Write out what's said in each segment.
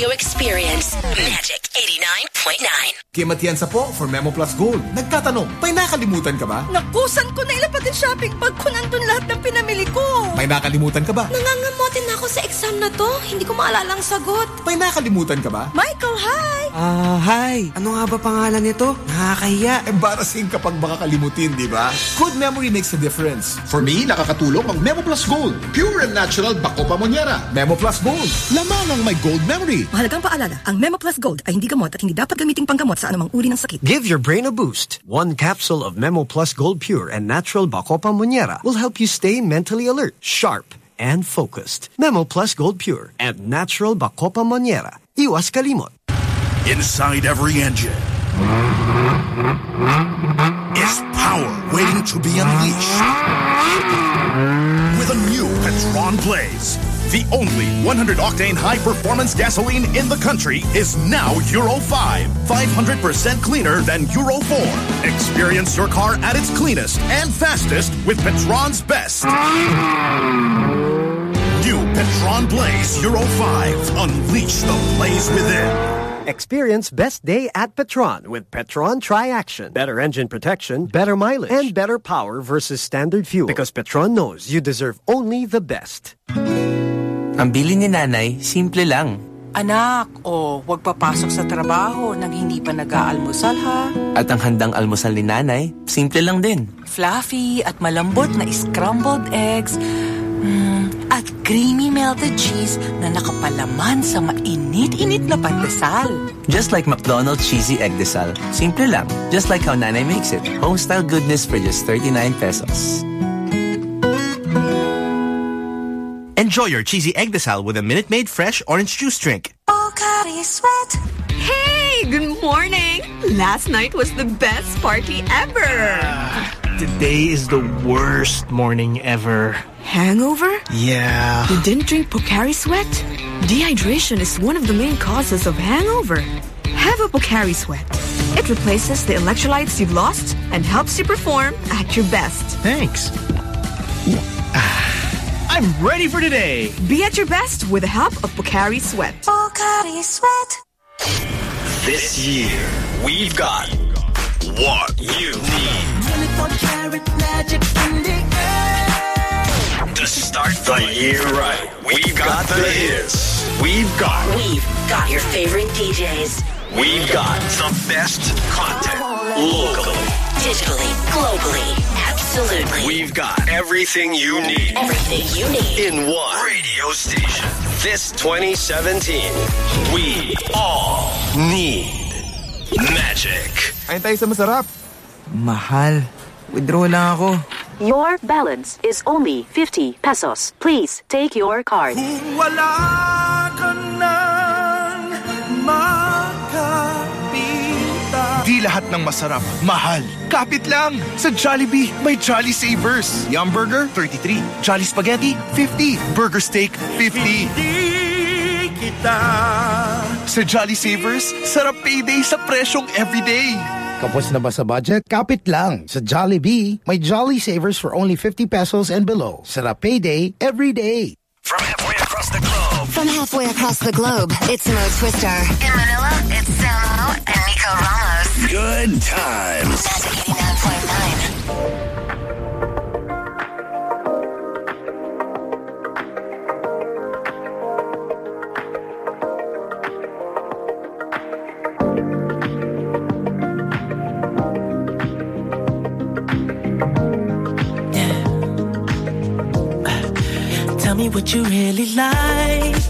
radio experience. Magic 89.9. Kim Atienza po for Memo Plus Gold. Nagtatanong, may nakalimutan ka ba? Nakusan ko na ilapad yung shopping bag ko nandun lahat ng pinamili ko. May nakalimutan ka ba? Nangangamotin na ako sa exam na to. Hindi ko maalala ang sagot. May nakalimutan ka ba? Michael, hi! Ah, hi. Ano nga ba pangalan nito? Nakakahiya. Embarrassing kapag baka kalimutin, di ba? Good memory makes a difference. For me, nakakatulong ang Memo Plus Gold. Pure and natural bako pamonyera. Memo Plus Gold. Lamang ang may gold memory. Mahalagang paalala, ang Memo Plus Gold ay hindi gamot at hindi dapat gamiting panggamot sa anumang uri ng sakit. Give your brain a boost. One capsule of Memo Plus Gold Pure and Natural Bacopa Monniera will help you stay mentally alert, sharp, and focused. Memo Plus Gold Pure and Natural Bacopa Monniera. Iwas kalimot. Inside every engine is power waiting to be unleashed. With a new Petron Blaze, the only 100-octane high-performance gasoline in the country is now Euro 5, 500% cleaner than Euro 4. Experience your car at its cleanest and fastest with Petron's best. New Petron Blaze Euro 5. Unleash the blaze within. Experience best day at Petron with Petron Tri-Action. Better engine protection, better mileage, and better power versus standard fuel. Because Petron knows you deserve only the best. Ang bili ni nanay, simple lang. Anak, o oh, huwag papasok sa trabaho nang hindi pa nag-aalmusal ha. At ang handang almusal ni nanay, simple lang din. Fluffy at malambot na scrambled eggs. Mm, at creamy melted cheese na nakapalaman sa mainit-init na pandesal. Just like McDonald's cheesy egg desal. Simple lang. Just like how nanay makes it. Home-style goodness for just 39 pesos. Enjoy your cheesy egg desal with a Minute Maid fresh orange juice drink. Pocari Sweat. Hey, good morning. Last night was the best party ever. Today is the worst morning ever. Hangover? Yeah. You didn't drink Pocari Sweat? Dehydration is one of the main causes of hangover. Have a Pocari Sweat. It replaces the electrolytes you've lost and helps you perform at your best. Thanks. I'm ready for today. Be at your best with the help of Pocari Sweat. Pocari Sweat. This year, we've got what you need. To start the year right, we've got the hits. We've got We've got your favorite DJs. We've got the best content locally. Digitally, globally, absolutely. We've got everything you need Everything you need. in one radio station. This 2017, we all need magic. Ayun tayo sa masarap. Mahal. Withdraw lang ako. Your balance is only 50 pesos. Please take your card. Wala makapita. Di lahat ng masarap, mahal. Kapit lang! Sa Jollibee, may Jolly Savers. Yum Burger, 33. Jolly Spaghetti, 50. Burger Steak, 50. kita. Sa Jolly Savers, sarap payday sa presyong everyday. Kapos na ba sa budget? Kapit lang. Sa Jollibee, may Jolly Savers for only 50 pesos and below. Sarap payday every day. From halfway across the globe. From halfway across the globe, it's Mo Twister. In Manila, it's Samo and Nico Ramos. Good times. Magic 89.9. Tell me what you really like.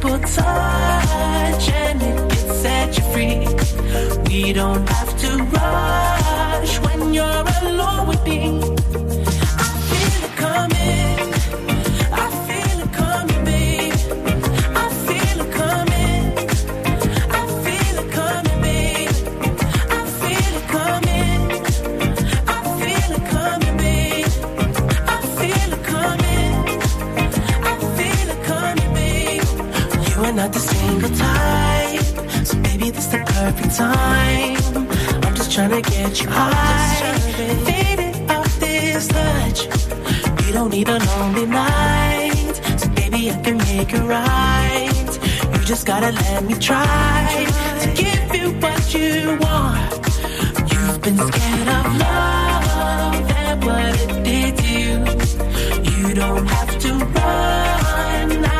Simple touch and it can set you free. We don't have to rush when you're alone with me. I feel it coming. we're not the single time, type. So baby, this the perfect time. I'm just trying to get you high. Faded off this touch. We don't need a lonely night. So baby, I can make it right. You just gotta let me try to give you what you want. You've been scared of love and what it did to you. You don't have to run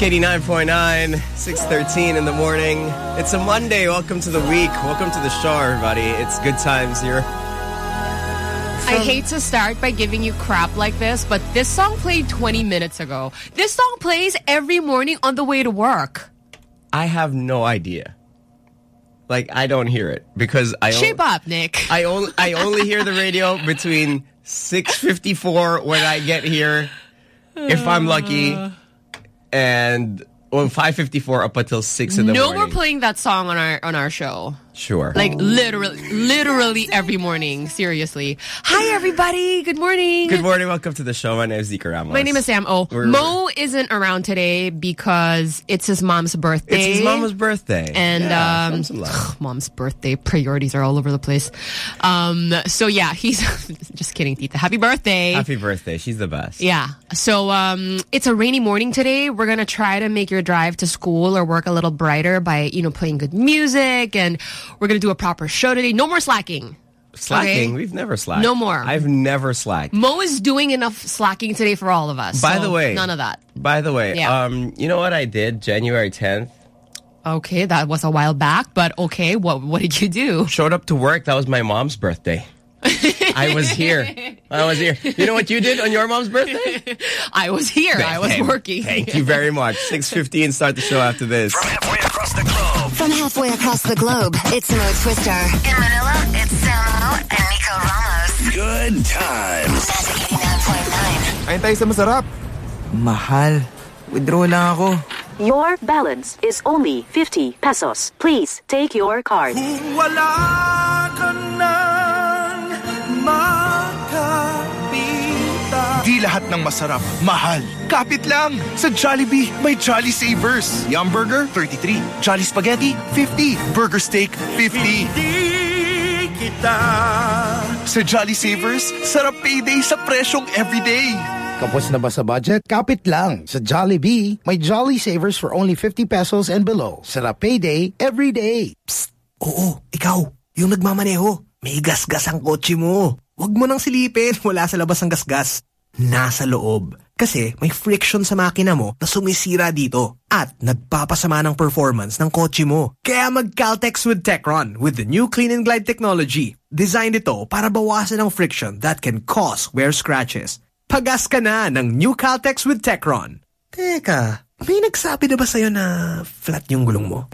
89.9, 6.13 in the morning. It's a Monday. Welcome to the week. Welcome to the show, everybody. It's good times here. I hate to start by giving you crap like this, but this song played 20 minutes ago. This song plays every morning on the way to work. I have no idea. Like, I don't hear it because I... Shape up, Nick. I, on I only hear the radio between 6.54 when I get here, if I'm lucky and well, 5.54 up until 6 in the no, morning. we're playing that song on our on our show. Sure. Like literally, literally every morning. Seriously. Hi, everybody. Good morning. Good morning. Welcome to the show. My name is Zika Ramos. My name is Sam O. We're- Mo isn't around today because it's his mom's birthday. It's his mama's birthday. And Yeah, um, show him some love. mom's birthday priorities are all over the place. Um, so yeah, he's just kidding, Tita. Happy birthday. Happy birthday. She's the best. Yeah. So um it's a rainy morning today. We're going to try to make your drive to school or work a little brighter by, you know, playing good music and we're going to do a proper show today. No more slacking. Slacking? Okay? We've never slacked. No more. I've never slacked. Mo is doing enough slacking today for all of us. By so the way, none of that. By the way, Yeah. um, you know what I did January 10th? Okay, that was a while back, but okay, what what did you do? Showed up to work. That was my mom's birthday. I was here. I was here. You know what you did on your mom's birthday? I was here. I was Thank- working. Thank you very much. 6.15, start the show after this. From halfway across the globe, it's Mo Twister. In Manila, it's Samo and Nico Ramos. Good times. Magic 89.9. Ayun tayo sa masarap. Mahal. Withdraw lang ako. Your balance is only 50 pesos. Please take your card. Wala ka lahat ng masarap, mahal. Kapit lang! Sa Jollibee, may Jolly Savers. Yum Burger, 33. Jolly Spaghetti, 50. Burger Steak, 50. Di kita. Sa Jolly Savers, sarap payday sa presyong everyday. Kapos na ba sa budget? Kapit lang. Sa Jollibee, may Jolly Savers for only 50 pesos and below. Sarap payday every day. Oo, ikaw, yung nagmamaneho. May gasgas ang kotse mo. Huwag mo nang silipin, wala sa labas ang gasgas. Nasa loob. Kasi may friction sa makina mo na sumisira dito at nagpapasama ng performance ng kotse mo. Kaya mag-Caltex with Techron with the new Clean and Glide technology. Designed ito para bawasan ang friction that can cause wear scratches. Pagas ka na ng new Caltex with Techron. Teka, may nagsabi na ba sa'yo na flat yung gulong mo?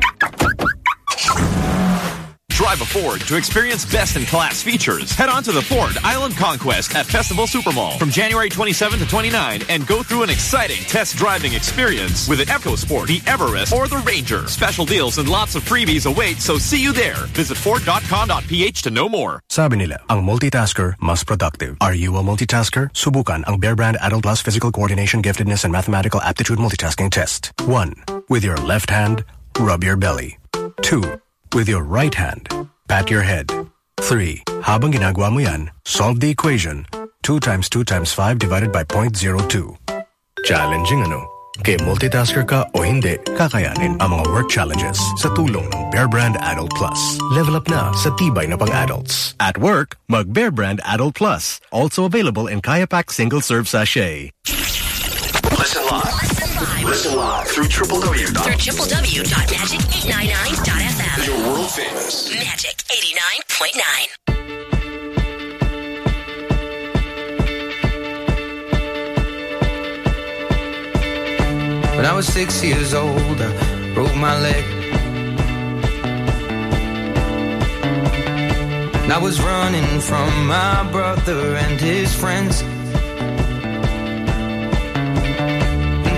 Drive a Ford to experience best-in-class features. Head on to the Ford Island Conquest at Festival Supermall from January 27 to 29 and go through an exciting test driving experience with the EcoSport, the Everest, or the Ranger. Special deals and lots of freebies await, so see you there. Visit Ford.com.ph to know more. Sabi nila, ang multitasker mas productive. Are you a multitasker? Subukan ang Bear Brand Adult Plus Physical Coordination Giftedness and Mathematical Aptitude Multitasking Test. 1. With your left hand, rub your belly. 2. With your right hand, pat your head. 3. Habang ginagawa mo yan, solve the equation. 2 times 2 times 5 divided by 0.02. Challenging ano? Kay multitasker ka o hindi, kakayanin ang mga work challenges sa tulong ng Bear Brand Adult Plus. Level up na sa tibay na pang-adults. At work, mag Bear Brand Adult Plus. Also available in Kayapak Single Serve Sachet. Listen live. Listen live through www. Through www.magic899.fm. Your world famous. Magic 89.9. When I was six years old, I broke my leg. And I was running from my brother and his friends.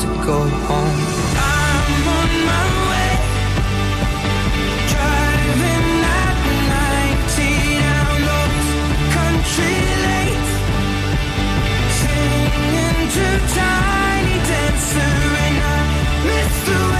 to go home. I'm on my way, driving at 90 down those country singing to Tiny Dancer, and I miss the way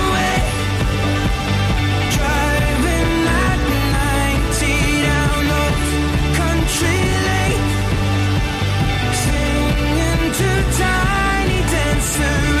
Dancer.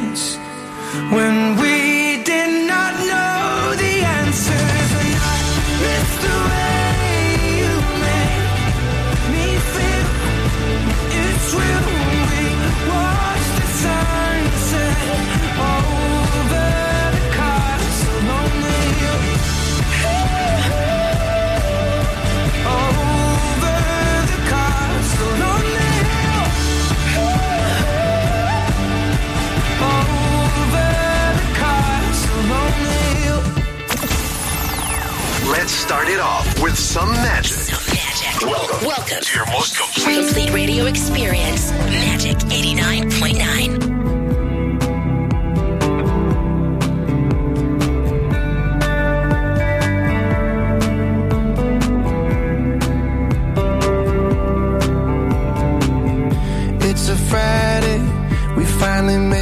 it off with some magic. Welcome, Welcome to your most complete. Complete radio experience. Magic 89.9. It's a Friday, we finally made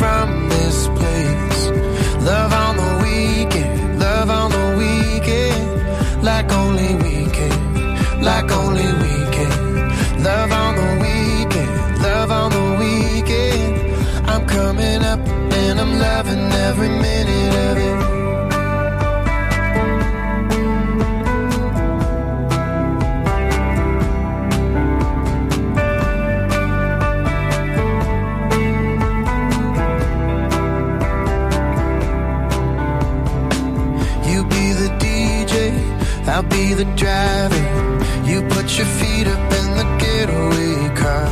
from this place. Love on the weekend, love on the weekend, like only we can, like only we can. Love on the weekend, love on the weekend. I'm coming up and I'm loving every minute of it. The driver. You put your feet up in the getaway car.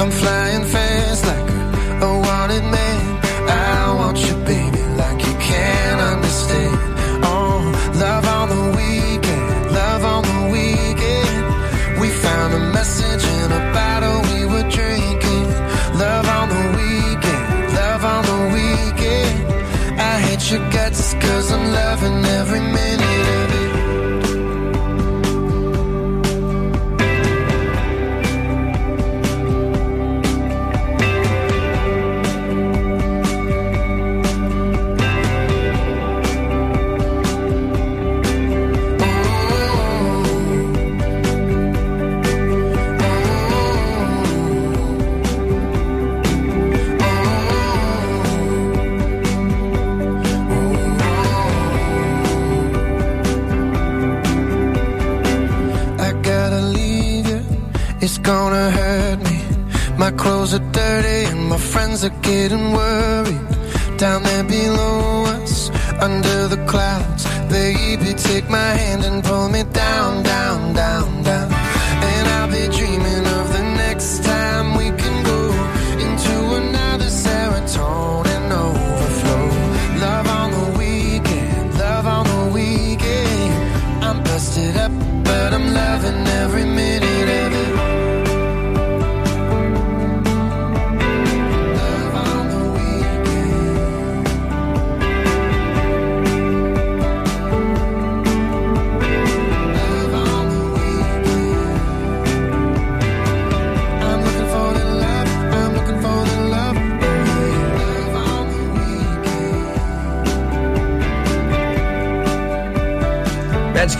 I'm flying fast like a, a wanted man. Friends are getting worried. Down there below us, under the clouds, baby, take my hand and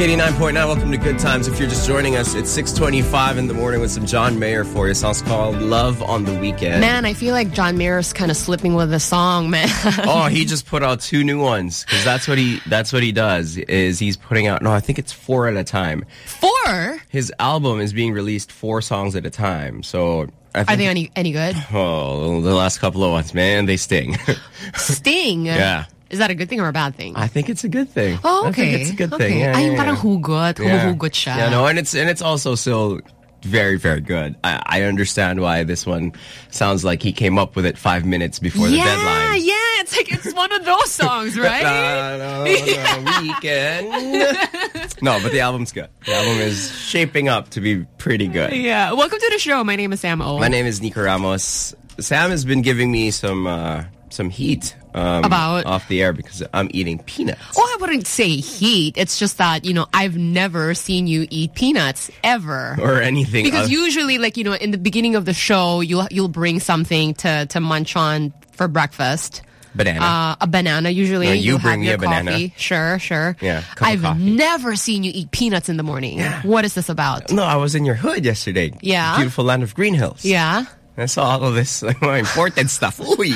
89.9, welcome to Good Times. If you're just joining us, it's 625 in the morning with some John Mayer for you. Song's called Love on the Weekend. Man, I feel like John Mayer's kind of slipping with the song, man. oh, he just put out two new ones because that's what he that's what he does. Is he's putting out no, I think it's four at a time. Four? His album is being released four songs at a time. So I Are they any any good? oh the last couple of ones, man, they sting. Sting. Yeah. Is that a good thing or a bad thing? I think it's a good thing. Oh, I okay. think it's a good okay. thing. Yeah, Ay, yeah, parang yeah. hugot. Yeah. Humuhugot siya. Yeah, no, and it's and it's also still very very good. I, I understand why this one sounds like he came up with it five minutes before the yeah, deadline. yeah. It's like it's one of those songs, right? No, no, no, weekend. no, but the album's good. The album is shaping up to be pretty good. yeah. Welcome to the show. My name is Sam O. My name is Nico Ramos. Sam has been giving me some uh, some heat um, About? off the air because I'm eating peanuts. Oh, I wouldn't say heat. It's just that, you know, I've never seen you eat peanuts ever. Or anything. Because usually, like, you know, in the beginning of the show, you'll you'll bring something to, to munch on for breakfast. Banana. Uh, a banana, usually. No, you You'll bring me your a banana. Sure, sure. Yeah, I've coffee. never seen you eat peanuts in the morning. Yeah. What is this about? No, I was in your hood yesterday. Yeah? Beautiful land of Green Hills. Yeah? I saw all of this like, more important stuff. Uy.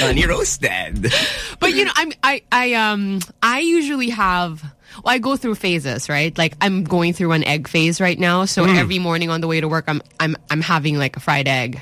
Honey roasted. But you know, I'm I I um I usually have well, I go through phases, right? Like I'm going through an egg phase right now. So Mm. every morning on the way to work, I'm I'm I'm having like a fried egg.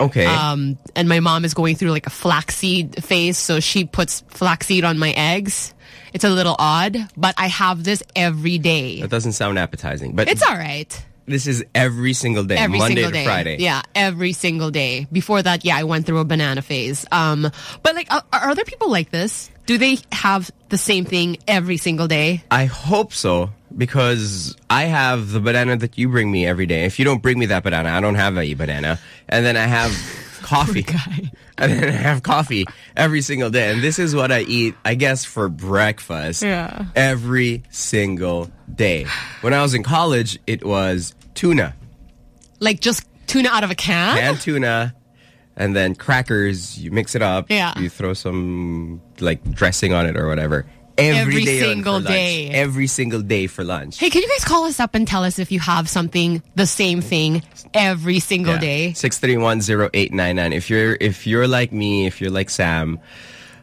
Okay. Um, and my mom is going through like a flaxseed phase, so she puts flaxseed on my eggs. It's a little odd, but I have this every day. that doesn't sound appetizing, but It's all right. This is every single day, Every Monday single to day. Friday. Yeah, every single day. Before that, yeah, I went through a banana phase. Um, but like, are, are there people like this? Do they have the same thing every single day? I hope so because I have the banana that you bring me every day. If you don't bring me that banana, I don't have a banana. And then I have coffee. and then I have coffee every single day. And this is what I eat, I guess, for breakfast Yeah. every single day. When I was in college, it was tuna. Like just tuna out of a can? Canned tuna. And then crackers, you mix it up. Yeah. You throw some like dressing on it or whatever. Every Every day single lunch. day. Every single day for lunch. Hey, can you guys call us up and tell us if you have something, the same thing, every single day? Six three one zero eight nine nine. If you're if you're like me, if you're like Sam,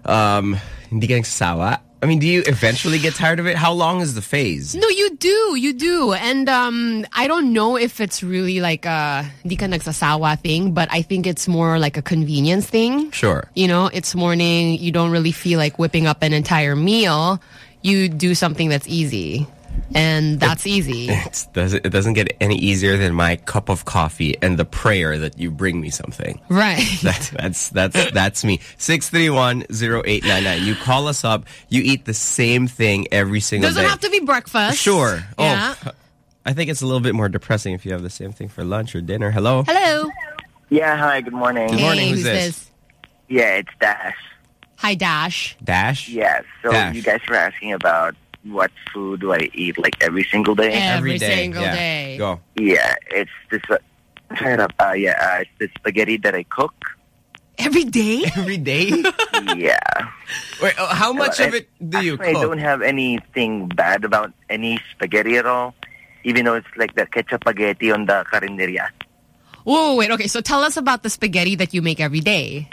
um, hindi ka nagsasawa. I mean, do you eventually get tired of it? How long is the phase? No, you do, you do. And um, I don't know if it's really like a di ka nagsasawa thing, but I think it's more like a convenience thing. Sure. You know, it's morning, you don't really feel like whipping up an entire meal. You do something that's easy. And that's easy. It doesn't it doesn't get any easier than my cup of coffee and the prayer that you bring me something. Right. That's that's that's that's me. Six three one zero eight nine nine. You call us up. You eat the same thing every single day. Doesn't have to be breakfast. Sure. Oh, yeah. Oh, I think it's a little bit more depressing if you have the same thing for lunch or dinner. Hello. Hello. Yeah, hi, good morning. Good morning. Hey, Who's this? Yeah, it's Dash. Hi, Dash. Dash. Yeah, so Dash. you guys were asking about what food do I eat like every single day? Every single yeah. day. Go. Yeah, it's this. Uh, turn it up. Uh, yeah, uh, it's the spaghetti that I cook. Every day? Every day? yeah. Wait, oh, how much Uh, of it do you Actually, I don't have anything bad about any spaghetti at all, even though it's like the ketchup spaghetti on the carinderia. Whoa, wait, okay. So tell us about the spaghetti that you make every day.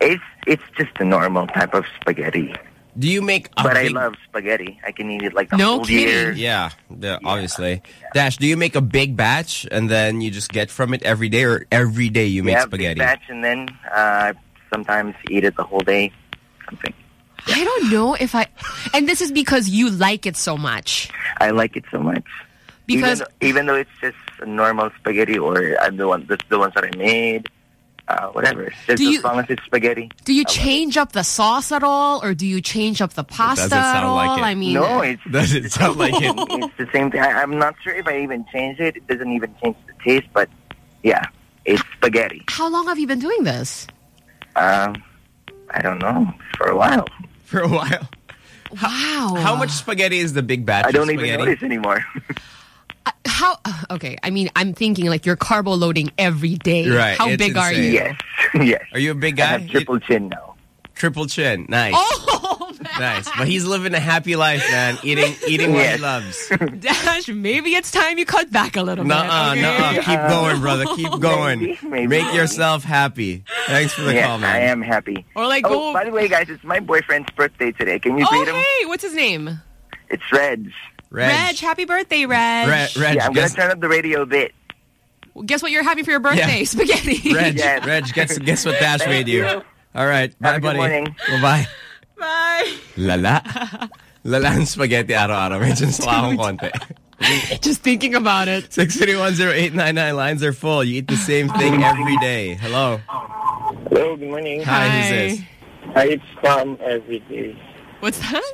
It's it's just a normal type of spaghetti. Do you make a But I love spaghetti. I can eat it like the No whole kidding. year. Yeah, the- obviously. Dash, do you make a big batch and then you just get from it every day or every day you make yeah, spaghetti? big batch, and then uh, sometimes eat it the whole day. Something. I don't know if I... And this is because you like it so much. I like it so much. Because- even, even though it's just normal spaghetti or uh, the one, the, the ones that I made, uh, whatever. Just Do you- as long as it's spaghetti. Do you change up the sauce at all? Or do you change up the pasta doesn't at all? like it. I mean... no, it's Doesn't sound like it. it's the same thing. I, I'm not sure if I even change it. It doesn't even change the taste, but yeah, it's spaghetti. How long have you been doing this? Um, I don't know for a while. For a while. Wow. How much spaghetti is the big batch I don't of even spaghetti? notice anymore. How... Uh, okay, I mean, I'm thinking like you're carbo loading every day. Right, How it's big are you? yes, yes. Are you a big I guy? have triple chin now. Triple chin. Nice. Oh, man. Nice. But he's living a happy life, man. Eating eating what Yes. he loves. Dash, maybe it's time you cut back a little Nuh-uh, bit. okay? nuh-uh. Keep going, brother. Keep going. Maybe, maybe. Make yourself happy. Thanks for the yes, call, man. I am happy. Or like oh, go... by the way, guys, it's my boyfriend's birthday today. Can you oh, greet Oh, him? hey, what's his name? It's Reg. Reg. Reg, happy birthday, Reg. Reg, Reg, yeah, I'm going to turn up the radio a bit. Guess what you're having for your birthday? Yeah. Spaghetti. Reg, Yes. Reg, guess, guess what Dash made you. you. All right. Bye, Have a good buddy. morning. Bye-bye. Bye. Lala. Lala ang spaghetti araw-araw. Medyo nasuka akong konti. Just thinking about it. 6310899 lines are full. You eat the same oh thing every day. Hello. Hello, good morning. Hi, who's this? Hi, it's spam every day. What's that?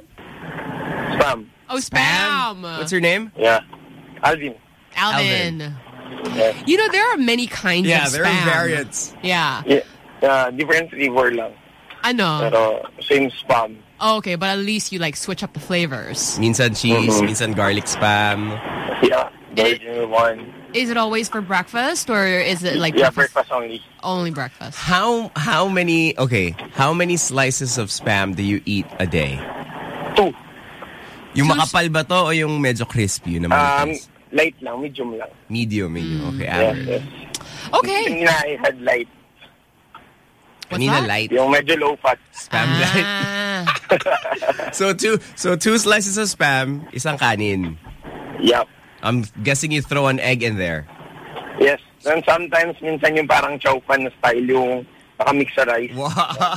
Spam. Oh, spam. What's your name? Yeah. Alvin. Alvin. Yeah. You know, there are many kinds Yeah, of there spam. are variants. Yeah. yeah. Uh, different flavor lang. I know. Pero same spam. Oh, okay, but at least you like switch up the flavors. Minsan cheese, Mhm. minsan garlic spam. Yeah. The original one. Is it always for breakfast or is it like yeah, breakfast only. only breakfast? How how many okay, how many slices of spam do you eat a day? Two. Yung Two- makapal ba to o yung medyo crispy yung Um, manipis? light lang, medium lang. Medium, medium. Okay, Yes, average. yes. Okay. Kanina I had light. What's Kanina that? light. Yung medyo low fat. Spam light. Ah. So two so two slices of spam, isang kanin. Yup. I'm guessing you throw an egg in there. Yes. And sometimes, minsan yung parang chow pan na style yung nakamix sa rice.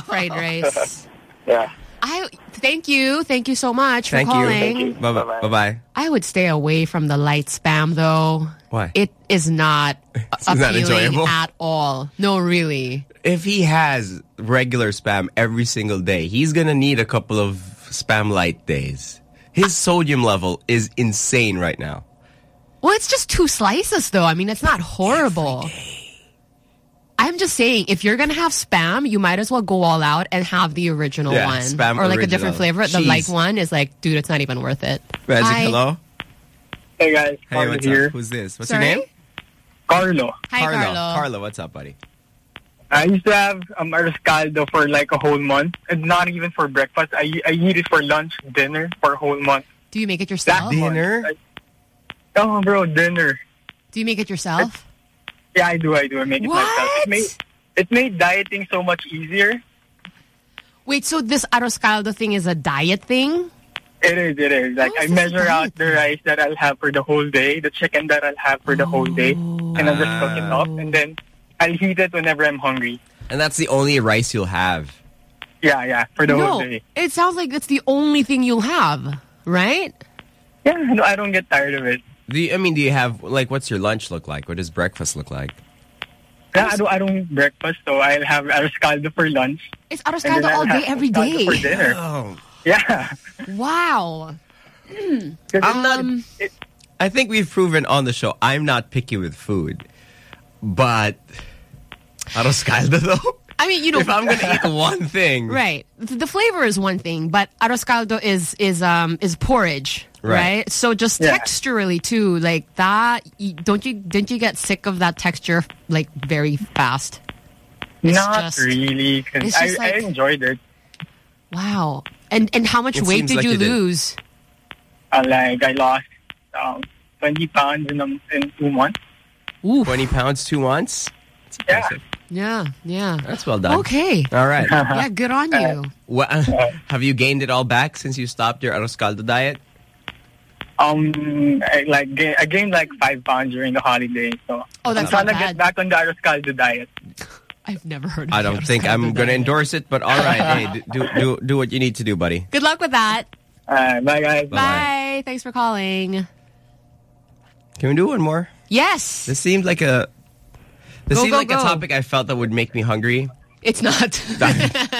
Fried rice. Yeah. I thank you, thank you so much Thank for you. calling. Bye bye. Bye bye. I would stay away from the light spam though. Why? It is not It's not enjoyable? at all. No, really. If he has regular spam every single day, he's gonna need a couple of spam light days. His sodium level is insane right now. Well, it's just two slices though. I mean, it's not horrible. I'm just saying, if you're gonna have spam, you might as well go all out and have the original Yeah, one, spam or like a different flavor. The Cheese. light one is like, dude, it's not even worth it. Magic, Hi. hello? Hey guys, Hey, Carlo what's here. up? Who's this? What's Sorry? your name? Carlo. Hi, Carlo. Carlo. Carlo, what's up, buddy? I used to have um, arroz caldo for like a whole month, and not even for breakfast. I I eat it for lunch, dinner for a whole month. Do you make it yourself? Dinner? Oh, bro, dinner. Do you make it yourself? Yeah, I do. I do. I make it myself. It made it made dieting so much easier. Wait, so this arroz caldo thing is a diet thing? It is. It is. Like oh, I measure out the rice that I'll have for the whole day, the chicken that I'll have for the whole day, oh. and I'll just cook it up, and then I'll heat it whenever I'm hungry. And that's the only rice you'll have. Yeah, yeah, for the whole no, day. it sounds like it's the only thing you'll have, right? Yeah, no, I don't get tired of it. Do you, I mean, do you have, like, what's your lunch look like? What does breakfast look like? Yeah, I don't, I don't eat breakfast, so I'll have arroz caldo for lunch. It's arroz caldo all day, every day. For dinner. Oh. Yeah. Wow. I'm not. I think we've proven on the show I'm not picky with food, but arroz caldo though. I mean, you know, if I'm gonna eat one thing, right? The the flavor is one thing, but arroz caldo is is um is porridge, Right. right? So just Yeah. texturally too, like that. Don't you didn't you get sick of that texture like very fast? It's Not just- really, 'cause it's I, just I like- enjoyed it. Wow. And and how much It weight did like you you did. lose? Uh, like I lost um, 20 pounds in, a, in two months. Ooh. Twenty pounds two months. That's Yeah. impressive. Yeah, yeah. That's well done. Okay. All right. yeah, good on you. Wha- have you gained it all back since you stopped your arroz caldo diet? Um, I, like I gained like five pounds during the holiday, so Oh, that's I'm trying not to bad. get back on the arroz diet. I've never heard of I don't think I'm going to endorse it, but all right. hey, do, do do what you need to do, buddy. Good luck with that. Uh, bye, guys. Bye. Thanks for calling. Can we do one more? Yes. This seemed like a this Go, seemed go, like go. a topic I felt that would make me hungry. It's not.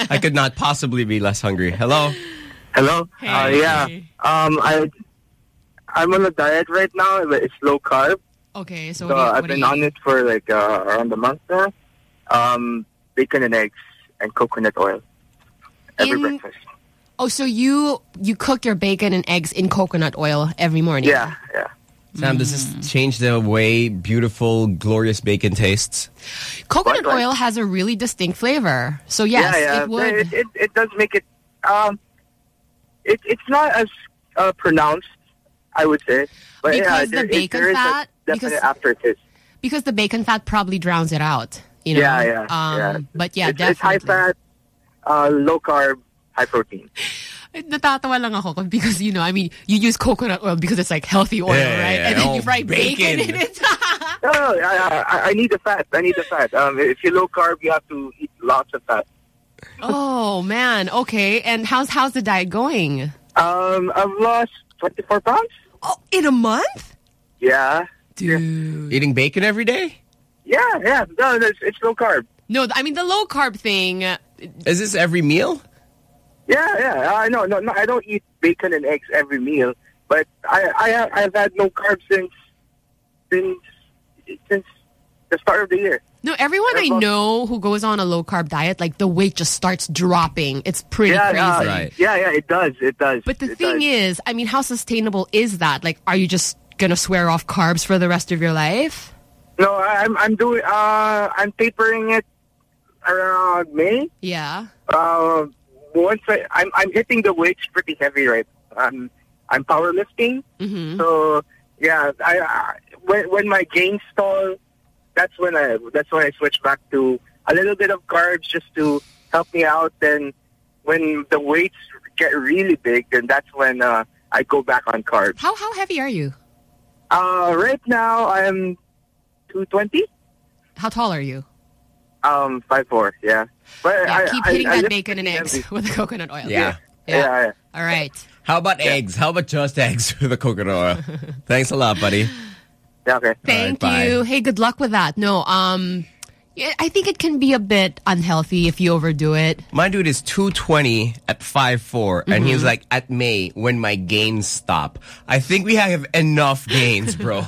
I could not possibly be less hungry. Hello. Hello. Uh, yeah. Um, I I'm on a diet right now, but it's low carb. Okay, so So what do you, I've what do been you on it for like uh, around a month now. Um, bacon and eggs and coconut oil every In- breakfast. Oh, so you you cook your bacon and eggs in coconut oil every morning? Yeah, yeah. Sam, does this change the way beautiful, glorious bacon tastes? Coconut oil has a really distinct flavor. So yes, yeah, yeah. it would. It, it, it does make it. Um, it it's not as uh, pronounced, I would say. But yeah, Because the there, bacon there is fat- definite because- aftertaste. because the bacon fat probably drowns it out. You know? Yeah, yeah, Um, yeah. But yeah, it's, it's high fat, uh, low carb, high protein. Natatawa lang ako because, you know, I mean, you use coconut oil because it's like healthy oil, Yeah, right? yeah, and then oh, you fry bacon, bacon. in it. No, no, I, I, I need the fat. I need the fat. Um, if you're low carb, you have to eat lots of fat. oh, man. Okay. And how's how's the diet going? Um, I've lost 24 pounds. Oh, in a month? Yeah. Dude. Eating bacon every day? Yeah, yeah. No, no, it's, it's low carb. No, I mean, the low carb thing. uh, Is this every meal? Yeah, yeah. I know. No, no, I don't eat bacon and eggs every meal, but I, I, have- I've had no carbs since, since, since the start of the year. No, everyone I know who goes on a low carb diet, like the weight just starts dropping. It's pretty yeah, crazy. yeah, yeah, yeah. It does. It does. But the It thing does. is, I mean, how sustainable is that? Like, are you just gonna swear off carbs for the rest of your life? No, I- I'm I'm doing uh I'm tapering it around May. Yeah. Uh, once I, I'm I'm hitting the weights pretty heavy right. I'm I'm powerlifting. Mm-hmm. So yeah, I, I when when my gains stall, that's when I that's when I switch back to a little bit of carbs just to help me out. Then when the weights get really big, then that's when uh, I go back on carbs. How how heavy are you? Uh, right now I'm two twenty. How tall are you? Um, five four. Yeah, but Yeah, I, keep hitting I that lift bacon and eggs heavy. with the coconut oil. Yeah. Yeah, yeah. All right. How about eggs? How about just eggs with the coconut oil? Thanks a lot, buddy. Yeah, okay. Thank bye. you. Hey, good luck with that. No, um, yeah, I think it can be a bit unhealthy if you overdo it. My dude is 220 at 5'4", and he was Mhm. like, at May, when my gains stop. I think we have enough gains, bro.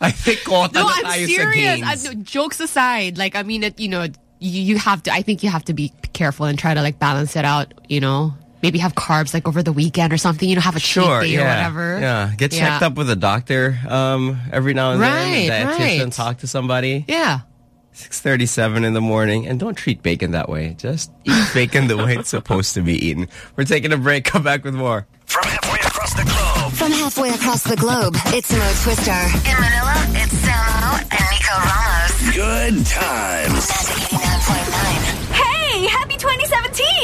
I think kota No, na I'm serious. gains. I, jokes aside, like I mean, it, you know, you, you have to. I think you have to be careful and try to like balance it out. You know, maybe have carbs like over the weekend or something. You know, have a Sure, cheat day yeah. or whatever. Yeah, get Yeah. checked up with a doctor um, every now and Right, then. Dietitian, right. talk to somebody. Yeah. 6.37 in the morning. And don't treat bacon that way. Just eat bacon the way it's supposed to be eaten. We're taking a break. Come back with more. From halfway across the globe, From halfway across the globe, it's Mo Twister. In Manila, it's Samo and Nico Ramos. Good times. Hey, happy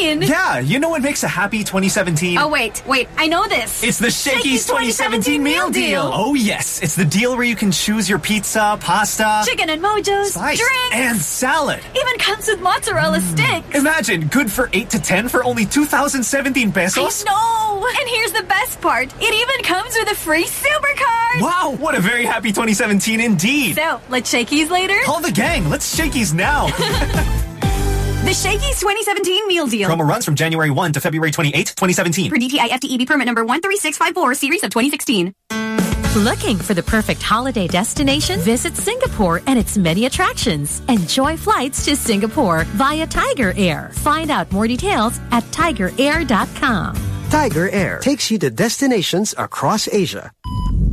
2017! Yeah, you know what makes a happy 2017? Oh, wait, wait, I know this. It's the Shakey's 2017 meal deal. Oh, yes. It's the deal where you can choose your pizza, pasta, Chicken and mojos, Spice. drinks, and salad. even comes with mozzarella hmm. sticks. Imagine, good for 8 to 10 for only 2017 pesos. I know! And here's the best part. It even comes with a free supercard! Wow, what a very happy 2017 indeed. So, let's Shakey's later? Call the gang. Let's Shakey's now. The Shakey's 2017 meal deal. Promo runs from January 1 to February 28, 2017. For DTI FTEB permit number 13654, series of 2016. Looking for the perfect holiday destination? Visit Singapore and its many attractions. Enjoy flights to Singapore via Tiger Air. Find out more details at tigerair.com. Tiger Air takes you to destinations across Asia.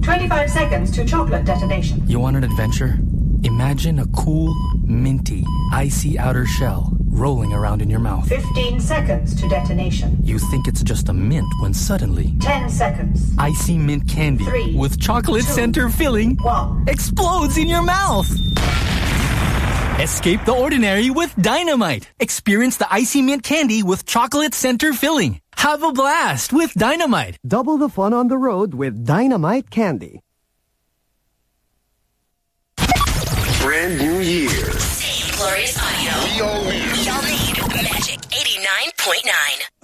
25 seconds to chocolate detonation. You want an adventure? Imagine a cool, minty, icy outer shell rolling around in your mouth. 15 seconds to detonation. You think it's just a mint when suddenly. 10 seconds. Icy mint candy Three, with chocolate two, center filling one. explodes in your mouth. Escape the ordinary with dynamite. Experience the icy mint candy with chocolate center filling. Have a blast with dynamite. Double the fun on the road with dynamite candy. brand new year. Save glorious audio. We All need Magic 89.9.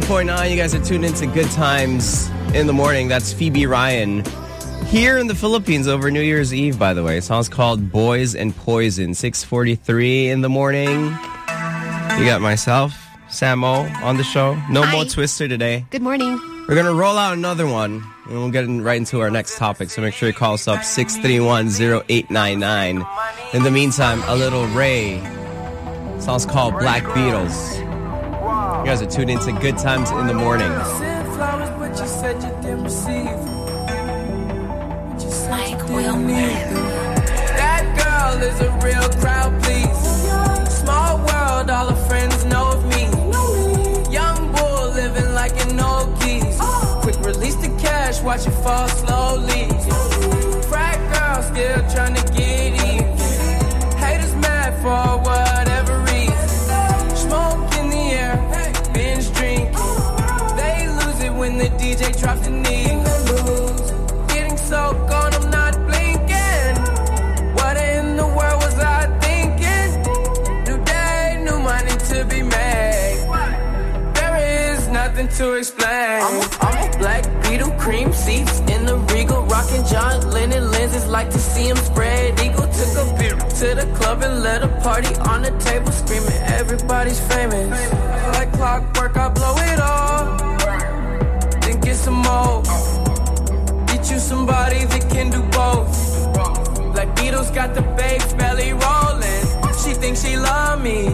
99.9. You guys are tuned into Good Times in the Morning. That's Phoebe Ryan here in the Philippines over New Year's Eve, by the way. The song's called Boys and Poison, 6.43 in the morning. You got myself, Samo, on the show. No Hi. more Twister today. Good morning. We're going to roll out another one, and we'll get in right into our next topic. So make sure you call us up, 631-0899. In the meantime, a little Ray. The song's called Black Beatles. You guys are tuned into Good Times in the Morning. Crowd, Small world, all her friends know of me. Young bull living like an old geese. Oh. Quick release the cash, watch it fall slowly. Like to see him spread eagle. Took a beer to the club and let a party on the table, screaming everybody's famous. Like clockwork, I blow it all. Then get some more. Get you somebody that can do both. Like Beatles got the babes belly rolling. She thinks she love me.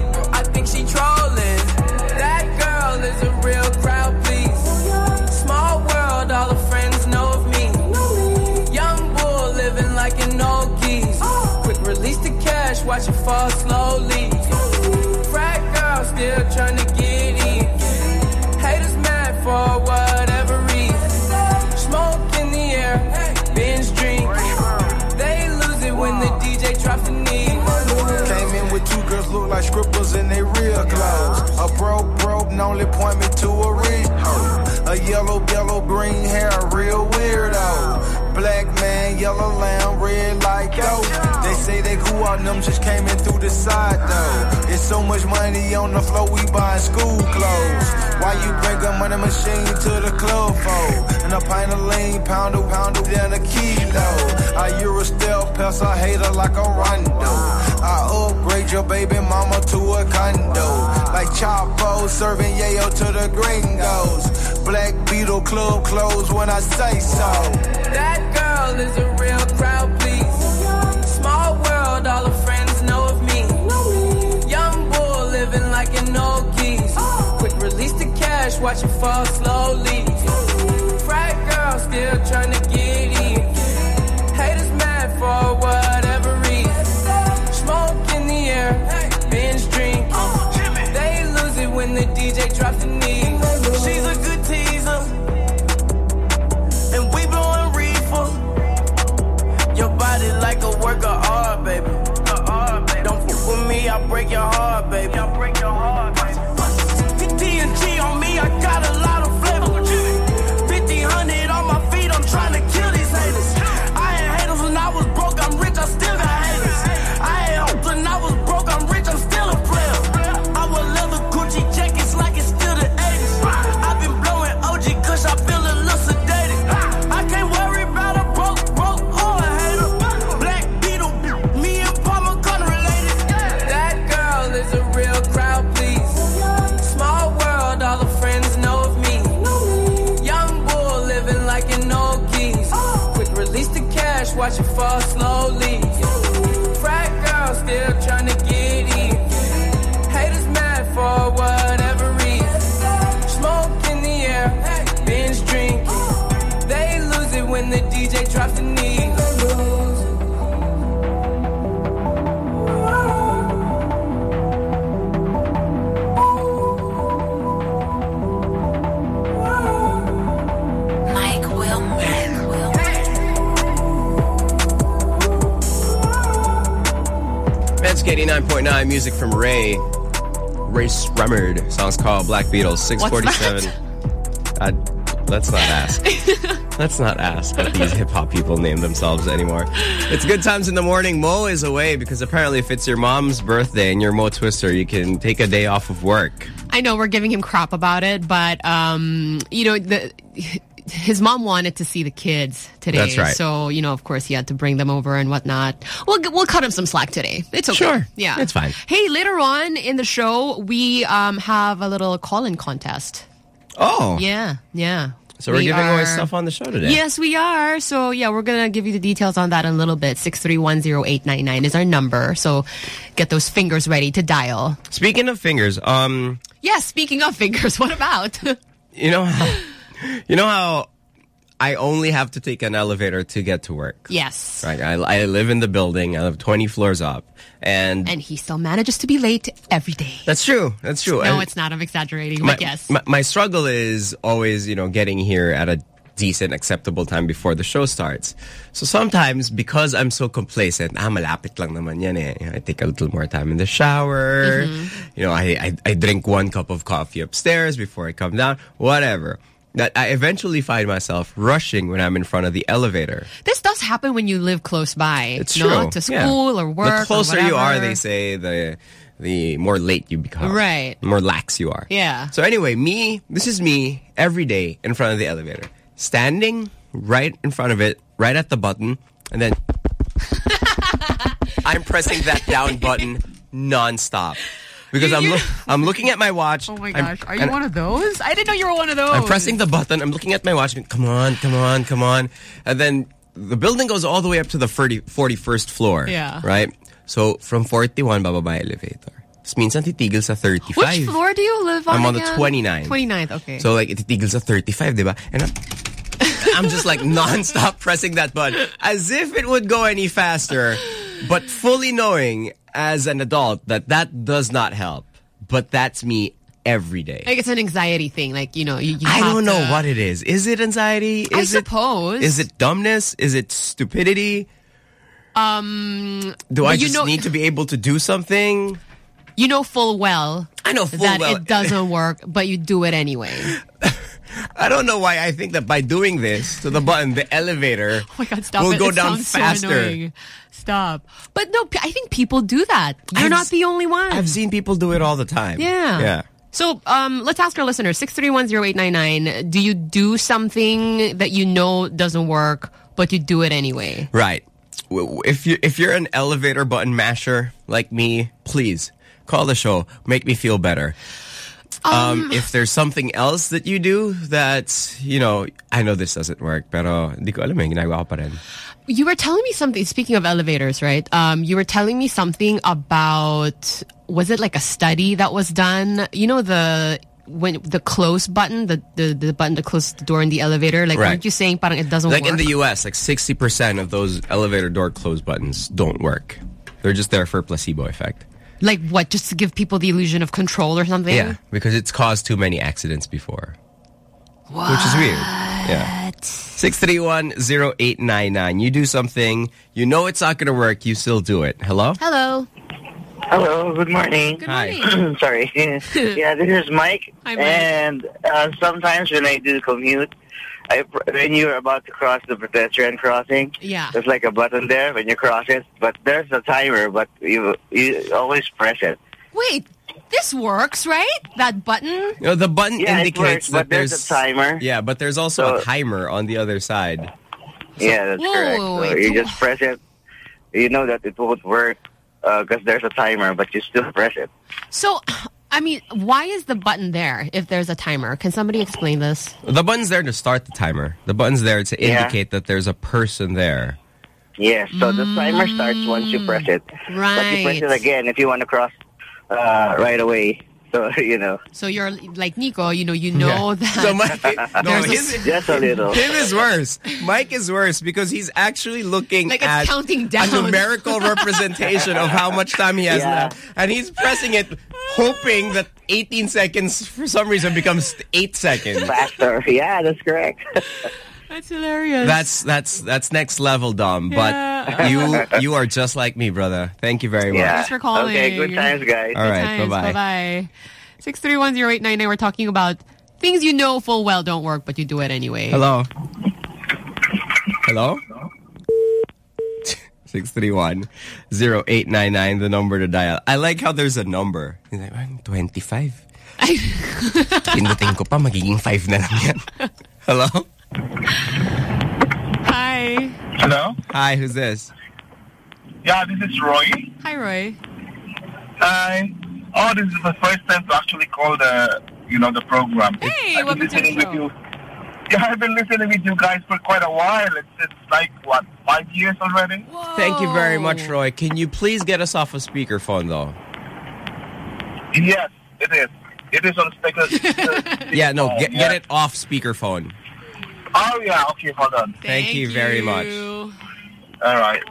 Watch it fall slowly. Frat girl still trying to get in. Haters mad for whatever reason. Smoke in the air, binge drink. They lose it when the DJ drops the knee. Came in with two girls look like scribbles in they real clothes. A broke broke only point me to a rich. A yellow, yellow, green hair, real weirdo. Black man, yellow lamb, red like goat. Out, them just came in through the side though. It's so much money on the floor, we buying school clothes. Why you bring a money machine to the club for? And a pint of lean, pound a pound of a kilo. I Euro still pest, I hate her like a rondo. I upgrade your baby mama to a condo. Like Chapo serving yayo to the gringos. Black Beatle club closed when I say so. That girl is a real crowd, cash, watch it fall slowly. Frat girl still trying to get in. Haters mad for whatever reason. Smoke in the air, binge drink. They lose it when the DJ drops the Black Beatles. 647. Uh, let's not ask. let's not ask what these hip hop people name themselves anymore. It's good times in the morning. Mo is away because apparently if it's your mom's birthday and you're Mo Twister, you can take a day off of work. I know we're giving him crap about it, but um, you know the. His mom wanted to see the kids today, That's right. so you know, of course, he had to bring them over and whatnot. We'll we'll cut him some slack today. It's okay. Sure. yeah, It's fine. Hey, later on in the show, we um have a little call-in contest. Oh. Yeah, yeah. So we're We giving away stuff on the show today. Yes, we are. So yeah, we're gonna give you the details on that in a little bit. Six three one zero eight nine nine is our number. So get those fingers ready to dial. Speaking of fingers, um, Yeah. Speaking of fingers, what about? you know how, you know how I only have to take an elevator to get to work. yes. Right. I, I live in the building. I live 20 floors up. And, And he still manages to be late every day. that's true. That's true. No, And it's not. I'm exaggerating. my, but yes. my, my struggle is always, you know, getting here at a decent, acceptable time before the show starts. So sometimes, because I'm so complacent, ah, malapit lang naman yan eh. I take a little more time in the shower. Mm-hmm. You know, I, I, I drink one cup of coffee upstairs before I come down. Whatever. That I eventually find myself rushing when I'm in front of the elevator. This does happen when you live close by. It's no? true. To Yeah. school or work. The closer you are, they say, the the more late you become. Right. The more lax you are. Yeah. So anyway, me, this is me every day in front of the elevator. Standing right in front of it, right at the button, and then I'm pressing that down button nonstop. Because I'm, loo- I'm looking at my watch. Oh my I'm- gosh. Are you one of those? I didn't know you were one of those. I'm pressing the button. I'm looking at my watch. Come on, come on, come on. And then the building goes all the way up to the 30, 41st floor. Yeah. Right? So from 41, bababa elevator. Tapos minsan titigil sa 35. Which floor do you live on I'm on the again? 29. 29th, okay. So like ititigil sa 35, di ba? And I'm, I'm just like non-stop pressing that button as if it would go any faster, but fully knowing as an adult that that does not help. But that's me every day. like it's an anxiety thing. Like, you know, you, you I don't know to- what it is. Is it anxiety? I Is it, suppose. is it dumbness? Is it stupidity? Um, Do I you just know, need to be able to do something? You know full well. I know full that well. it doesn't work, but you do it anyway. I don't know why I think that by doing this to the button, the elevator Oh my god, stop will it. go it down so faster. annoying. Stop. But no, I think people do that. You're I've not the only one. I've seen people do it all the time. Yeah. Yeah. So um, let's ask our listeners, 6310899, do you do something that you know doesn't work, but you do it anyway? Right. If you if you're an elevator button masher like me, please call the show. Make me feel better. Um, if there's something else that you do that's, you know, I know this doesn't work, pero hindi ko alam eh, ginagawa ko pa rin. You were telling me something, speaking of elevators, right? Um, you were telling me something about, was it like a study that was done? You know, the, when the close button, the, the, the button to close the door in the elevator, like, Right. aren't you saying parang it doesn't Like work? in the US, like 60% of those elevator door close buttons don't work. They're just there for a placebo effect. like what, just to give people the illusion of control or something? Yeah, because it's caused too many accidents before. Which is weird. Yeah. 631-0899. You do something, you know it's not going to work, you still do it. Hello? Hello. Hello, good morning. Good morning. Sorry. yeah, this is Mike. Hi, Mike. And uh, sometimes when I do commute, I, when you're about to cross the pedestrian crossing, Yeah. there's like a button there when you cross it, but there's a timer, but you you always press it. Wait, this works, right? That button? You know, the button Yeah, indicates works, that but there's a timer. Yeah, but there's also a timer on the other side. yeah, that's Whoa, correct. wait, So you just press it. You know that it won't work uh, because there's a timer, but you still press it. So, I mean, why is the button there if there's a timer? Can somebody explain this? The button's there to start the timer. The button's there to Yeah. indicate that there's a person there. Yeah, so the timer starts once you press it. Right. But you press it again if you want to cross uh, right away. So, you know. So you're like Nico, you know, you know that. So Mike, no, There's a his, Just a little. him is worse. Mike is worse because he's actually looking Like it's at counting down. a numerical representation of how much time he has Yeah. left. And he's pressing it hoping that 18 seconds for some reason becomes 8 seconds. Faster. Yeah, that's correct. That's hilarious. That's that's that's next level, Dom. Yeah. But you you are just like me, brother. Thank you very much. yeah. Thanks for calling. Okay, good times, guys. All right, Times. bye-bye. Bye-bye. 6310899, we're talking about things you know full well don't work, but you do it anyway. Hello. Hello? 631-0899, the number to dial. I like how there's a number. He's like, "Ah, 25. Pindutin ko pa, magiging 5 na lang yan. Hello? Hi. Hello? Hi, who's this? Yeah, this is Roy. Hi, Roy. Hi. Oh, this is the first time to actually call the, you know, the program. Hey, I've welcome to the with show. you. Yeah, I've been listening with you guys for quite a while. It's, it's like, what, five years already? Thank you very much, Roy. Can you please get us off a speakerphone, though? Yes, it is. It is on speaker. Yeah, no, get, yeah. get it off speakerphone. Oh, yeah, okay, hold on. Thank, you very much. All right.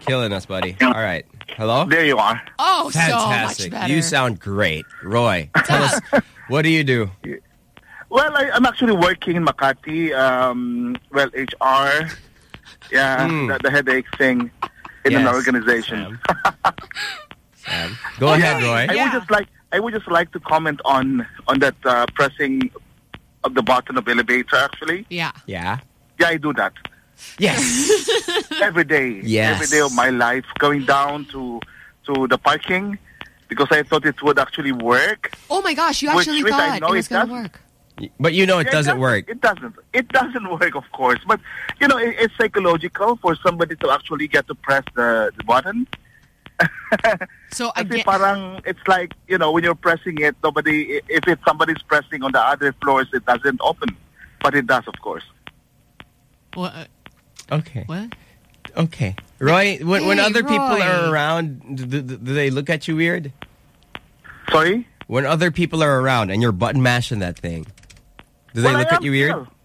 Killing us, buddy. All right. Hello? There you are. Oh, Fantastic. so much better. You sound great. Roy, tell us, what do you do? Well, I, I'm actually working in Makati. Um, well, HR. Yeah, Hmm. the, the headache thing in an organization. Sam. Go ahead, Roy. I would just like I would just like to comment on on that uh, pressing of the button of elevator actually. Yeah. Yeah. Yeah, I do that. Yes. Every day. Yes. Every day of my life going down to to the parking because I thought it would actually work. Oh my gosh, you actually which thought know it was going to work. But you know it Yeah, doesn't work. It doesn't. It doesn't work, of course. But you know, it, it's psychological for somebody to actually get to press the, the button. So Kasi again, parang it's like you know when you're pressing it, nobody. If it's somebody's pressing on the other floors, it doesn't open, but it does, of course. What? Okay. What? Okay. Roy, when, when Hey, other people are around, do, do, do they look at you weird? Sorry? When other people are around and you're button mashing that thing, do they Well, look at you weird? still.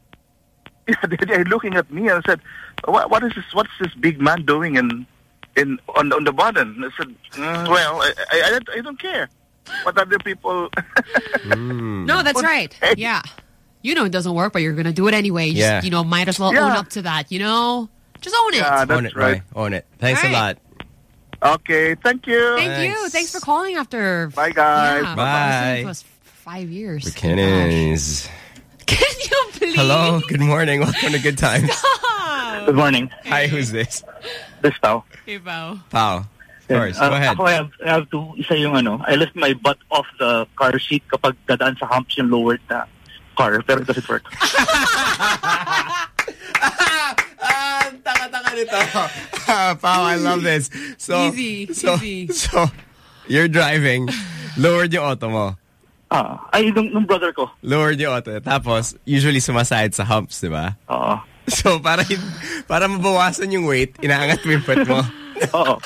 Yeah, they, they're looking at me and said, "What, what is this? What's this big man doing in in on, on the button?" I said, "Mm, "Well, I, I, I don't- I don't care what other people." no, that's right. Yeah. You know it doesn't work, but you're going to do it anyway. You Just, Yeah. you know, might as well own up to that, you know? Just own it. Yeah, that's Own it, right. Roy. Own it. Thanks All a lot. Okay, thank you. Thank you. Thanks for calling after. Bye, guys. Yeah, Bye. listening to us for five years. McKinnon's. Can you please? Hello, good morning. Welcome to Good Times. Good morning. Hi, who's this? This Pao. Hey, Bao. Pao. Of course, Uh, go ahead. Ako, I have, I have to, isa yung ano, I lift my butt off the car seat kapag dadaan sa humps yung lowered na car, pero it doesn't work. Ah, taka-taka nito. Ah, Pao, I love this. So, Easy, so, easy. So, you're driving, lowered yung auto mo. Ah, ay, nung, nung brother ko. Lowered yung auto. Tapos, usually sumaside sa humps, di ba? Oo. So, para, hin- para mabawasan yung weight, inaangat mo yung foot mo. Oo.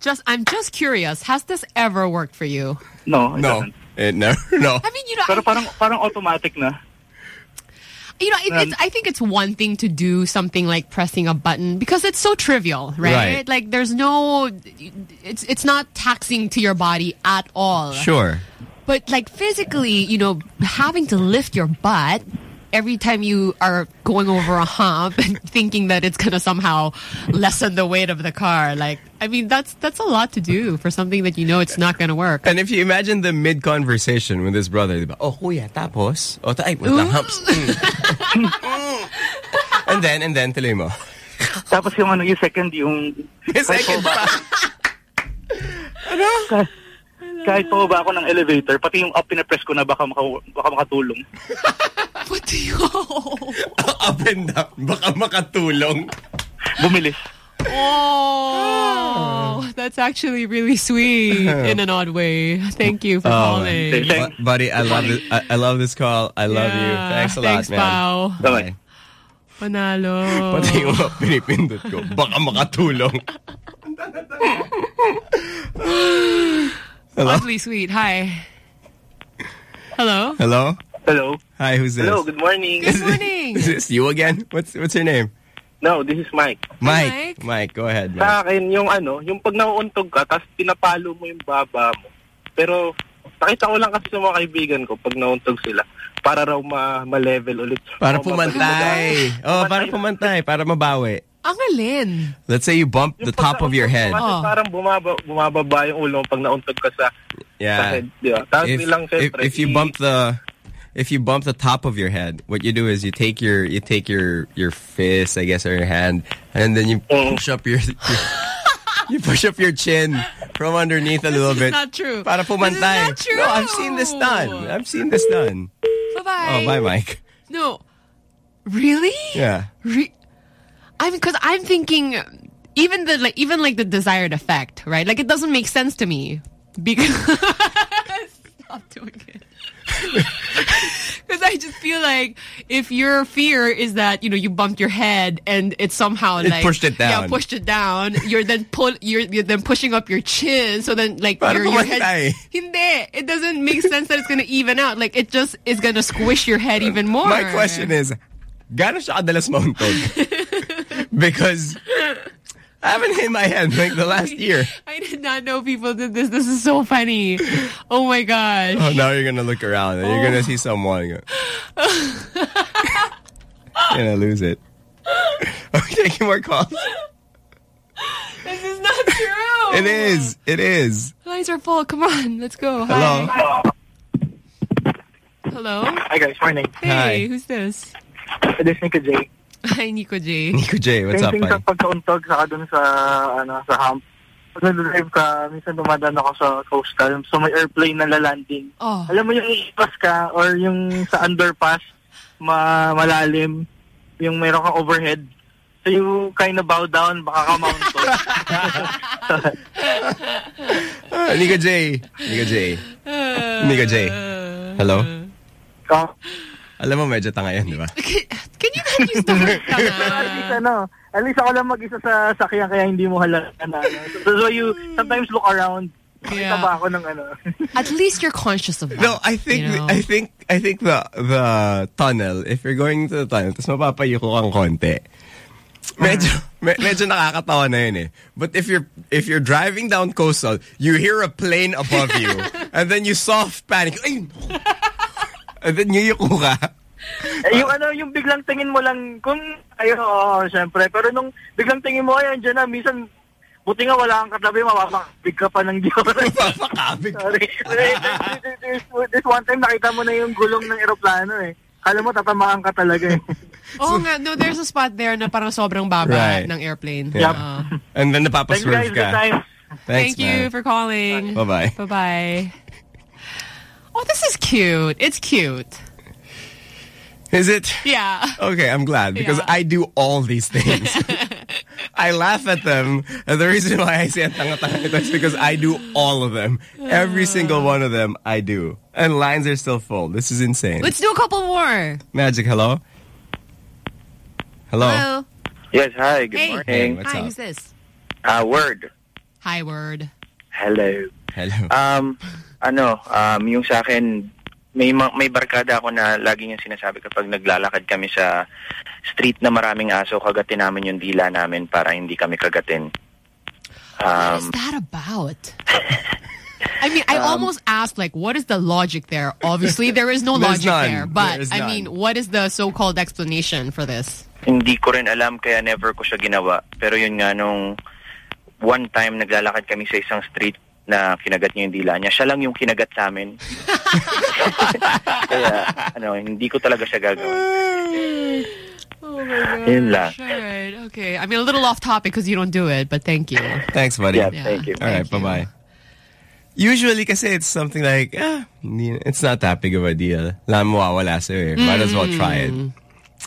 Just, I'm just curious. Has this ever worked for you? No, it No. doesn't. It never, no. I mean, you know, Pero I- parang, parang automatic na. You know, it, Um, it's, I think it's one thing to do something like pressing a button because it's so trivial, right? Right. Like there's no, it's it's not taxing to your body at all. Sure. But like physically, you know, having to lift your butt every time you are going over a hump and thinking that it's gonna somehow lessen the weight of the car, like I mean, that's that's a lot to do for something that you know it's not gonna work. And if you imagine the mid-conversation with his brother, di ba? Oh, kuya, tapos? O, ta- ay, wait lang, humps. Mm. and then, and then, tuloy mo. Tapos yung ano, yung second, yung... Yung second pa. ano? Kahit pa ba ako ng elevator, pati yung up pinapress ko na baka, maka, baka makatulong. What do you? Up and down. Baka makatulong. Bumilis. Oh, that's actually really sweet in an odd way. Thank you for Oh, calling. man. Bu- buddy, I love this. I, I love this call. I love you. Yeah, Thanks a thanks, lot, man. Pao. Bye. Panalo. Pati yung mga pinipindot ko, baka makatulong. Hello? Oddly sweet. Hi. Hello. Hello? Hello. Hi, who's this? Hello, good morning. Good morning. Is this you again? What's what's your name? No, this is Mike. Mike. Mike, go ahead, Mike. Sa akin, yung ano, yung pag nauuntog ka, tapos pinapalo mo yung baba mo. Pero, nakita ko lang kasi sa mga kaibigan ko, pag nauuntog sila, para raw ma- ma-level ulit. Para O, pumantay. Oh, para pumantay, para mabawi. Ang alin. Let's say you bump the top of your head. Kasi oh. parang bumaba, bumababa yung ulo pag nauntog ka sa, sa Yeah. head. Di? Tapos If, bilang if, syempre, if you bump the if you bump the top of your head, what you do is you take your you take your your fist, I guess, or your hand, and then you oh. push up your, your you push up your chin from underneath a little This is bit. not true. Para This is not true. No, I've seen this done. I've seen this done. Bye-bye. Oh, bye, Mike. No. Really? Yeah. Re- I mean, because I'm thinking, even the like, even like the desired effect, right? Like it doesn't make sense to me because stop doing it. Because I just feel like if your fear is that you know you bumped your head and it's somehow It like pushed it down, yeah pushed it down, you're then pull you're you're then pushing up your chin, so then like your, your head. Hindi, it doesn't make sense that it's gonna even out. Like it just is gonna squish your head even more. My question is, gano'n siya kadalas mauntog? because I haven't hit my head like the last year. I did not know people did this. This is so funny. Oh my gosh. Oh, now you're gonna look around and you're Oh. gonna see someone. and Go, you're gonna lose it. Okay, taking more calls. This is not true. It is. It is. The Lines are full. Come on, let's go. Hello. Hi. Hello. Hello. Hi guys, morning. Hey, Hi. who's this? This is Nico J. Hi, Nico J. Nico J, what's Same up, thing sa buddy? pagkauntog saka dun sa, ano, sa hump. Pag nag-drive ka, minsan dumadaan ako sa coastal, so may airplane na lalanding. Oh. Alam mo yung ipas ka or yung sa underpass, ma malalim, yung mayroon kang overhead. So you kind of bow down, baka ka mount to. Ah, Nico J. Nico J. Nico J. Hello? Oh. Alam mo, medyo tanga yan, di ba? Can you not use the word at least ano, at least ako lang mag-isa sa sakyan kaya hindi mo halata na. ano. So, so you sometimes look around. Makita ba ako ng ano? At least you're conscious of that. No, I think you know? I think I think the the tunnel, if you're going to the tunnel, tapos mapapayuko kang konti. Medyo me- medyo nakakatawa na yun eh. But if you're if you're driving down coastal, you hear a plane above you and then you soft panic. Ay, no. And then yuyuko ka. Eh, yung ano, yung biglang tingin mo lang, kung, ayun, oo, syempre. Pero nung biglang tingin mo, ayan, dyan na, minsan, buti nga wala kang katabi, mapapakabig ka pa ng Diyos. Mapapakabig? Sorry. this, this one time, nakita mo na yung gulong ng eroplano eh. Kala mo, tatamaan ka talaga eh. Oo nga, no, there's a spot there na parang sobrang baba Right. ng airplane. Yeah. Oo. And then Thank you napapaswerve guys, good ka. Thanks, Thank you man. for calling. Bye-bye. Bye-bye. Oh, this is cute. It's cute. Is it? Yeah. Okay, I'm glad because Yeah. I do all these things. I laugh at them, and the reason why I say ang tanga-tanga is because I do all of them. Every single one of them, I do. And lines are still full. This is insane. Let's do a couple more. Magic, hello? Hello? Hello. Yes, hi, good Hey. morning. Hey, what's Hi, up? who's this? Uh, word. Hi, word. Hello. Hello. Um, ano, um, yung sa akin, may may barkada ako na lagi sinasabi kapag naglalakad kami sa street na maraming aso, kagatin namin yung dila namin para hindi kami kagatin. What is Um, that about? I mean, I almost asked, like, what is the logic there? Obviously, there is no logic none. there. But, There I mean, what is the so-called explanation for this? hindi ko rin alam kaya never ko siya ginawa. Pero yun nga nung one time naglalakad kami sa isang street na kinagat niya yung dila niya. Siya lang yung kinagat sa amin. kaya ano, hindi ko talaga siya gagawin. Oh my gosh. Yun lang. Alright, okay. I mean, a little off topic because you don't do it, but thank you. Thanks, buddy. Yeah, thank you. All right, bye-bye. Usually kasi it's something like, ah, it's not that big of a deal. Lang mawawala sa'yo eh. Might as well try it.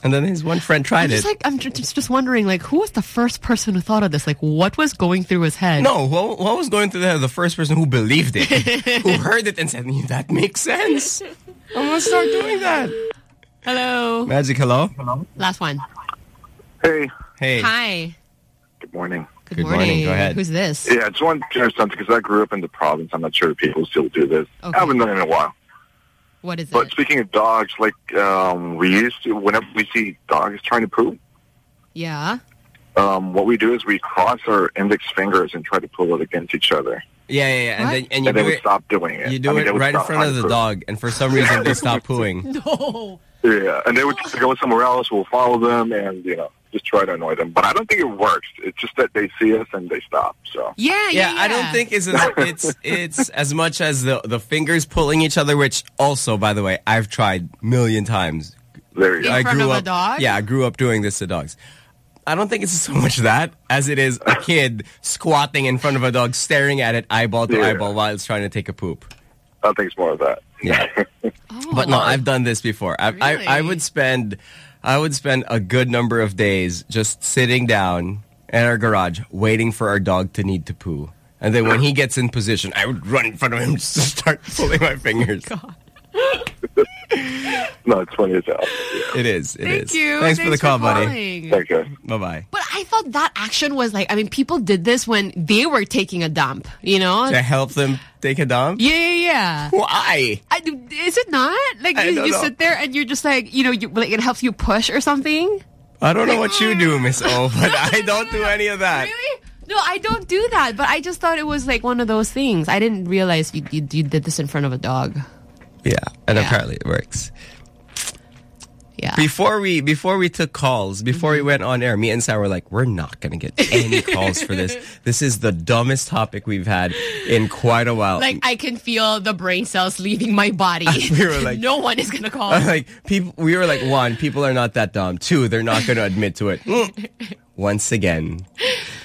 And then his one friend tried I'm it. just like, I'm just, just wondering, like, who was the first person who thought of this? Like, what was going through his head? No, what, what was going through the, head of the first person who believed it, who heard it and said, that makes sense. I'm gonna start doing that. Hello. Magic, hello? Hello. Last one. Hey. Hey. Hi. Good morning. Good, morning. Morning. Go ahead. Who's this? Yeah, I just wanted to share something because I grew up in the province. I'm not sure if people still do this. Okay. I haven't done it in a while. What is But it? speaking of dogs, like um, we used to, whenever we see dogs trying to poop, Yeah. um, what we do is we cross our index fingers and try to pull it against each other. Yeah, yeah, yeah. And then and you And do would it. stop doing it. You do I mean, it right in front of the to poop. dog, and for some reason they stop pooing. No. Yeah, and they would go somewhere else. We'll follow them and you know just try to annoy them. But I don't think it works. It's just that they see us and they stop. So Yeah, Yeah, I don't think it's as, it's it's as much as the the fingers pulling each other. Which also, by the way, I've tried million times. There In front of a dog? Yeah, I grew up doing this to dogs. I don't think it's so much that as it is a kid squatting in front of a dog, staring at it eyeball to Yeah. eyeball while it's trying to take a poop. I think it's more of that. Yeah. Oh. But no, I've done this before. I, I I would spend I would spend a good number of days just sitting down in our garage waiting for our dog to need to poo. And then when he gets in position, I would run in front of him just to start pulling my fingers. Oh, no, it's funny as hell. It is. It is. Thank you. Thanks, for the call, for buddy. Thank you. Bye bye. But I thought that action was like, I mean, people did this when they were taking a dump, you know? To help them take a dump? Yeah, yeah, yeah. Why? I, is it not? Like, you, you sit there and you're just like, you know, you, like it helps you push or something? I don't know what you do, Miss O, but I don't do any of that. Really? No, I don't do that, but I just thought it was like one of those things. I didn't realize you, you, you did this in front of a dog. Yeah, and apparently it works. Yeah. Before we before we took calls, before we went on air, me and Sarah were like, we're not gonna get any calls for this. This is the dumbest topic we've had in quite a while. Like I can feel the brain cells leaving my body. We were like- no one is gonna call. like people we were like one people are not that dumb two they're not going to admit to it Mm. once again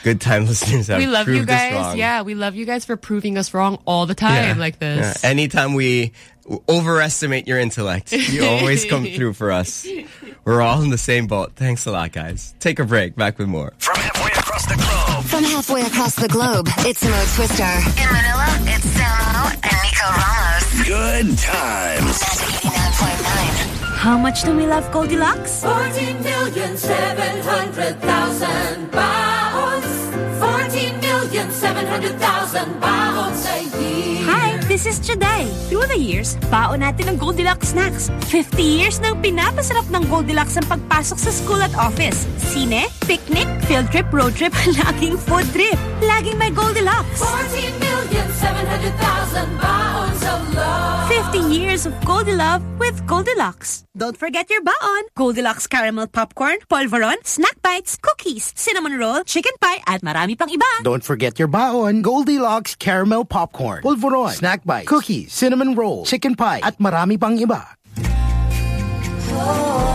good time listeners we love you guys. Yeah, we love you guys for proving us wrong all the time like this. Yeah. anytime we overestimate your intellect you always come through for us we're all in the same boat thanks a lot guys take a break back with more From halfway across the globe. From halfway across the globe, it's Mo Twister. In Manila, it's Samo and Nico Ramos. Good times. How much do we love Goldilocks? 14 million Hi, this is Chaday. Through the years, baon natin ang Goldilocks snacks. 50 years nang pinapasarap ng Goldilocks ang pagpasok sa school at office. Sine, picnic, field trip, road trip, laging food trip. Laging may Goldilocks. 14 million 700,000 baons of love. 50 years of Goldilove with Goldilocks. Don't forget your baon. Goldilocks caramel popcorn, polvoron, snack bites, cookies, cinnamon roll, chicken pie, at marami pang iba. Don't forget your baon, Goldilocks caramel popcorn, polvoron, snack bites, cookies, cinnamon roll, chicken pie, at marami pang iba. All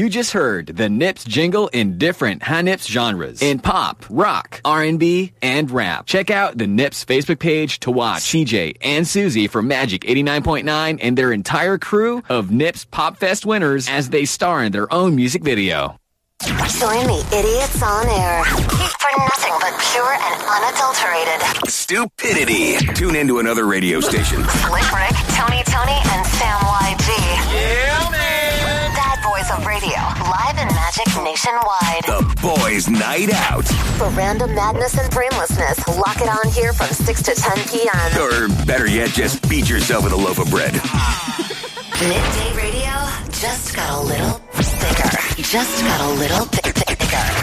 You just heard the Nips jingle in different Hanips genres in pop, rock, R&B, and rap. Check out the Nips Facebook page to watch CJ and Susie from Magic 89.9 and their entire crew of Nips Pop Fest winners as they star in their own music video. Join the idiots on air for nothing but pure and unadulterated. Stupidity. Tune into another radio station. Slick Rick, Tony Toni, and Sam YG. Yeah, man. Boys of Radio, live in Magic nationwide. The Boys Night Out. For random madness and brainlessness, lock it on here from 6 to 10 p.m. Or better yet, just beat yourself with a loaf of bread. Midday radio just got a little bigger. Just got a little bit bigger.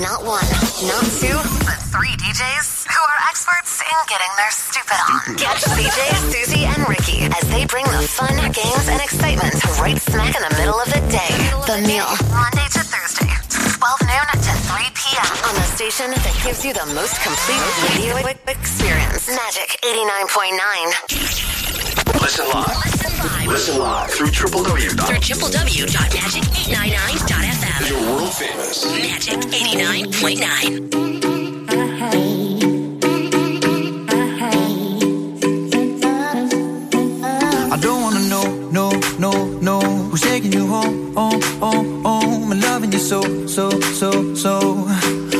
Not one, not two, but three DJs who are experts in getting their stupid on. Catch CJ, Susie, and Ricky as they bring the fun, games, and excitement right smack in the middle of the day. The Meal. Monday to Thursday, 12 noon to 3 p.m. On the station that gives you the most complete radio experience. Magic 89.9. Listen live. Listen live through www. Through www.magic899.fm. Your world famous. Magic 89.9. I don't wanna know, no, no, no Who's taking you home, home, home, home And loving you so, so, so, so The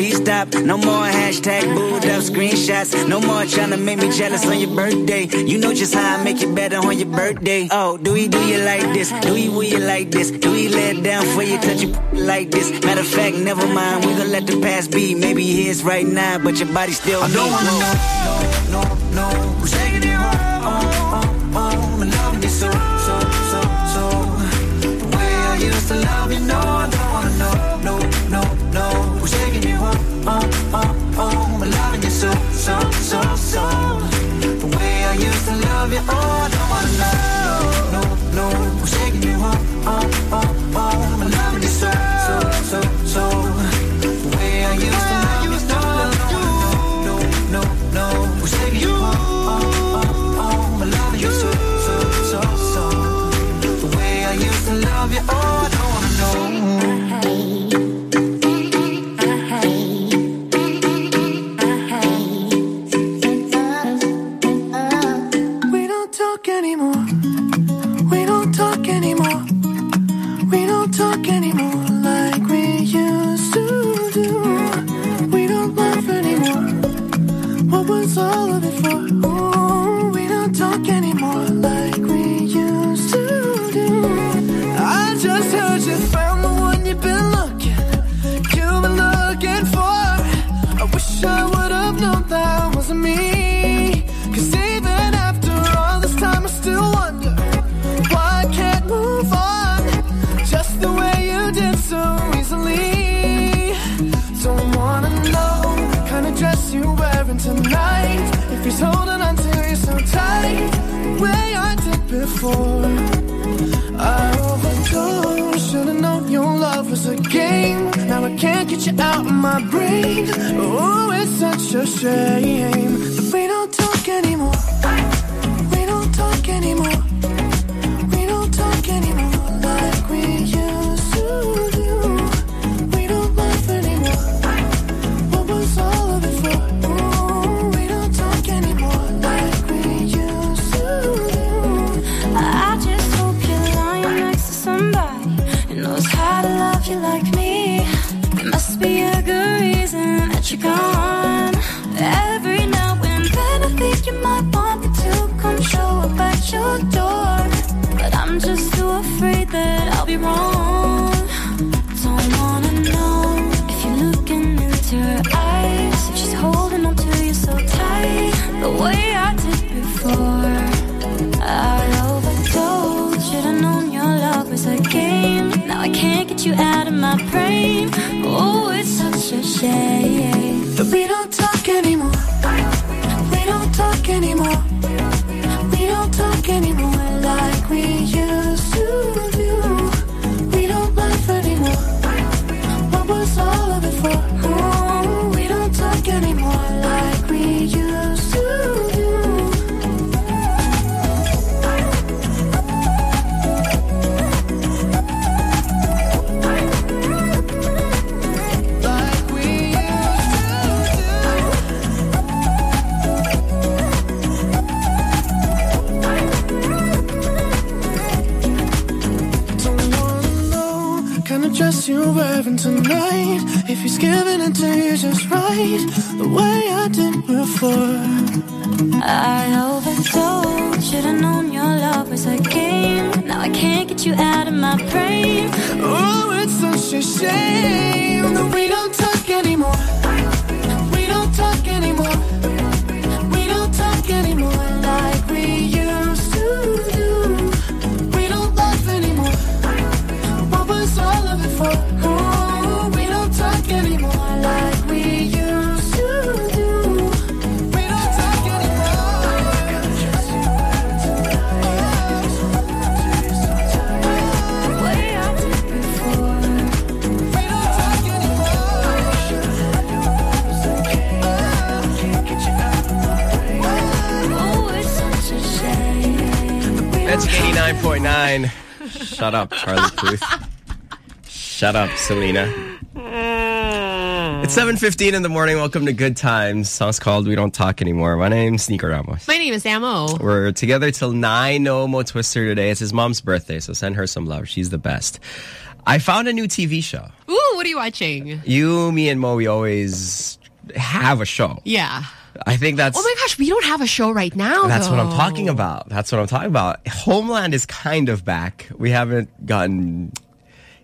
please stop. No more hashtag booed up screenshots. No more trying to make me jealous on your birthday. You know just how I make it better on your birthday. Oh, do we do you like this? Do we will you like this? Do we let down for you, touch you like this? Matter of fact, never mind. We gonna let the past be. Maybe it's right now, but your body still. I don't wanna know, no, no, no. oh, I'm loving you so, so, so, so. The way I used to love you, oh, no, I know, no, no, I'm shaking you up. my brain. Oh, it's such a shame. Such 89.9. Shut up, Charlie Puth. Shut up, Selena. It's 7.15 in the morning. Welcome to Good Times. Song's called We Don't Talk Anymore. My name's Nico Ramos. My name is Ammo. We're together till 9. No Mo Twister today. It's his mom's birthday, so send her some love. She's the best. I found a new TV show. Ooh, what are you watching? You, me, and Mo, we always have a show. Yeah. I think that's... Oh my gosh, we don't have a show right now. That's what I'm talking about. That's what I'm talking about. Homeland is kind of back. We haven't gotten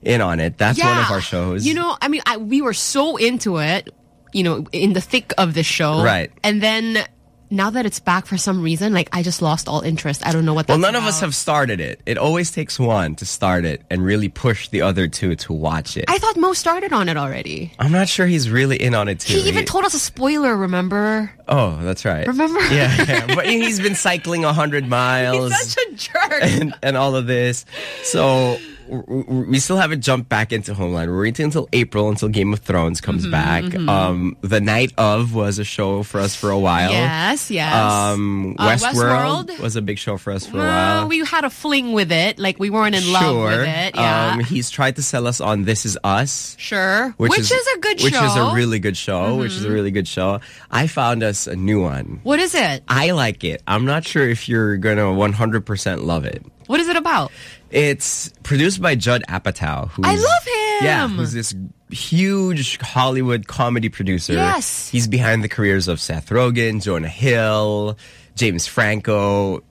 in on it. That's one of our shows. You know, I mean, I, we were so into it, you know, in the thick of the show. Right. And then now that it's back for some reason, like I just lost all interest. I don't know what well, none of us have started it. It always takes one to start it and really push the other two to watch it. I thought Mo started on it already. I'm not sure he's really in on it too. He even told us a spoiler, remember? Oh, that's right. Remember? Yeah, yeah. but he's been cycling a 100 miles. He's such a jerk. and, and all of this. So we still haven't jumped back into Homeland. We're waiting until April until Game of Thrones comes Mhm, back. mhm. Um, the Night of was a show for us for a while. Yes, yes. Um, Uh, Westworld, Westworld? was a big show for us for a while. we had a fling with it. Like we weren't in love with it. Yeah. Um, he's tried to sell us on This Is Us. sure. Which, is, a good Which show. Which is a really good show. Which is a really good show. I found us a new one. What is it? I like it. I'm not sure if you're gonna 100% love it. What is it about? It's produced by Judd Apatow. Who's, I love him. Yeah, who's this huge Hollywood comedy producer. Yes. He's behind the careers of Seth Rogen, Jonah Hill, James Franco,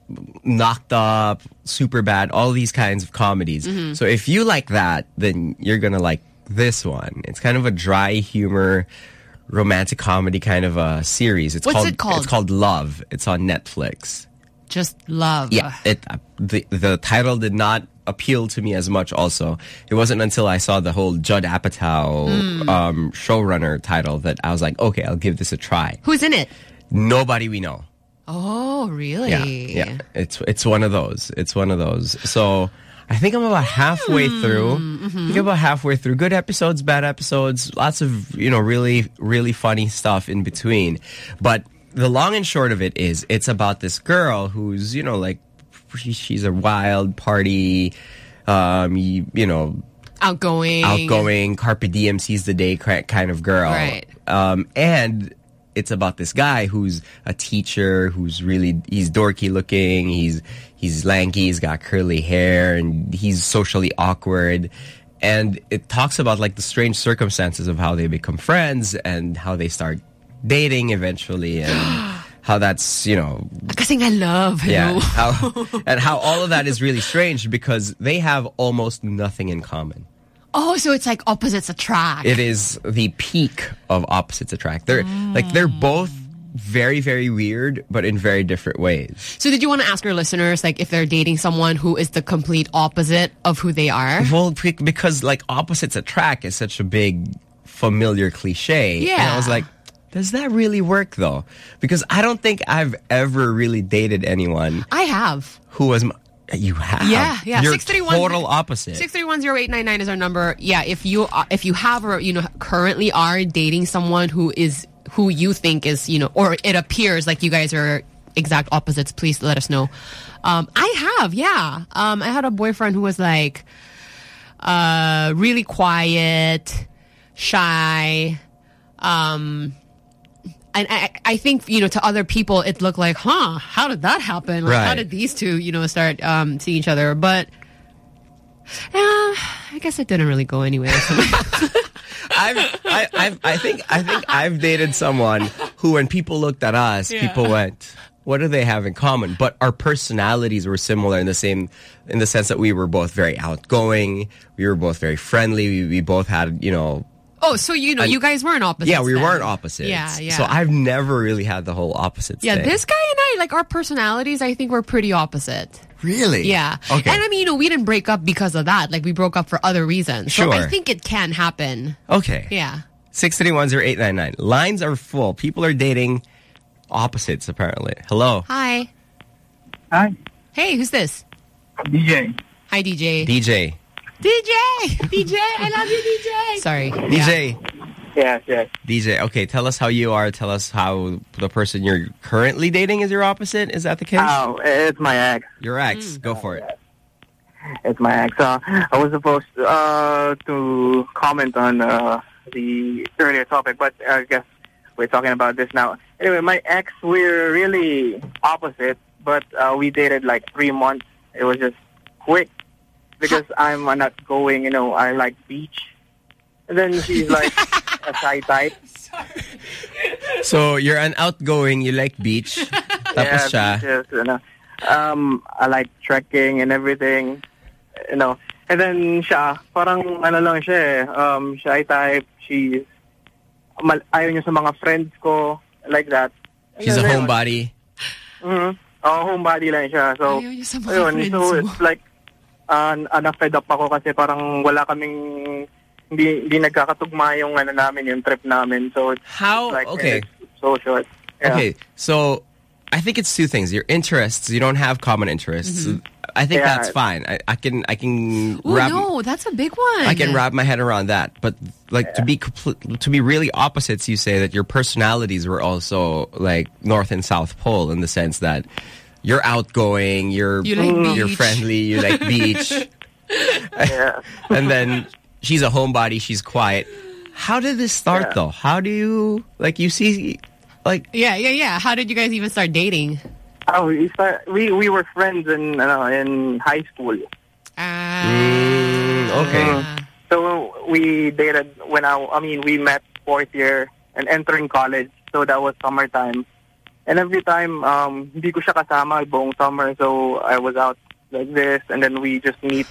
Knocked Up, Superbad, all these kinds of comedies. Mhm. So if you like that, then you're gonna like this one. It's kind of a dry humor, romantic comedy kind of a series. It's What's called, it called? It's called Love. It's on Netflix. Just love. Yeah, it the the title did not appeal to me as much. Also, it wasn't until I saw the whole Judd Apatow Mm. um, showrunner title that I was like, okay, I'll give this a try. Who's in it? Nobody we know. Oh, really? Yeah, yeah. It's it's one of those. It's one of those. So I think I'm about halfway Hmm, through. mm-hmm. I think about halfway through. Good episodes, bad episodes, lots of you know really really funny stuff in between. But the long and short of it is, it's about this girl who's you know like she's a wild party, um, you, you know Outgoing. outgoing, carpe diem, seize the day kind of girl. Right. Um, and it's about this guy who's a teacher, who's really he's dorky looking, he's he's lanky, he's got curly hair, and he's socially awkward. And it talks about like the strange circumstances of how they become friends and how they start dating eventually, and how that's you know Kasing I love. yeah, how, and how all of that is really strange because they have almost nothing in common. Oh, so it's like opposites attract. It is the peak of opposites attract. They're like they're mm. both very very weird, but in very different ways. So did you want to ask our listeners like if they're dating someone who is the complete opposite of who they are? Well, because like opposites attract is such a big familiar cliche. And I was like, does that really work though? Because I don't think I've ever really dated anyone I have. who was. m- You have. Yeah, yeah. You're 631 total opposite. Six three one zero eight nine nine is our number. Yeah, if you uh, if you have or you know currently are dating someone who is who you think is you know or it appears like you guys are exact opposites, please let us know. Um, I have, yeah. Um, I had a boyfriend who was like uh, really quiet, shy. Um, and I, I think you know to other people it looked like, huh? How did that happen? Like, How did these two you know start um, seeing each other? But uh, I guess it didn't really go anywhere. I've, I, I've, I think, I think I've dated someone who, when people looked at us, Yeah. people went, "What do they have in common?" But our personalities were similar in the same, in the sense that we were both very outgoing. We were both very friendly. We, we both had, you know, oh, so you know, And- you guys weren't opposites. yeah, we then. weren't opposites. Yeah, yeah. So I've never really had the whole opposites. Yeah, thing. this guy and I, like our personalities, I think we're pretty opposite. really, Yeah. Okay. And I mean, you know, we didn't break up because of that. Like we broke up for other reasons. So I think it can happen. okay. Yeah. Six three one zero eight nine nine. Lines are full. People are dating opposites. Apparently. Hello, Hi. Hi. Hey, who's this? DJ. Hi, DJ. DJ. DJ! DJ! I love you, DJ! Sorry. DJ. Yes, yes. DJ, okay, tell us how you are. Tell us how the person you're currently dating is your opposite. Is that the case? Oh, it's my ex. Your ex. Go for it. It's my ex. Uh, I was supposed uh, to comment on uh, the earlier topic, but I guess we're talking about this now. Anyway, my ex, we're really opposite, but uh, we dated like three months. It was just quick because I'm an outgoing, you know, I like beach. And then she's like a shy type. So you're an outgoing, you like beach. Tapos siya. beaches, you know. Um, I like trekking and everything, you know. And then siya, parang ano lang siya eh, um, shy type. She's, mal ayaw niya sa mga friends ko, like that. And She's a then, ayun. homebody. Mhm. Oh, homebody lang siya. So, Ayaw niya sa mga ayun, friends so mo. it's like, uh, uh, fed up ako kasi parang wala kaming, hindi, hindi nagkakatugma yung ano namin, yung trip namin. So, it's How? like, okay. it's so short. Yeah. Okay, so I think it's two things. Your interests, you don't have common interests. I think Yeah. that's fine. I, I can I can Oh, wrap no, that's a big one. I can wrap my head around that. But like to be complete, to be really opposites, you say that your personalities were also like North and South Pole in the sense that you're outgoing, you're You like you're beach. friendly, you like beach, yeah. and then she's a homebody, she's quiet. How did this start Yeah. though? How do you like you see like Yeah, yeah, yeah. How did you guys even start dating? Oh, we start, we we were friends in uh, in high school. Mm, okay. So we dated when I I mean we met fourth year and entering college. So that was summertime. And every time um hindi ko siya kasama buong summer. So I was out like this and then we just meet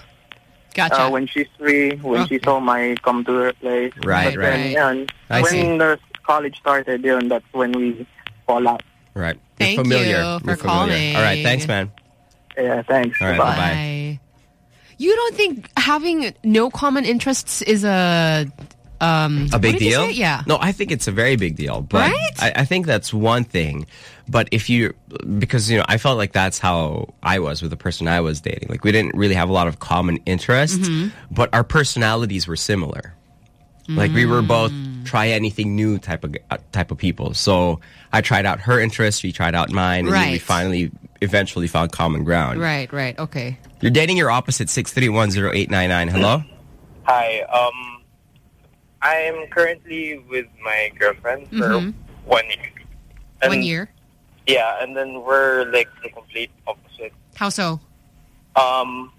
Gotcha. uh, when she's free, when she saw my come to her place. Right, But then, right. yun, I when see. the college started, yun, that's when we fall out. Right. Thank You're familiar. you for You're familiar. All right, thanks man. Yeah, thanks. All right, Bye. bye-bye. You don't think having no common interests is a um A big what did you deal? Yeah. No, I think it's a very big deal. But Right? I, I think that's one thing. But if you, because, you know, I felt like that's how I was with the person I was dating. Like, we didn't really have a lot of common interests, Mhm. but our personalities were similar. Like, we were both Mm. try anything new type of uh, type of people. So I tried out her interests, she tried out mine, and then we finally eventually found common ground. Right, right. Okay. You're dating your opposite, 6310899. Hello? Hi. Um, I'm currently with my girlfriend for Mhm. one year. And- One year. Yeah, and then we're like the complete opposite. How so? Um,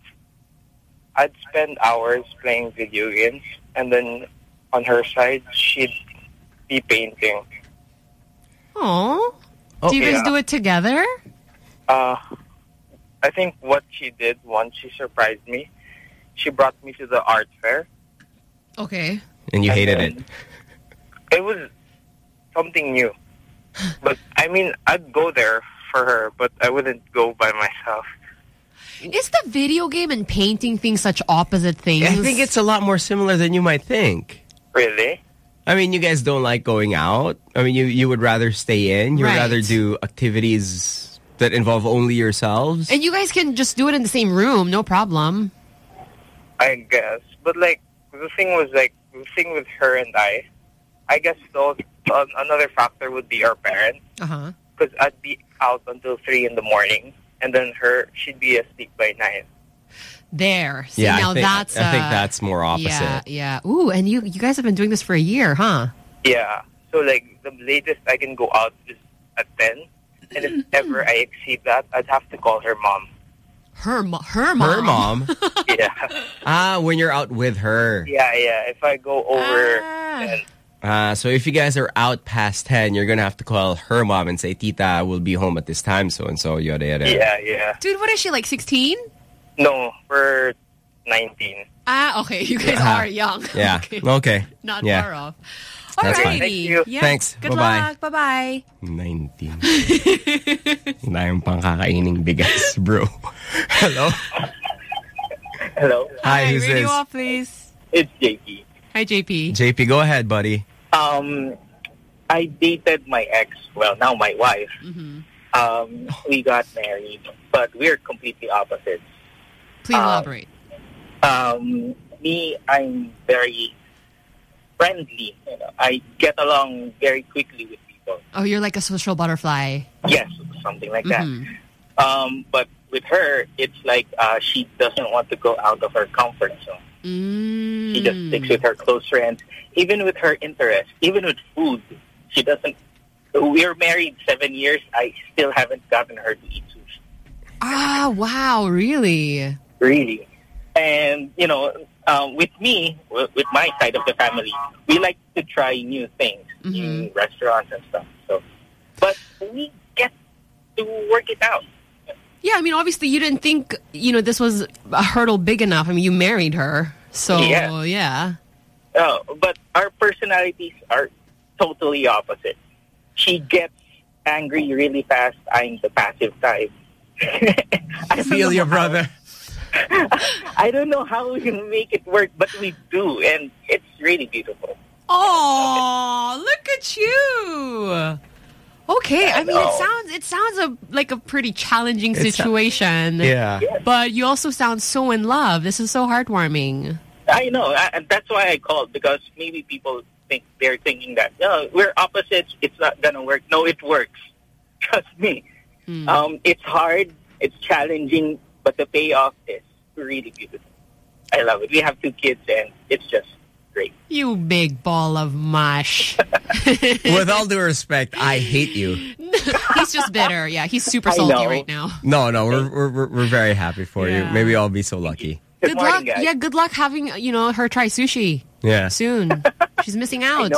I'd spend hours playing video games, and then on her side, she'd be painting. Oh. Do you guys yeah. do it together? Uh, I think what she did once, she surprised me. She brought me to the art fair. Okay. And you hated it. It was something new. But, I mean, I'd go there for her, but I wouldn't go by myself. Is the video game and painting thing such opposite things? I think it's a lot more similar than you might think. Really? I mean, you guys don't like going out. I mean, you, you would rather stay in. You'd Right. rather do activities that involve only yourselves. And you guys can just do it in the same room, no problem. I guess. But, like, the thing was, like, the thing with her and I, I guess those, uh, another factor would be our parents. Uh-huh. Because I'd be out until 3 in the morning, and then her, she'd be asleep by 9. There. See, Yeah, I now think- that's I think uh, that's more opposite. Yeah, yeah. Ooh, and you you guys have been doing this for a year, huh? Yeah. So, like, the latest I can go out is at 10. And if ever I exceed that, I'd have to call her mom. Her, mo- her mom. Her mom. yeah. Ah, when you're out with her. Yeah, yeah. If I go over, then Uh, so if you guys are out past 10, you're going to have to call her mom and say, Tita, I will be home at this time, so and so, yada, yada. yeah, yeah. Dude, what is she, like 16? No, we're 19. Ah, okay. You guys Ah. are young. Yeah. Okay. Okay. Not yeah. far off. That's fine. Alrighty. Thank you. Yeah. Thanks. Good Bye-bye. luck. Bye-bye. 19. Na yung pangkakaining bigas, bro. Hello? Hello. Hi, who's radio this? off, please. It's JP. Hi, JP. JP, go ahead, buddy. Um, I dated my ex, well, now my wife. Mm-hmm. Um, we got married, but we're completely opposites. Please Um, elaborate. Um, me, I'm very friendly. You know, I get along very quickly with people. Oh, you're like a social butterfly. Yes, something like Mhm. that. Um, but with her, it's like uh, she doesn't want to go out of her comfort zone. Mm. She just sticks with her close friends, even with her interests, even with food. She doesn't. We're married seven years. I still haven't gotten her to eat sushi. Ah, wow, really? Really. And, you know, um, with me, with, with my side of the family, we like to try new things in restaurants and stuff. So, But we get to work it out. Yeah, I mean, obviously you didn't think, you know, this was a hurdle big enough. I mean, you married her. So, Yeah. yeah. Uh, but our personalities are totally opposite. She gets angry really fast. I'm the passive type. I feel your brother. I don't know how we can make it work, but we do, and it's really beautiful. Oh, look at you. Okay, I, I mean, it sounds it sounds a, like a pretty challenging It's a- situation. Yeah. But you also sound so in love. This is so heartwarming. I know, I, and that's why I called because maybe people think they're thinking that no, we're opposites. It's not gonna work. No, it works. Trust me. Um, it's hard. It's challenging, but the payoff is really beautiful. I love it. We have two kids, and it's just great. You big ball of mush. With all due respect, I hate you. he's just bitter. Yeah, he's super salty right now. No, no, we're we're we're- we're very happy for Yeah. you. Maybe I'll be so lucky. Good Good morning, luck. guys. Yeah, good luck having, you know, her try sushi Yeah. soon. She's missing out.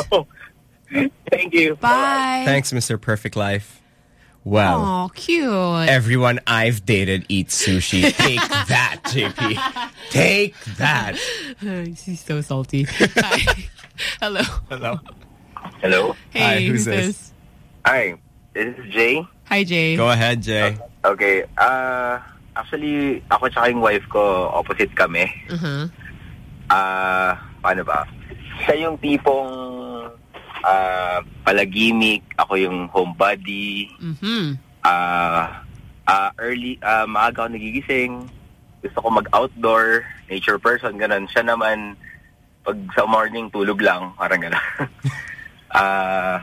Thank you. Bye. Thanks, Mr. Perfect Life. Wow. Oh, cute. Everyone I've dated eats sushi. Take that, JP. Take that. She's so salty. Hi. Hello. Hello. Hello. Hey, Hi, who's who's this? this? Hi, this is Jay. Hi, Jay. Go ahead, Jay. Okay. Uh, actually, ako tsaka yung wife ko, opposite kami. Uh-huh. Ah, paano ba? Siya yung tipong ah, palagimik, ako yung homebody. Mm-hmm. Ah, ah, early, ah, maaga ako nagigising. Gusto ko mag-outdoor, nature person, ganun. Siya naman, pag sa morning, tulog lang, parang gano'n. Ah,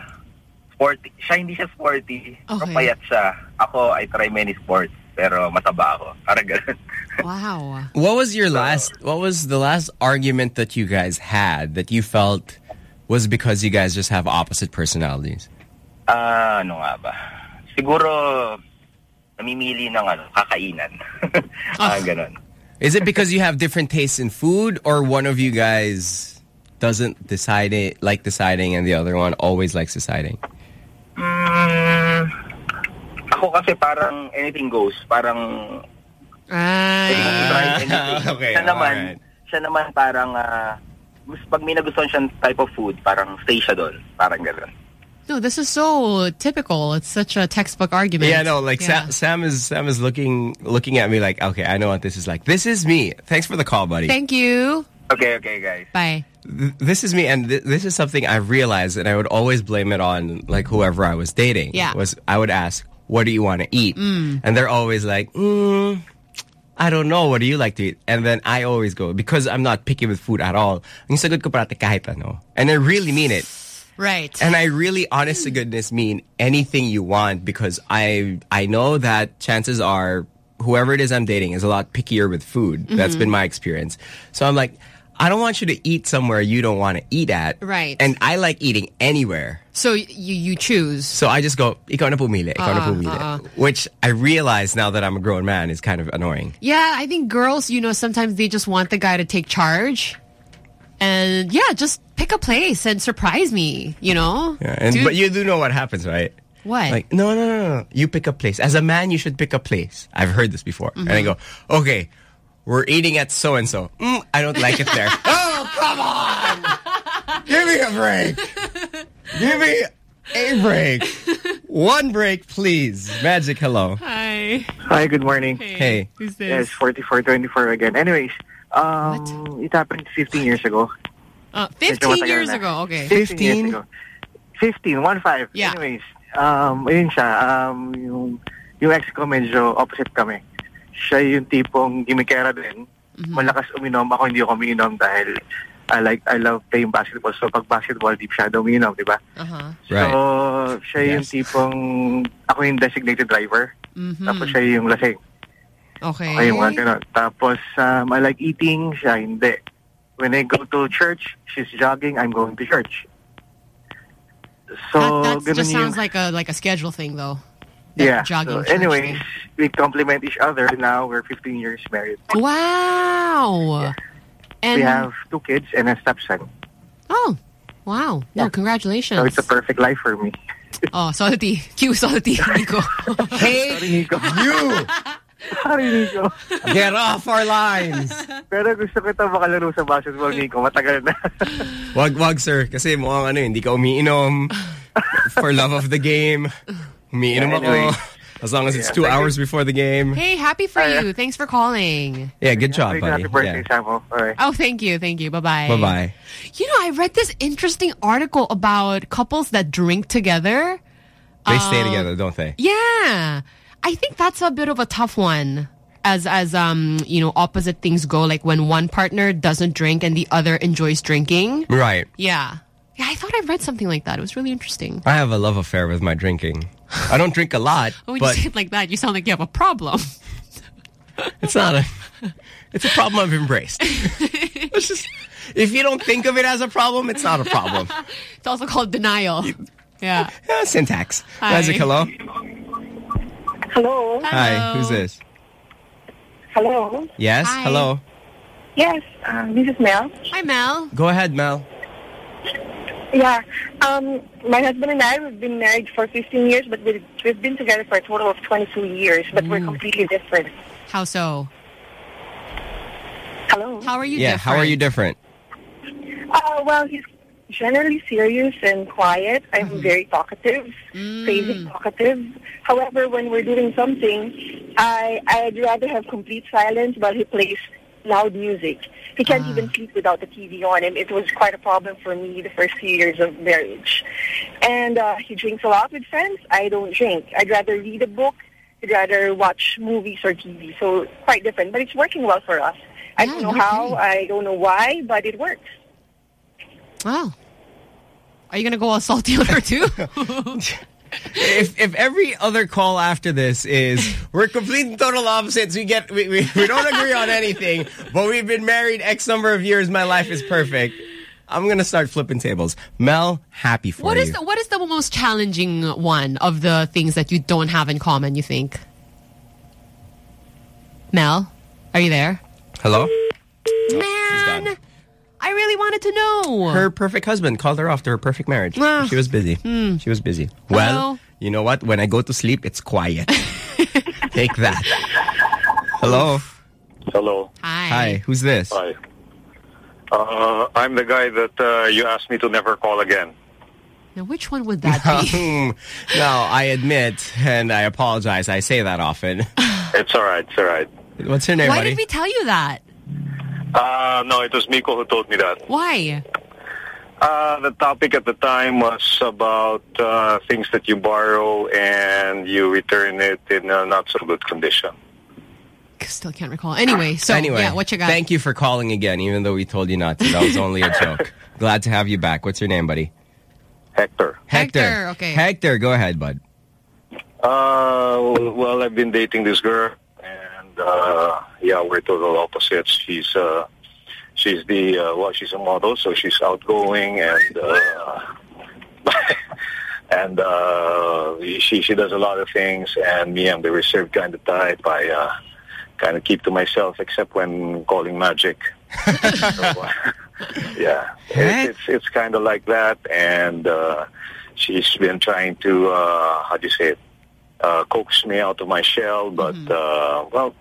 sporty. Siya hindi siya sporty. Okay. payat siya. Ako, I try many sports, pero mataba ako. Parang gano'n. Wow. What was your last what was the last argument that you guys had that you felt was because you guys just have opposite personalities? Ah, ano nga ba? Siguro, namimili ng ano, kakainan. ah, ganun. Is it because you have different tastes in food or one of you guys doesn't decide it like deciding and the other one always likes deciding? Mm, ako kasi parang anything goes. Parang Ah. pwede kong try anything. Okay, siya naman, alright. siya naman parang, gus- pag may nagustuhan siyang type of food, parang stay siya doon. Parang gano'n. No, this is so typical. It's such a textbook argument. Yeah, no, like Yeah. Sam, Sam is Sam is looking looking at me like, okay, I know what this is like. This is me. Thanks for the call, buddy. Thank you. Okay, okay, guys. Bye. This is me, and th- this is something I realized, and I would always blame it on like whoever I was dating. Yeah. was I would ask, "What do you want to eat?" Mm. And they're always like, mm, "I don't know. What do you like to eat?" And then I always go because I'm not picky with food at all. Ang sagot ko parati kahit ano, and I really mean it. Right. And I really, honest to goodness, mean anything you want because I I know that chances are whoever it is I'm dating is a lot pickier with food. That's Mhm. been my experience. So I'm like, I don't want you to eat somewhere you don't want to eat at. Right. And I like eating anywhere. So you you choose. So I just go, ikaw na pumili, ikaw Uh-uh, pumili. uh-uh. Which I realize now that I'm a grown man is kind of annoying. Yeah, I think girls, you know, sometimes they just want the guy to take charge. And yeah, just pick a place and surprise me, you know? Yeah, and Dude, but you do know what happens, right? What? Like, no, no, no, no. You pick a place. As a man, you should pick a place. I've heard this before. And I Mhm. go, okay, we're eating at so and so. Mm, I don't like it there. oh, come on! Give me a break. Give me a break. One break, please. Magic, hello. Hi. Hi, good morning. Hey. Who's this? Yes, 4424 again. Anyways, um, it happened 15 years ago. Uh, 15 years na. ago, okay. 15 years ago. 15, 1-5. Yeah. Anyways, um, ayun siya, um, yung, yung ex ko medyo opposite kami. Siya yung tipong gimikera din. Mm-hmm. Malakas uminom. Ako hindi ako uminom dahil I like, I love playing basketball. So pag basketball, deep siya daw uminom, di ba? Uh-huh. So, siya yung tipong, ako yung designated driver. Mhm. Tapos siya yung lasing. Okay. Okay, mga ganun. Tapos, um, I like eating, siya hindi. When I go to church, she's jogging, I'm going to church. So, that ganun just yung, sounds like a like a schedule thing though. That yeah. jogging So, church anyways, we complement each other. Now, we're 15 years married. Wow. And we have two kids and a stepson. Oh. Wow. No, congratulations. So, it's a perfect life for me. Oh, salty. Cue salty, Nico. hey, Nico. You! Sorry, Nico. Get off our lines. Pero gusto kita makalaro sa basketball, Nico. Matagal na. Wag, wag, sir. Kasi mukhang ano, eh, hindi ka umiinom. For love of the game. Umiinom Yeah, ako. anyway. As long as it's Yeah, two thank you. hours before the game. Hey, happy for you. Thanks for calling. Yeah, good job, buddy. Happy birthday, Yeah. Samo. All right. Oh, thank you. Thank you. Bye-bye. Bye-bye. You know, I read this interesting article about couples that drink together. They stay Uh, together, don't they? Yeah. I think that's a bit of a tough one. As as um, you know, opposite things go like when one partner doesn't drink and the other enjoys drinking. Right. Yeah. Yeah, I thought I read something like that. It was really interesting. I have a love affair with my drinking. I don't drink a lot, Oh, when but you say it like that, you sound like you have a problem. it's not a. It's a problem I've embraced. It's just, if you don't think of it as a problem, it's not a problem. It's also called denial. Yeah. Yeah, syntax. Hi. Magic, hello. Hello. Hi, who's this? Hello. Yes, Hi. hello. Yes, um, this is Mel. Hi, Mel. Go ahead, Mel. Yeah. Um, my husband and I, we've been married for 15 years, but we've, we've been together for a total of 22 years, but we're completely different. How so? Hello. How are you yeah, how are you different? Uh, well, he's generally serious and quiet. I'm Mm-hmm. very talkative, Mm. crazy talkative. However, when we're doing something, I, I'd rather have complete silence while he plays loud music. He can't Ah. even sleep without the TV on, and it was quite a problem for me the first few years of marriage. And uh, he drinks a lot with friends. I don't drink. I'd rather read a book. I'd rather watch movies or TV. So quite different, but it's working well for us. I don't know no how. kidding. I don't know why, but it works. Wow. Are you going to go all salty on her too? if if every other call after this is we're complete and total opposites, we get we, we, we don't agree on anything, but we've been married X number of years, my life is perfect. I'm gonna start flipping tables. Mel, happy for What you. is the what is the most challenging one of the things that you don't have in common, you think? Mel, are you there? Hello? Man, I really wanted to know. Her perfect husband called her off to her perfect marriage. Ah. She was busy. Hmm. She was busy. Hello? Well, you know what? When I go to sleep, it's quiet. Take that. Hello. Hello. Hi. Hi. Who's this? Hi. Uh, I'm the guy that uh, you asked me to never call again. Now, which one would that be? no, I admit and I apologize. I say that often. It's all right. It's all right. What's your name, Why buddy? did we tell you that? Uh, no, it was Miko who told me that. Why? Uh, the topic at the time was about uh, things that you borrow and you return it in a not so good condition. Still can't recall. Anyway, so anyway, yeah, what you got? Thank you for calling again, even though we told you not to. That was only a joke. Glad to have you back. What's your name, buddy? Hector. Hector. Hector, okay. Hector, go ahead, bud. Uh, well, I've been dating this girl, and uh, yeah, we're total opposites. She's uh, she's the uh, well, she's a model, so she's outgoing and uh, and uh, she she does a lot of things. And me, I'm the reserved kind of type. I uh, kind of keep to myself, except when calling magic. So, uh, yeah, it's it's, it's kind of like that. And uh, she's been trying to uh, how do you say it? Uh, coax me out of my shell, but uh, well,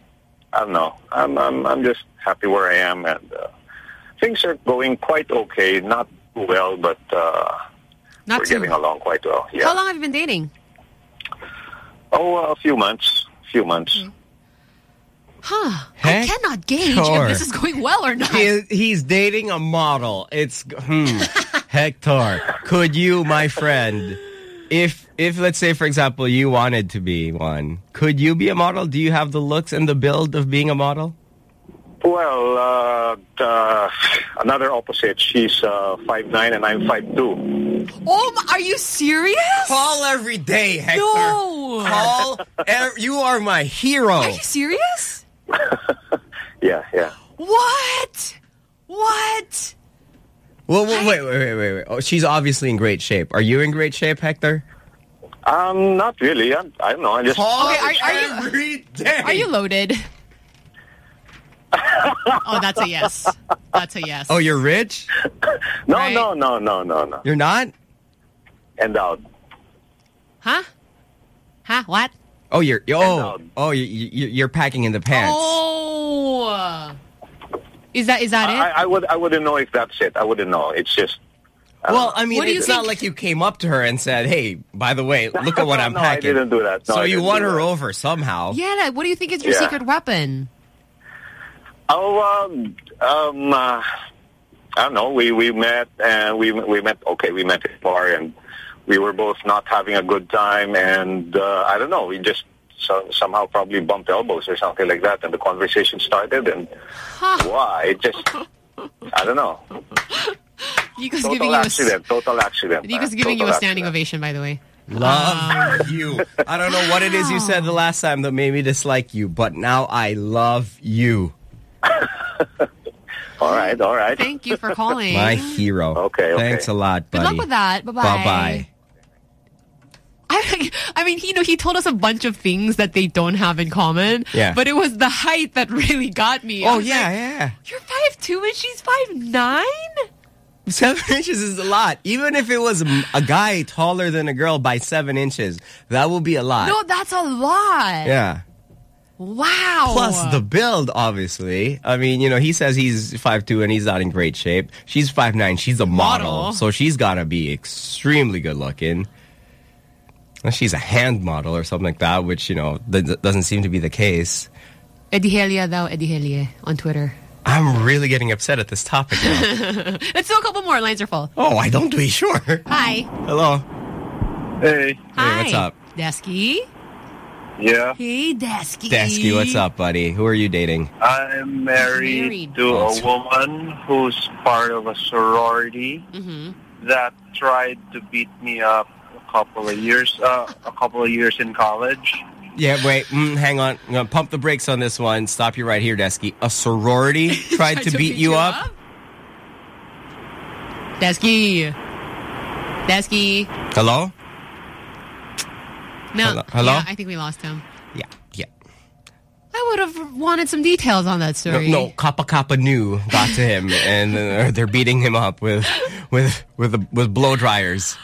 I don't know. I'm I'm I'm just happy where I am, and uh, things are going quite okay. Not well, but uh, Not we're too getting along quite well. Yeah. How long have you been dating? Oh, uh, a few months. A few months. Huh. I cannot gauge Sure. if this is going well or not. He, he's dating a model. It's hmm. Hector, could you, my friend, if if let's say for example you wanted to be one, could you be a model? Do you have the looks and the build of being a model? Well, uh, uh, another opposite. She's uh, five nine and I'm five two. Oh, are you serious? Call every day, Hector. No. Call. ev- you are my hero. Are you serious? Yeah, yeah. What? What? Well, well, wait, wait, wait, wait, wait. Oh, she's obviously in great shape. Are you in great shape, Hector? Um, not really. I'm, I don't know. I just Call Okay, are, are you every day. are you loaded? oh, that's a yes. That's a yes. Oh, you're rich? no, Right. no, no, no, no, no. You're not? Endowed. Huh? Huh? What? Oh, you're oh oh you, you you're packing in the pants. Oh. Is that is that I, it? I would I wouldn't know if that's it. I wouldn't know. It's just Well, I mean, What do you it's not think- like you came up to her and said, "Hey, by the way, look at what I'm no, I packing." didn't do that. No, so you won her over somehow. yeah. What do you think is your Yeah. secret weapon? Oh, um, um, uh, I don't know. We we met and we we met. Okay, we met at a bar and we were both not having a good time. And uh, I don't know. We just so, somehow probably bumped elbows or something like that, and the conversation started. And why? It just I don't know. Nikko's giving Total you a accident. Total accident. Nikko's man. giving you a Total standing ovation, by the way. Love um, you. I don't know what it is you said the last time that made me dislike you, but now I love you. All right, all right. Thank you for calling. My hero. Okay, okay. Thanks a lot, buddy. Good luck with that. Bye bye. I, I mean, you know, he told us a bunch of things that they don't have in common. Yeah. But it was the height that really got me. Oh yeah, like, yeah. You're five two and she's five nine. Seven inches is a lot. Even if it was a a guy taller than a girl by seven inches, that would be a lot. No, that's a lot. Yeah. Wow. Plus the build, obviously. I mean, you know, he says he's 5'2", and he's not in great shape. She's 5'9", she's a model, Model. so she's got to be extremely good looking. Unless she's a hand model or something like that, which, you know, th- doesn't seem to be the case. Eddie Helia though, on Twitter. I'm really getting upset at this topic now. Let's do a couple more. Lines are full. oh, I don't be sure. Hi. Hello. Hey. Hi. Hey, what's up? Desky. Yeah. Hey, Desky. Desky, what's up, buddy? Who are you dating? I'm married, Married. to a woman who's part of a sorority Mm-hmm. that tried to beat me up a couple of years, uh, a couple of years in college. Yeah, wait, mm, hang on. I'm gonna pump the brakes on this one. Stop you right here, Desky. A sorority tried to beat you up? Desky. Desky. Hello? No. Hello? Hello? Yeah, I think we lost him. Yeah, yeah. I would have wanted some details on that No, story. no, Kappa Kappa knew got to him, and uh, they're beating him up with with with with blow dryers.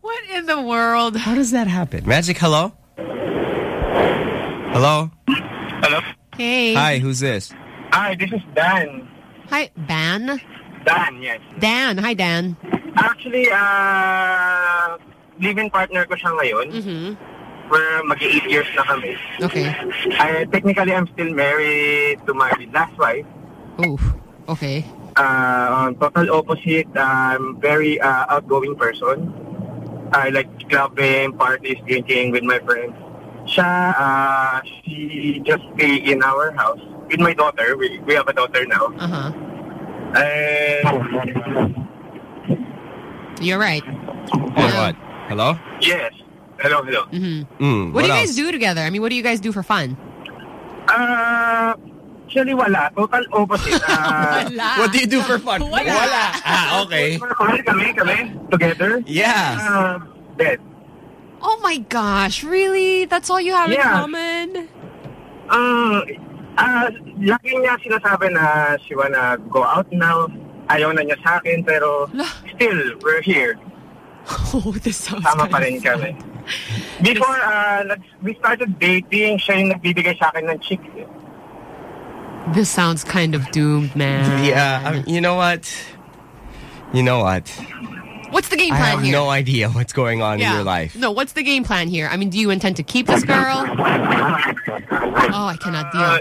What in the world? How does that happen? Magic, hello? Hello? Hello? Hey. Hi, who's this? Hi, this is Dan. Hi, Dan. Dan, yes. Dan. Hi, Dan. Actually, uh, live-in partner ko siya ngayon. Mm-hmm. We're mag-8 years na kami. Okay. I, technically, I'm still married to my last wife. Oof. Okay. Uh, total opposite. I'm very uh, outgoing person. I like clubbing, parties, drinking with my friends. Siya, uh, she just stay in our house with my daughter. We, we have a daughter now. Uh-huh. And You're right. Or what? Hello? yes. Hello, hello. Mm-hmm. Mm, What, do you else? guys do together? I mean, what do you guys do for fun? Uh, Actually, wala. Total opposite. Ah, What do you do for fun? Wala. Ah, okay. For fun, kami, kami, together. Yeah. Uh, bed. Oh my gosh, really? That's all you have in Yeah. common? Uh, ah, lagi niya sinasabi na she wanna go out now. Ayaw na niya sa akin, pero still, we're here. Oh, this sounds Tama pa rin kami. Before uh, we started dating, siya yung nagbibigay sa akin ng chicks. eh. This sounds kind of doomed, man. Yeah, I mean, you know what? You know what? What's the game I plan have here? no idea what's going on in your life. No, what's the game plan here? I mean, do you intend to keep this girl? Oh, I cannot deal. Uh,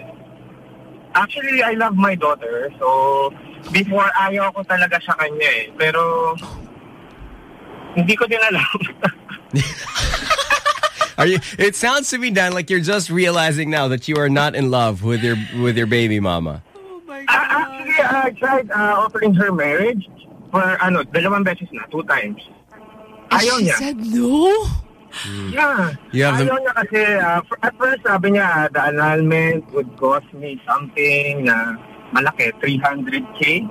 actually, I love my daughter. So, before ayaw ko talaga sa kanya eh. Pero, hindi ko din alam. Are you? It sounds to me, Dan, like you're just realizing now that you are not in love with your with your baby mama. Ah, actually, I tried uh, offering her marriage for, ano, dalawang beses na, two times. Ayaw she niya. said no? Yeah. You have the- Ayaw niya kasi, uh, for- at first sabi niya, the annulment would cost me something na malaki, 300k.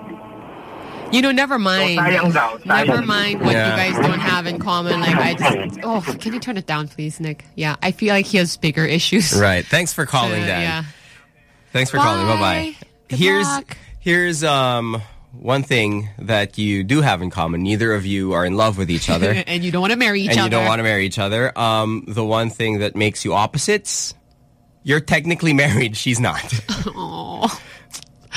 You know, never mind. So, sayang daw, sayang. Never mind what you guys don't have in common. Like, I just. Oh, can you turn it down, please, Nick? Yeah, I feel like he has bigger issues. Right. Thanks for calling, Uh, Dan. yeah. Thanks for calling. Bye bye. Good Here's luck. here's um one thing that you do have in common. Neither of you are in love with each other. and you don't want to marry each and other. And you don't want to marry each other. Um, the one thing that makes you opposites, you're technically married. She's not.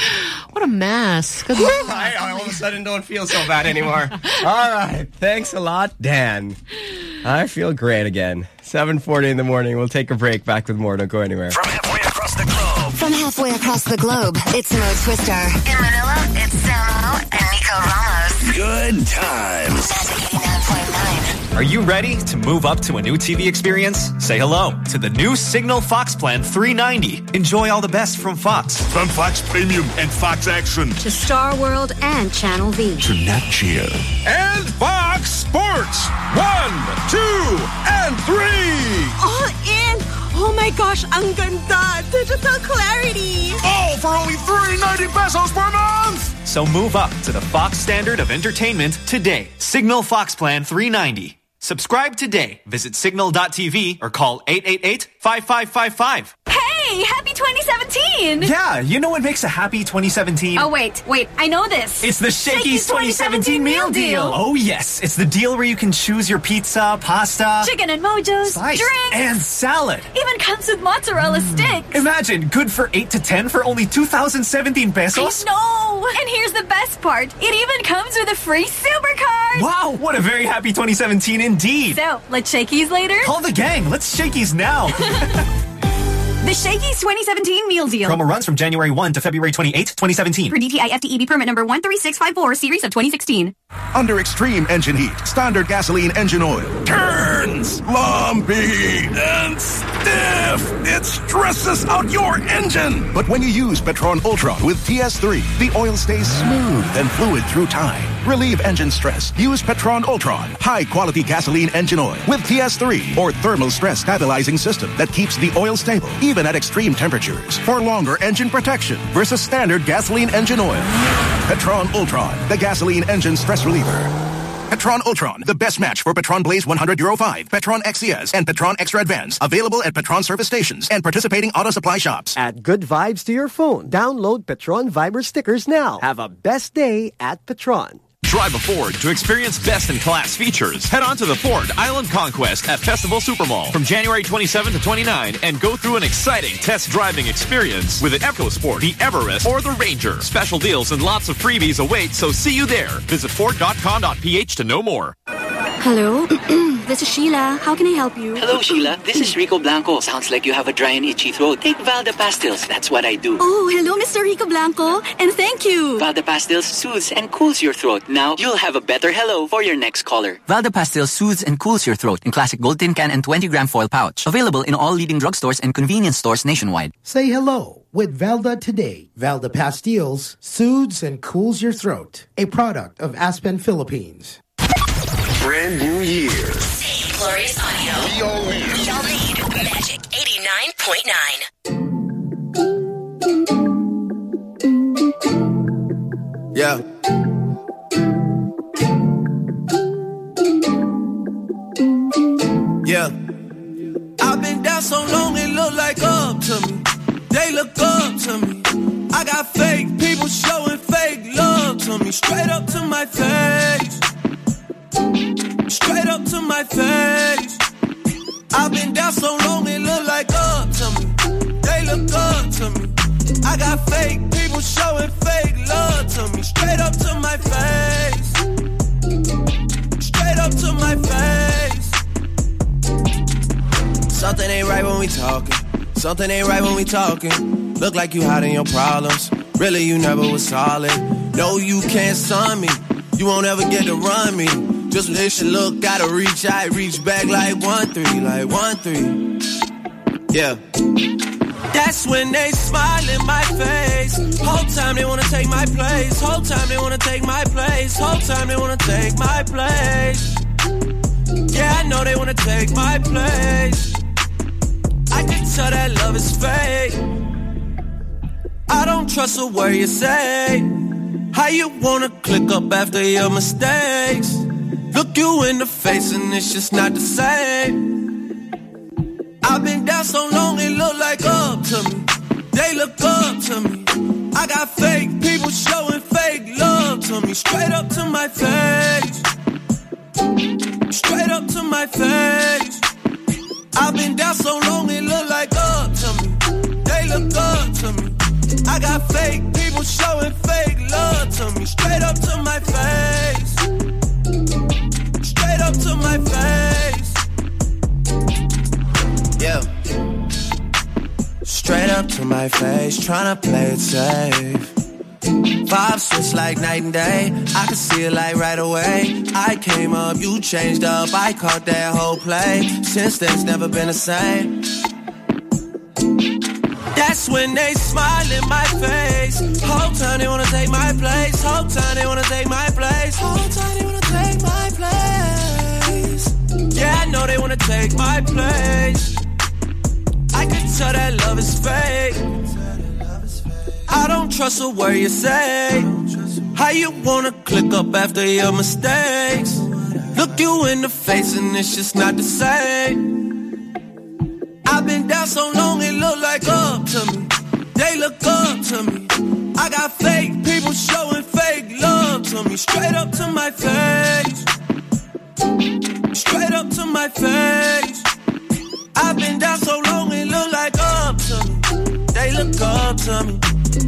What a mess. Good luck. I, I all of a sudden don't feel so bad anymore. all right. Thanks a lot, Dan. I feel great again. 7.40 in the morning. We'll take a break. Back with more. Don't go anywhere. From halfway across the globe, it's Mo Twister. In Manila, it's Samo and Nikko Ramos. Good times. Are you ready to move up to a new TV experience? Say hello to the new Cignal Fox Plan 390. Enjoy all the best from Fox. From Fox Premium and Fox Action To Star World and Channel V. to Nat Geo. And Fox Sports. One, two, and three. Oh, all in! Oh my gosh, ang ganda! Digital clarity! All for only 390 pesos per month. So move up to the Fox standard of entertainment today. Cignal Fox Plan 390. Subscribe today. Visit cignal.tv or call 888-5555. Hey! Happy 2017! Yeah, you know what makes a happy 2017? Oh, wait, wait, I know this. It's the Shakey's 2017 meal deal. Oh, yes. It's the deal where you can choose your pizza, pasta, Chicken and mojos, slice, drinks, and salad. even comes with mozzarella hmm. sticks. Imagine, good for 8 to 10 for only 2017 pesos. Know! And here's the best part. It even comes with a free supercard! Wow, what a very happy 2017 indeed. So, let's Shakey's later? Call the gang. Let's Shakey's now. The Shakey's 2017 meal deal. Promo runs from January 1 to February 28, 2017. For DTI FTEB permit number 13654, series of 2016. Under extreme engine heat, standard gasoline engine oil turns lumpy and stiff. It stresses out your engine. But when you use Petron Ultron with TS3, the oil stays smooth and fluid through time. Relieve engine stress. Use Petron Ultron, high quality gasoline engine oil with TS3 or thermal stress stabilizing system that keeps the oil stable even at extreme temperatures for longer engine protection versus standard gasoline engine oil. Petron Ultron, the gasoline engine stress reliever. Petron Ultron, the best match for Petron Blaze 100 Euro 5, Petron XCS, and Petron Extra Advance. Available at Petron service stations and participating auto supply shops. Add good vibes to your phone. Download Petron Viber stickers now. Have a best day at Petron. Drive a Ford to experience best-in-class features. Head on to the Ford Island Conquest at Festival Supermall from January 27 to 29 and go through an exciting test driving experience with the EcoSport, the Everest, or the Ranger. Special deals and lots of freebies await, so see you there. Visit Ford.com.ph to know more. Hello? this is Sheila. How can I help you? Hello, Sheila. This is Rico Blanco. Sounds like you have a dry and itchy throat. Take Valda Pastilles. That's what I do. Oh, hello, Mr. Rico Blanco. And thank you. Valda Pastilles soothes and cools your throat. Now you'll have a better hello for your next caller. Valda Pastil soothes and cools your throat in classic gold tin can and 20 gram foil pouch. Available in all leading drugstores and convenience stores nationwide. Say hello with Valda today. Valda Pastilles soothes and cools your throat. A product of Aspen Philippines. Brand new year. Same glorious audio. We all need. We all need Magic 89.9. Yeah. Yeah. I've been down so long it look like up to me. They look up to me. I got fake people showing fake love to me. Straight up to my face. Straight up to my face. I've been down so long it look like up to me. They look up to me. I got fake people showing fake love to me. Straight up to my face. Straight up to my face. Something ain't right when we talking. Something ain't right when we talking. Look like you hiding your problems. Really, you never was solid. No, you can't sign me. You won't ever get to run me. Just listen, look, gotta reach I reach back like one three, like one three. Yeah. That's when they smile in my face. Whole time they wanna take my place. Whole time they wanna take my place. Whole time they wanna take my place. Yeah, I know they wanna take my place. I can tell that love is fake. I don't trust a word you say. How you wanna click up after your mistakes? Look you in the face and it's just not the same. I've been down so long it look like up to me. They look up to me. I got fake people showing fake love to me. Straight up to my face. Straight up to my face. I've been down so long it look like up to me. They look up to me. I got fake people showing fake love to me. Straight up to my face. Straight up to my face. Yeah. Straight up to my face, tryna play it safe. Vibe switch like night and day. I can see it like right away. I came up, you changed up. I caught that whole play. Since then, it's never been the same. That's when they smile in my face. Whole time they wanna take my place. Whole time they wanna take my place. Whole time they wanna take my place. Know they wanna take my place. I can tell that love is fake. I don't trust a word you say. How you wanna click up after your mistakes? Look you in the face and it's just not the same. I've been down so long it look like up to me. They look up to me. I got fake people showing fake love to me. Straight up to my face. Straight up to my face. I've been down so long it look like up to me. They look up to me.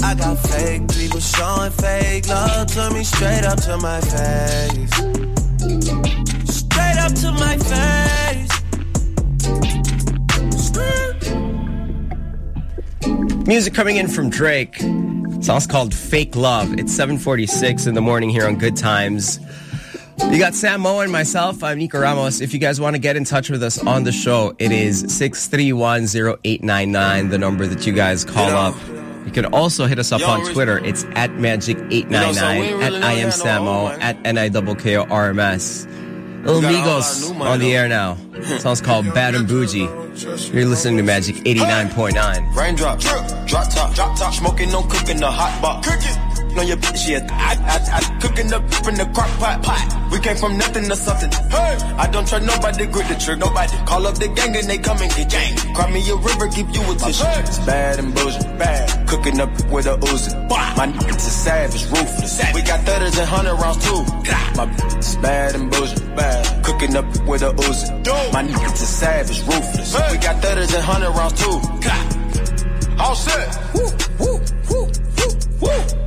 I got fake people showing fake love to me. Straight up to my face. Straight up to my face. Music coming in from Drake. Song's called Fake Love. It's 746 in the morning here on Good Times. You got Sam Mo and myself. I'm Nikko Ramos. If you guys want to get in touch with us on the show, it is 6310899, the number that you guys call up. You can also hit us up on Twitter. It's at Magic899, at I am Samo, at N-I-K-K-O-R-M-S. Little Migos on the air now. Song's called Bad and Boujee. You're listening to Magic 89.9. Raindrop, drop top, drop top, smoking, no cooking, the hot box. Cooking. On your bitch, yeah. I, I, I, cooking up from the crock pot, pot. We came from nothing to something. Hey. I don't trust nobody, grip the trick, nobody. Call up the gang and they come and get gang. Cry me a river, give you a tissue. It's bad and bullshit, bad. Cooking up with a Uzi. My niggas is savage, ruthless. We got thudders and hundred rounds too. My is bad and bullshit, bad. Cooking up with a Uzi. My niggas is savage, ruthless. We got thudders and hundred rounds too. All set. Woo, woo, woo, woo, woo.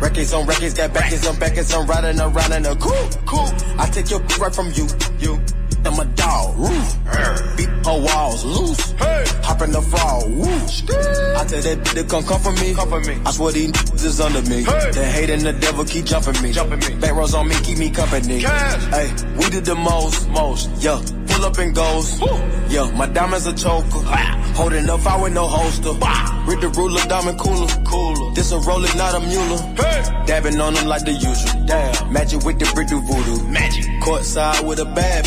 Records on records, got backers on backers, I'm riding around in a cool, cool. I take your right from you, you. I'm a dog, roof. Beat her walls loose. Hey. Hop in the fall, woo. I tell that bitch to come come for me. Come for me. I swear these niggas is under me. Hey. The hate and the devil keep jumping me. Jumping me. Back rows on me, keep me company. Hey, we did the most, most, yeah. Pull up and goes. Woo. Yeah, my diamonds a choker. Holding up, I with no holster. Read the ruler, diamond cooler. Cooler. This a roller, not a mule. Hey. Dabbing on them like the usual. Damn. Magic with the brick do voodoo. Magic. Courtside with a bad.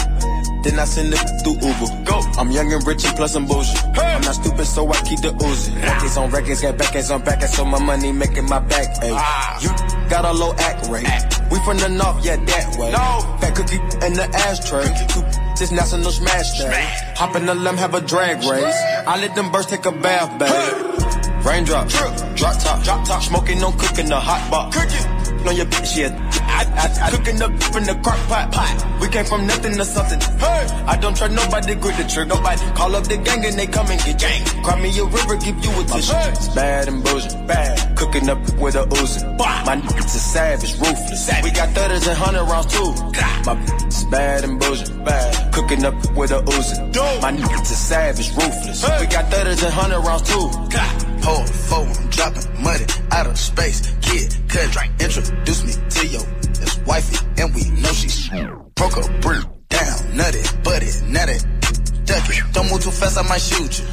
Then I send it through Uber. Go. I'm young and rich and plus I'm bullshit. Hey. I'm not stupid, so I keep the oozing. Records on records, got backers on backers, so my money making my back ache. Ah. You got a low act rate. We from the north, yeah, that way. No. Fat cookie in the ashtray. Two this national smash day. Hop in the limb, have a drag race. I let them birds take a bath, babe. Raindrop, drop top, drop top, smoking, no cooking, the hot box. Cooking on your bitch, yeah. I, I, I cooking up in the crock pot, pot. We came from nothing to something. Hey, I don't trust nobody, grip the trick. Nobody call up the gang and they come and get gang. Cry me a river, give you a tissue. Bad and bullshit, bad. Cooking up with a Uzi. My niggas is savage, ruthless. We got thudders and hundred rounds too. My is bad and bullshit, bad. Cooking up with a Uzi. My niggas is savage, ruthless. We got thudders and hundred rounds too. Hold four, I'm dropping money out of space. Kid, cut, introduce me to your ex wifey, and we know she's broke a brick down, nutty, buddy, nutty. Duck it, don't move too fast, I might shoot you.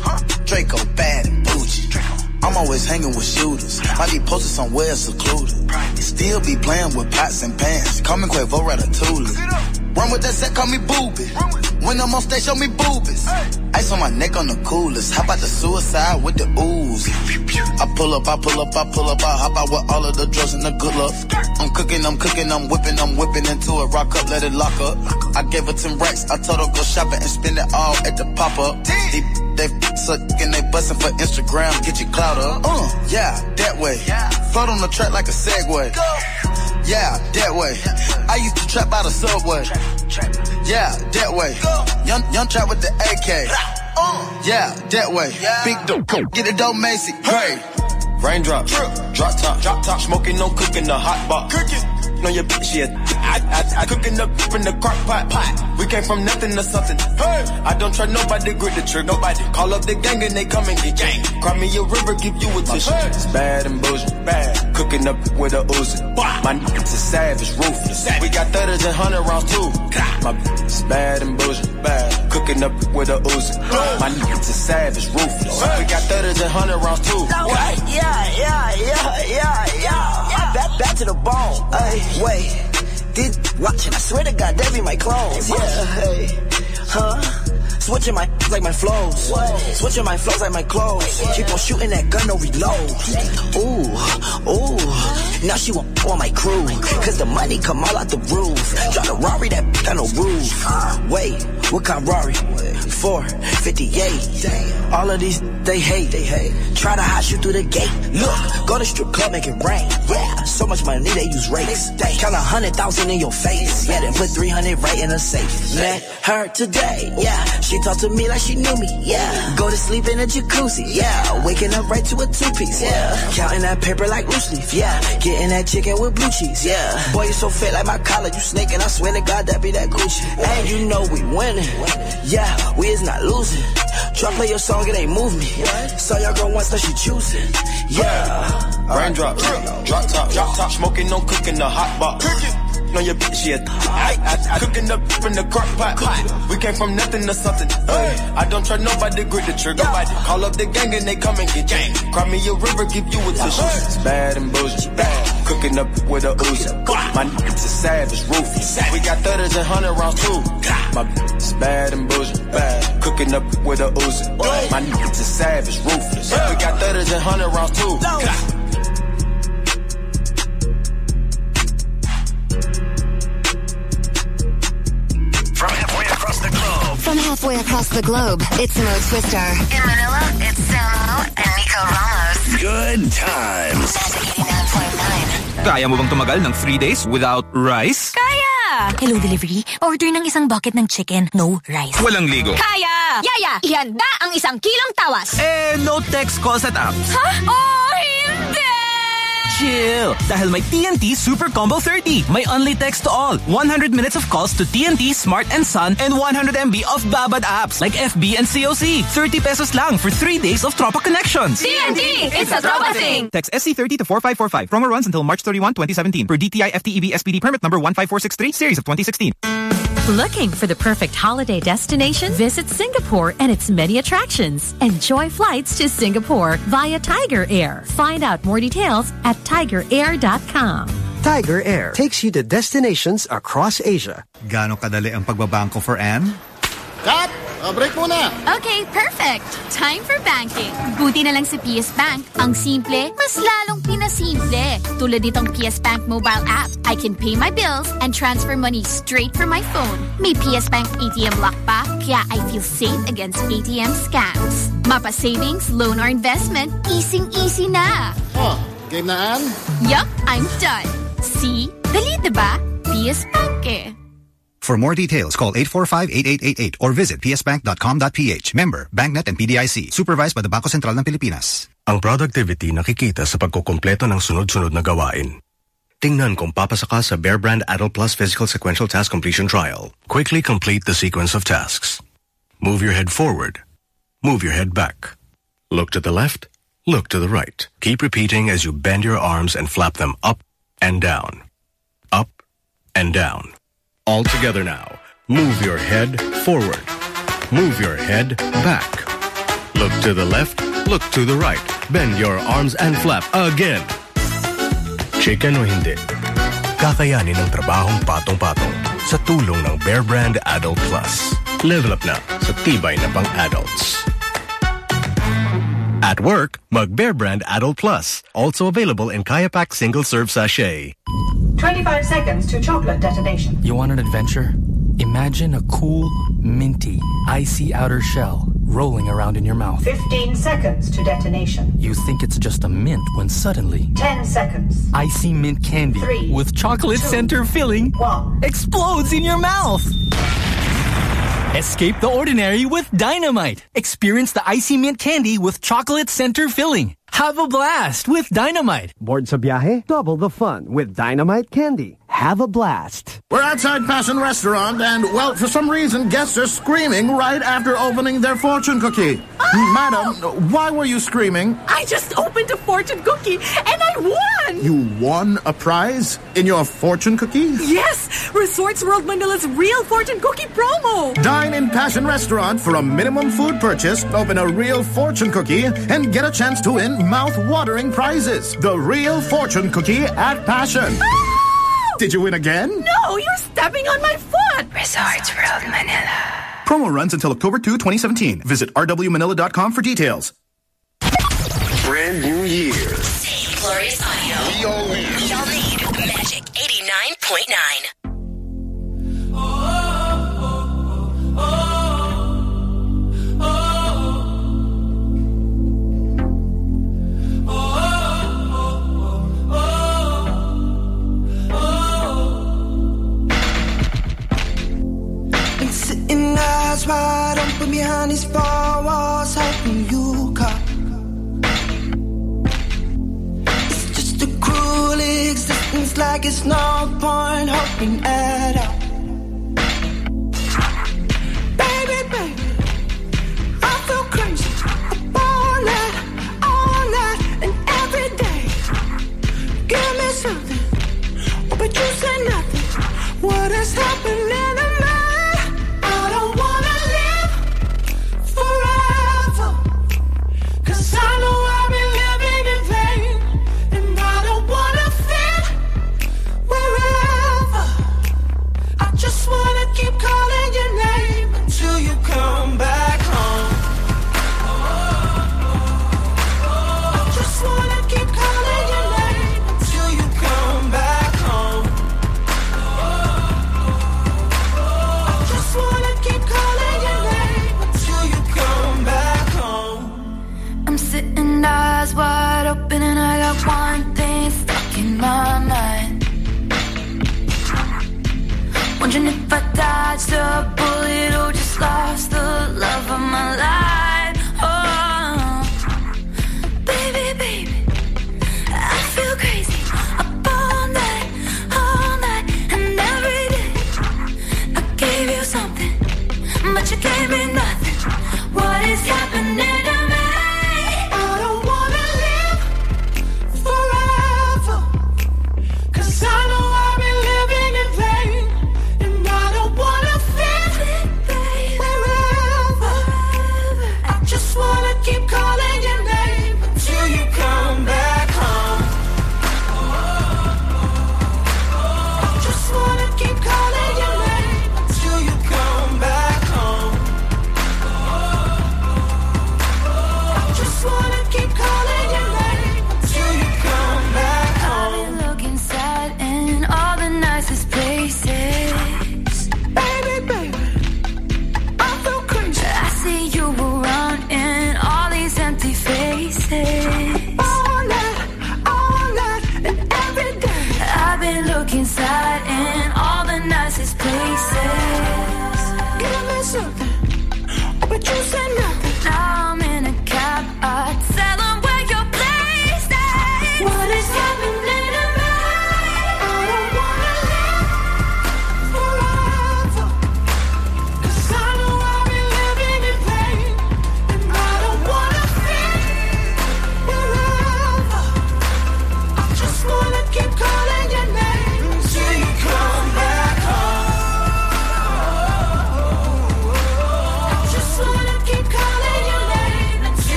Draco bad and boujee. I'm always hanging with shooters. Might be posted somewhere secluded. Still be playing with pots and pans. Call me Quavo Ratatouille. Run with that set, call me booby. When I'm on stage, show me boobies. Ice on my neck on the coolest. How about the suicide with the ooze? I pull up, I pull up, I pull up, I hop out with all of the drugs and the good luck. I'm cooking, I'm cooking, I'm whipping, I'm whipping into it. Rock up, let it lock up. I gave her 10 racks. I told her go shopping and spend it all at the pop up. They, they suck and they bustin' for Instagram. Get your clout up. Uh, yeah, that way. Float on the track like a Segway. Yeah, that way. I used to trap by the subway. Yeah, that way. Young, young trap with the AK. Yeah, that way. Big dope, get it dope, Macy. Hey. Raindrop, drop top, drop top, smoking, no cooking, the hot box. Cooking. On your bitch, yeah. I, I, I cooking up in the crock pot, pot. We came from nothing to something. Hey, I don't trust nobody, grip the trick. Nobody call up the gang and they come and get gang. Cry me a river, give you a tissue. It's bad and bullshit, bad. Cooking up with a Uzi. My niggas is savage, ruthless. We got thudders and hundred rounds too. My is bad and bullshit, bad. Cooking up with a Uzi. My niggas is savage, ruthless. We got thudders and hundred rounds too. Yeah, yeah, yeah, yeah, yeah, yeah. Back, to the bone. Ay, wait. Did watching? I swear to God, they be my clones. Yeah, hey, huh? Switching my like my flows. Switching my flows like my clothes. Keep on shooting that gun, no reload. Ooh, ooh. Now she want on my crew. Cause the money come all out the roof. Drive the Rari that got no roof. Wait, what kind Rari? 458. All of these, they hate. They hate. Try to hide you through the gate. Look, go to strip club, make it rain. Yeah, so much money they use rakes. Count a hundred thousand in your face. Yeah, then put 300 right in a safe. Met her today. Yeah, she talked to me like she knew me. Yeah, go to sleep in a jacuzzi. Yeah, waking up right to a two piece. Yeah, counting that paper like loose leaf. Yeah, getting that chicken with blue cheese. Yeah, boy, you so fit like my collar. You snaking, I swear to God, that be that Gucci. And you know we winning. Yeah, we is not losing. Try play your song, it ain't move me. Saw your girl once, now she choosing. Yeah. Raindrop, drop Drop top, drop top, smoking, no cooking, the hot box. On your bitch, yeah. I, I, I cooking up in the crock pot. We came from nothing to something. Hey, I don't trust nobody, grip the trigger. Nobody call up the gang and they come and get gang. Cry me a river, give you a tissue. It's bad and bullshit. Bad. Cooking up with a Uzi. My niggas is savage, ruthless. We got thudders and hundred rounds too. My is bad and bullshit. Bad. Cooking up with a Uzi. My niggas is savage, ruthless. We got thudders and hundred rounds too. From halfway across the globe, it's Mo Twister. In Manila, it's Samo and Nikko Ramos. Good times. Kaya mo bang tumagal ng three days without rice? Kaya! Hello, delivery. Order ng isang bucket ng chicken, no rice. Walang ligo. Kaya! Yaya, ihanda ang isang kilong tawas. Eh, no text calls at apps. Ha? Oh, hindi! Chill! Dahil may TNT Super Combo 30. May only text to all. 100 minutes of calls to TNT, Smart and Sun, and 100 MB of Babad apps like FB and COC. 30 pesos lang for 3 days of Tropa connections. TNT! It's a Tropa thing! Text SC30 to 4545. Promo runs until March 31, 2017. Per DTI FTEB SPD permit number 15463, series of 2016. Looking for the perfect holiday destination? Visit Singapore and its many attractions. Enjoy flights to Singapore via Tiger Air. Find out more details at tigerair.com. Tiger Air takes you to destinations across Asia. Gaano kadali ang pagbabangko for Anne? Cut! Uh, break muna. Okay, perfect. Time for banking. Buti na lang sa PS Bank. Ang simple, mas lalong pinasimple. Tulad nitong PS Bank mobile app. I can pay my bills and transfer money straight from my phone. May PS Bank ATM lock pa, kaya I feel safe against ATM scams. Mapa savings, loan or investment, easing-easy na. Oh, game na, Ann? Yup, I'm done. See? Dali, diba? PS Bank eh. For more details, call 845-8888 or visit psbank.com.ph. Member, BancNet and PDIC. Supervised by the Bangko Sentral ng Pilipinas. Ang productivity nakikita sa pagkukumpleto ng sunod-sunod na gawain. Tingnan kung papasa sa Bear Brand Adult Plus Physical Sequential Task Completion Trial. Quickly complete the sequence of tasks. Move your head forward. Move your head back. Look to the left. Look to the right. Keep repeating as you bend your arms and flap them up and down. Up and down. All together now. Move your head forward. Move your head back. Look to the left. Look to the right. Bend your arms and flap again. Chicken o hindi, kakayanin ang trabahong patong-patong sa tulong ng Bear Brand Adult Plus. Level up na sa tibay na pang-adults. At work, mag Bear Brand Adult Plus. Also available in Kayapak Single Serve Sachet. 25 seconds to chocolate detonation. You want an adventure? Imagine a cool, minty, icy outer shell rolling around in your mouth. 15 seconds to detonation. You think it's just a mint when suddenly 10 seconds. icy mint candy Three, with chocolate center filling One. explodes in your mouth. Escape the ordinary with Dynamite. Experience the icy mint candy with chocolate center filling. Have a blast with Dynamite. Bored sa biyahe? Double the fun with Dynamite Candy. Have a blast. We're outside Passion Restaurant, and, well, for some reason, guests are screaming right after opening their fortune cookie. Oh! Madam, why were you screaming? I just opened a fortune cookie and I won! You won a prize in your fortune cookie? Yes! Resorts World Manila's real fortune cookie promo! Dine in Passion Restaurant for a minimum food purchase, open a real fortune cookie, and get a chance to win mouth-watering prizes. The real fortune cookie at Passion. Did you win again? No, you're stepping on my foot! Resorts World Manila. Promo runs until October 2, 2017. Visit rwmanila.com for details. Brand new year. Same glorious audio. We all need. We all need Magic 89.9. eyes wide open behind these four walls, hoping you come. It's just a cruel existence, like it's no point hoping at all. Baby, baby, I feel crazy. All night, all night, and every day. Give me something, but you say nothing. What is happening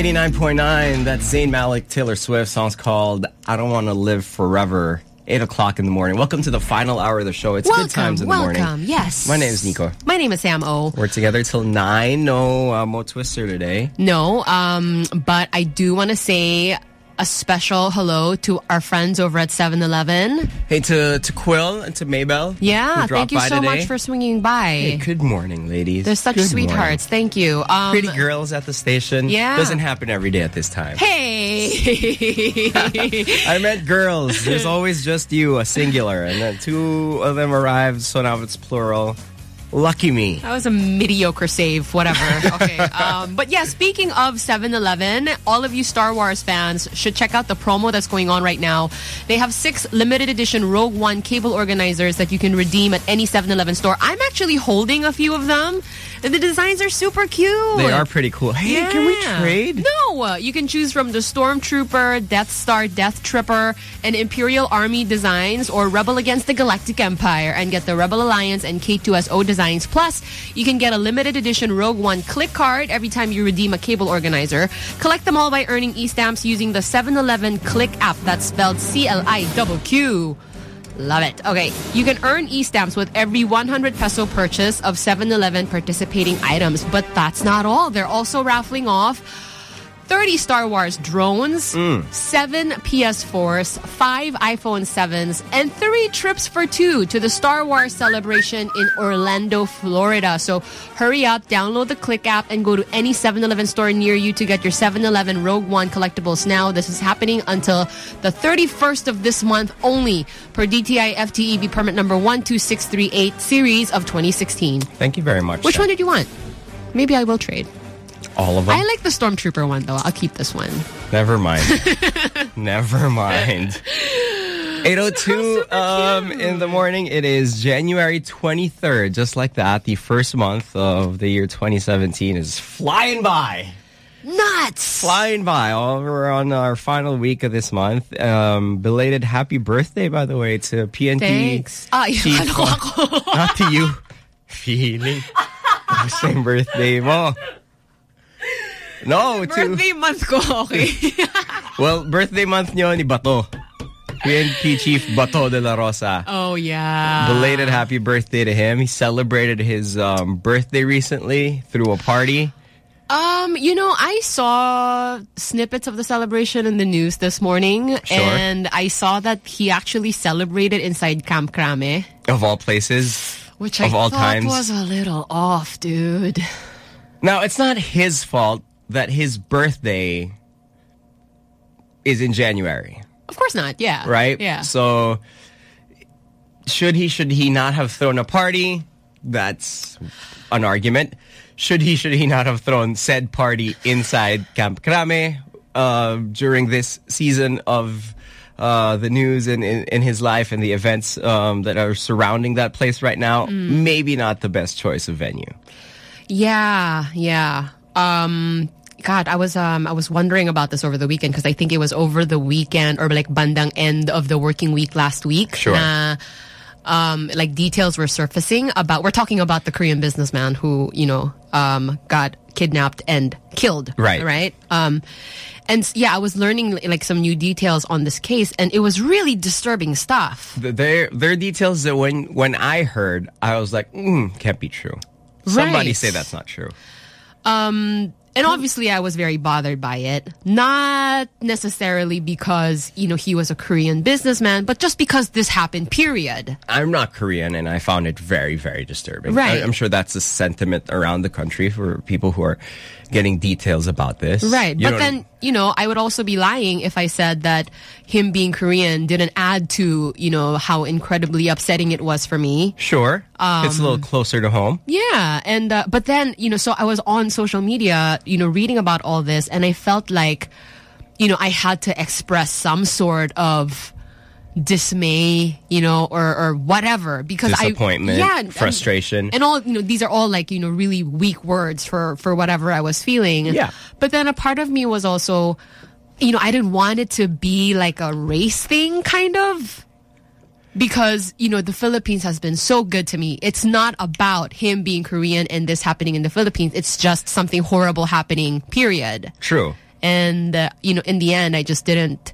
89.9, that's Zayn Malik, Taylor Swift. Song's called I Don't Want to Live Forever. 8 o'clock in the morning. Welcome to the final hour of the show. It's welcome, good times in the morning. welcome. Yes. My name is Nikko. My name is Sam O. We're together till 9. No uh, Mo Twister today. No, um, but I do want to say a special hello to our friends over at 7-Eleven. Hey, to, to Quill and to Maybell. Yeah, thank you so today. much for swinging by. Hey, good morning, ladies. They're such Good sweethearts. Thank you. Um, Pretty girls at the station. Yeah. Doesn't happen every day at this time. Hey! I met girls. There's always just you, a singular, and then two of them arrived, so now it's plural. Lucky me. That was a mediocre save, whatever. Okay. Um, but yeah, speaking of 7-Eleven, all of you Star Wars fans should check out the promo that's going on right now. They have six limited edition Rogue One cable organizers that you can redeem at any 7-Eleven store. I'm actually holding a few of them. And the designs are super cute. They are pretty cool. Hey, can we trade? No, uh, you can choose from the Stormtrooper, Death Star, Death Trooper, and Imperial Army designs, or Rebel Against the Galactic Empire, and get the Rebel Alliance and K2SO designs. Plus, you can get a limited edition Rogue One click card every time you redeem a cable organizer. Collect them all by earning e-stamps using the 7-Eleven CLiQQ app. That's spelled C-L-I-Q-Q. Love it. Okay, you can earn e-stamps with every 100 peso purchase of 7-Eleven participating items. But that's not all. They're also raffling off 30 Star Wars drones, Mm. 7 PS4s, 5 iPhone 7s, and 3 trips for 2 to the Star Wars celebration in Orlando, Florida. So hurry up, download the CLiQQ app, and go to any 7-Eleven store near you to get your 7-Eleven Rogue One collectibles now. This is happening until the 31st of this month only per DTI FTEB permit number 12638 series of 2016. Thank you very much. Which one did you want? Maybe I will trade. All of them? I like the Stormtrooper one though. I'll keep this one. Never mind. Never mind. 802 um, in the morning. It is January 23rd. Just like that, the first month of the year 2017 is flying by. Nuts! Flying by. We're on our final week of this month. Um, belated happy birthday, by the way, to PNP. Thanks. Ah, Chief, not to you. Feeling. Same birthday mo. No, to... Birthday month ko, okay. Well, birthday month nyo ni Bato. PNP Chief Bato de la Rosa. oh, yeah. Belated happy birthday to him. He celebrated his um, birthday recently through a party. Um, you know, I saw snippets of the celebration in the news this morning, Sure. and I saw that he actually celebrated inside Camp Crame, Of all places. which of I all thought times. was a little off, dude. Now, it's not his fault that his birthday is in January, Of course not. Yeah. right? Yeah. So, should he, should he not have thrown a party? That's an argument. Should he, should he not have thrown said party inside Camp Crame uh, during this season of uh, the news in, in, in his life and the events um, that are surrounding that place right now, Mm. maybe not the best choice of venue. Yeah, yeah. Um God, I was um I was wondering about this over the weekend because I think it was over the weekend or like bandang end of the working week last week. Sure. na, um like details were surfacing about we're talking about the Korean businessman who, you know, um got kidnapped and killed. Right. Right? Um and yeah, I was learning like some new details on this case and it was really disturbing stuff. Th- There, there are details that when, when I heard, I was like, mm, can't be true. Somebody Right. say that's not true. Um, and obviously I was very bothered by it. Not necessarily because, you know, he was a Korean businessman, but just because this happened, period. I'm not Korean, and I found it very, very disturbing. Right. I, am sure that's a sentiment around the country for people who are getting details about this. Right. You but then, you know, I would also be lying if I said that him being Korean didn't add to, you know, how incredibly upsetting it was for me. Sure. It's a little Um, closer to home. Yeah, and uh, but then you know, so I was on social media, you know, reading about all this, and I felt like, you know, I had to express some sort of dismay, you know, or or whatever because Disappointment, I yeah, and- frustration. and all you know, these are all like you know really weak words for for whatever I was feeling. Yeah. but then a part of me was also, you know, I didn't want it to be like a race thing, kind of because you know the Philippines has been so good to me. It's not about him being Korean and this happening in the Philippines. It's just something horrible happening. Period. True. And uh, you know, in the end, I just didn't.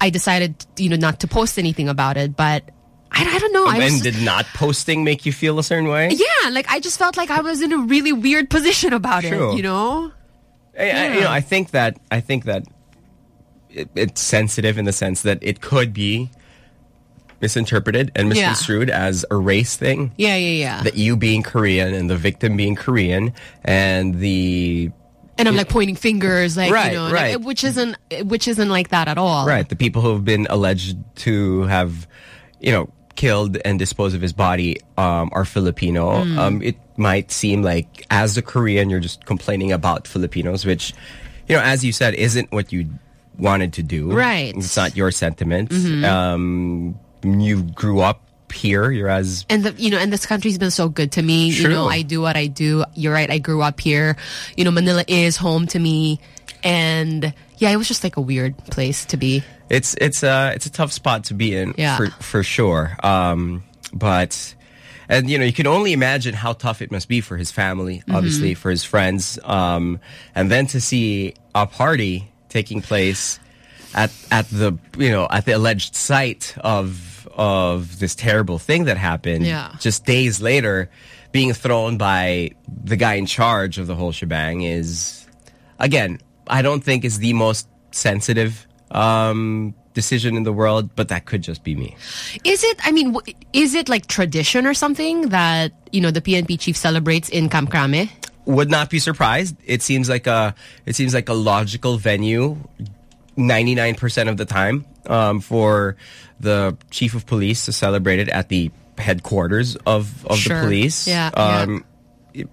I decided, you know, not to post anything about it. But I, I don't know. I and was, did not posting make you feel a certain way? yeah, like I just felt like I was in a really weird position about True. it. You know. I, I, you know, I think that I think that it, it's sensitive in the sense that it could be misinterpreted and Yeah. misconstrued as a race thing. Yeah, yeah, yeah. That you being Korean and the victim being Korean and the and I'm like pointing fingers, like Right, you know, right. like, which isn't which isn't like that at all. right the people who have been alleged to have you know killed and disposed of his body um, are Filipino. Mm. Um, it might seem like as a Korean you're just complaining about Filipinos, which you know as you said isn't what you wanted to do. Right. It's not your sentiment. Mhm. Um, you grew up here. You're as and the you know and this country's been so good to me you know i do what i do you're right i grew up here you know manila is home to me and yeah it was just like a weird place to be It's it's a it's a tough spot to be in Yeah. for for sure. Um, but and you know you can only imagine how tough it must be for his family, obviously Mhm. for his friends, um, and then to see a party taking place at at the you know at the alleged site of of this terrible thing that happened. Yeah. Just days later, being thrown by the guy in charge of the whole shebang is again, I don't think is the most sensitive um, decision in the world, but that could just be me. is it i mean is it like tradition or something that you know the pnp chief celebrates in Camp Crame Would not be surprised. It seems like a it seems like a logical venue, ninety nine percent of the time, um, for the chief of police to celebrate it at the headquarters of of Sure. the police. Yeah, Um,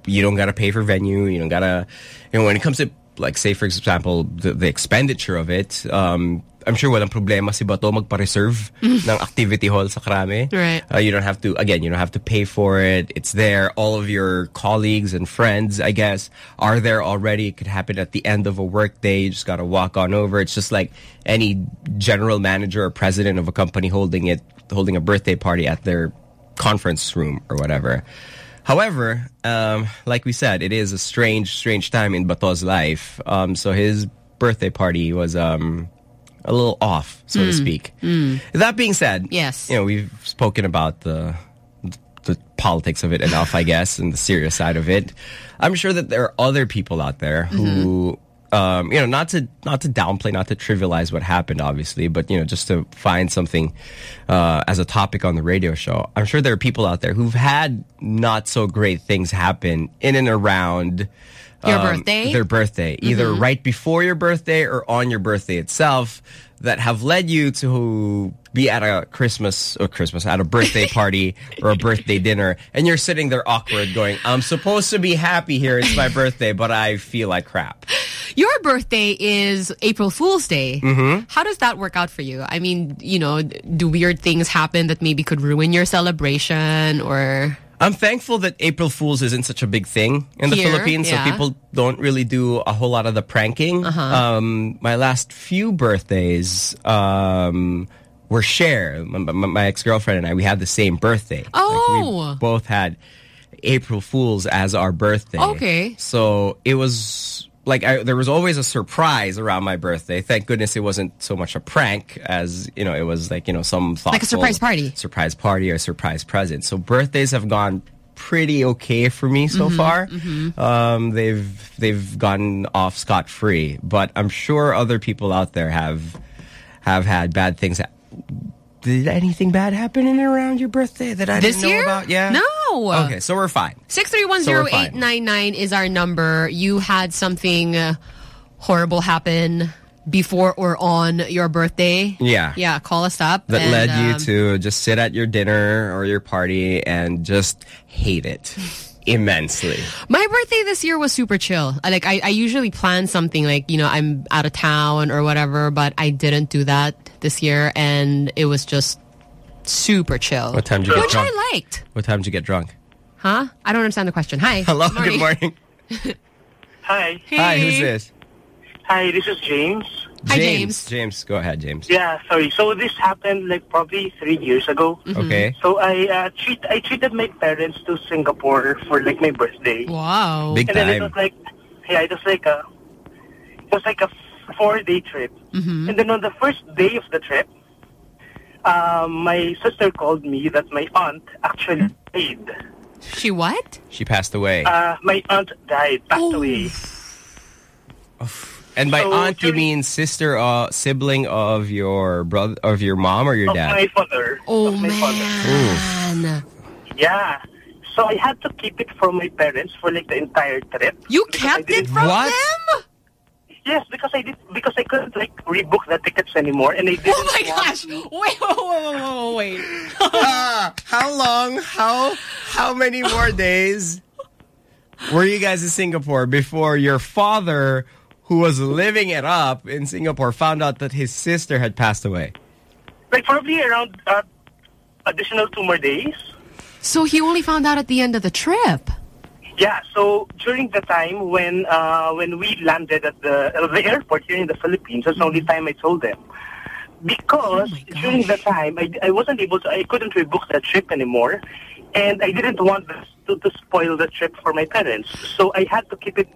You don't gotta pay for venue. You don't gotta. You know, when it comes to like say for example the, the expenditure of it. Um, I'm sure walang problema si Bato magpa-reserve ng activity hall sa Crame. Right. Uh, you don't have to, again, you don't have to pay for it. It's there. All of your colleagues and friends, I guess, are there already. It could happen at the end of a work day. You just got to walk on over. It's just like any general manager or president of a company holding it, holding a birthday party at their conference room or whatever. However, um, like we said, it is a strange, strange time in Bato's life. Um, so his birthday party was um, a little off, so to Mm. speak. Mm. That being said, Yes. you know, we've spoken about the the politics of it enough, I guess, and the serious side of it. I'm sure that there are other people out there who, um, you know, not to not to downplay, not to trivialize what happened, obviously, but you know, just to find something uh, as a topic on the radio show. I'm sure there are people out there who've had not so great things happen in and around. Your birthday? Their birthday. Either Mhm. right before your birthday or on your birthday itself that have led you to be at a Christmas or Christmas at a birthday party or a birthday dinner, and you're sitting there awkward, going, "I'm supposed to be happy here. It's my birthday, but I feel like crap." Your birthday is April Fool's Day. Mhm. How does that work out for you? I mean, you know, do weird things happen that maybe could ruin your celebration or... I'm thankful that April Fools isn't such a big thing in the Here, Philippines, yeah. so people don't really do a whole lot of the pranking. Uh-huh. Um, my last few birthdays um, were shared. My, my- ex-girlfriend and I, we had the same birthday. Like, Oh! we both had April Fools as our birthday. Okay. So it was like I, there was always a surprise around my birthday. Thank goodness it wasn't so much a prank as you know it was like you know some thoughtful Like a surprise party. surprise party or surprise present. So birthdays have gone pretty okay for me so Mhm, far. mhm. Um, they've they've gotten off scot free, but I'm sure other people out there have have had bad things. Did anything bad happen in and around your birthday that I This didn't know year? about? Yeah. No. Okay, so we're fine. Six three one So zero we're fine. eight nine nine is our number. You had something uh, horrible happen before or on your birthday. Yeah. Yeah, call us up. that and, led you um, to just sit at your dinner or your party and just hate it immensely. My birthday this year was super chill. Like I, I usually plan something like, you know, I'm out of town or whatever, but I didn't do that this year and it was just super chill. What time did you get Which drunk? I liked. What time did you get drunk? Huh? I don't understand the question. Hi. Hello, good morning. Hi. Hi, who's this? Hi, this is James. James. James, James, go ahead, James. Yeah, sorry. So this happened like probably three years ago. Mhm. Okay. So I uh, treat I treated my parents to Singapore for like my birthday. Wow. Big and then it was like, yeah, it was like a, it was like a four day trip. Mm-hmm. And then on the first day of the trip, um, my sister called me that my aunt actually died. She what? She passed away. Uh, my aunt died, passed away. and by so aunt, you mean sister, uh, sibling of your brother, of your mom or your Of dad? my father. Oh of my Ooh. father. Yeah. So I had to keep it from my parents for like the entire trip. You kept it from What? them? Yes, because I did because I couldn't like rebook the tickets anymore, and I didn't. Oh my gosh! Wait, wait, wait, wait, wait. Ah, how long? How how many more days were you guys in Singapore before your father, who was living it up in Singapore, found out that his sister had passed away? Like probably around uh, additional two more days. So he only found out at the end of the trip. Yeah. So during the time when uh, when we landed at the uh, the airport here in the Philippines, that's the only time I told them. Because during the time I, I wasn't able to, I couldn't rebook that trip anymore, and I didn't want to, to spoil the trip for my parents. So I had to keep it.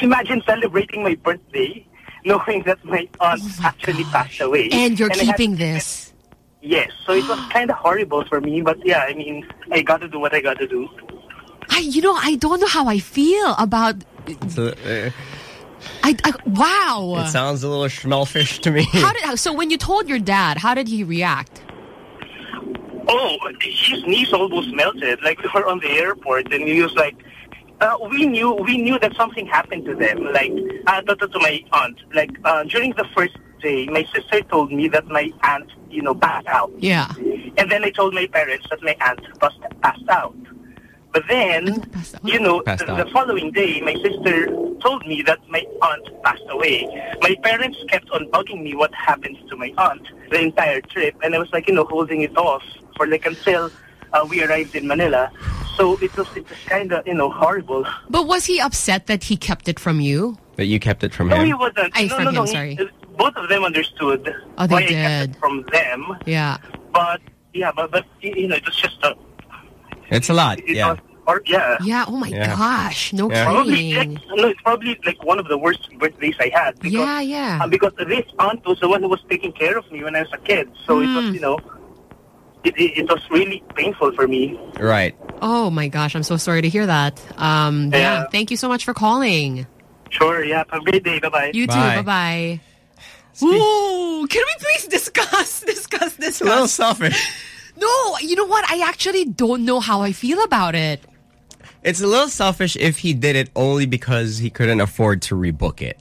Imagine celebrating my birthday, knowing that my aunt actually passed away, And you're had keeping this. Yes, so it was kind of horrible for me, but yeah, I mean, I got to do what I got to do. I, you know, I don't know how I feel about. Uh, I, I wow. it sounds a little schmelfish to me. How did so when you told your dad? How did he react? Oh, his knees almost melted. Like we were on the airport, and he was like, uh, "We knew, we knew that something happened to them." Like uh, to, to, to my aunt. Like uh, during the first day, my sister told me that my aunt, you know, passed out, Yeah. and then I told my parents that my aunt passed, passed out. But then, you know, the, the following day, my sister told me that my aunt passed away. My parents kept on bugging me what happened to my aunt the entire trip, and I was like, you know, holding it off for like until uh, we arrived in Manila. So it was it was kind of you know horrible. But was he upset that he kept it from you? That you kept it from him? No, he wasn't. Ay, no, from no, no. him, he- both of them understood Oh, they why I kept it from them. Yeah. But yeah, but but you know, it was just a It's a lot, it yeah. was, or yeah. Yeah. Oh my Yeah. gosh. No Yeah. Probably, kidding. like, no, it's probably like one of the worst birthdays I had. Because, Yeah, yeah. uh, because this aunt was the one who was taking care of me when I was a kid. So it Hmm. was, you know, it, it, it was really painful for me. Right. Oh my gosh. I'm so sorry to hear that. Um. Yeah. Yeah. Thank you so much for calling. Sure, yeah. Have a great day. Bye-bye. You too. Bye. Bye bye. Ooh, can we please discuss discuss It's a little discuss? selfish. No, you know what? I actually don't know how I feel about it. It's a little selfish if he did it only because he couldn't afford to rebook it.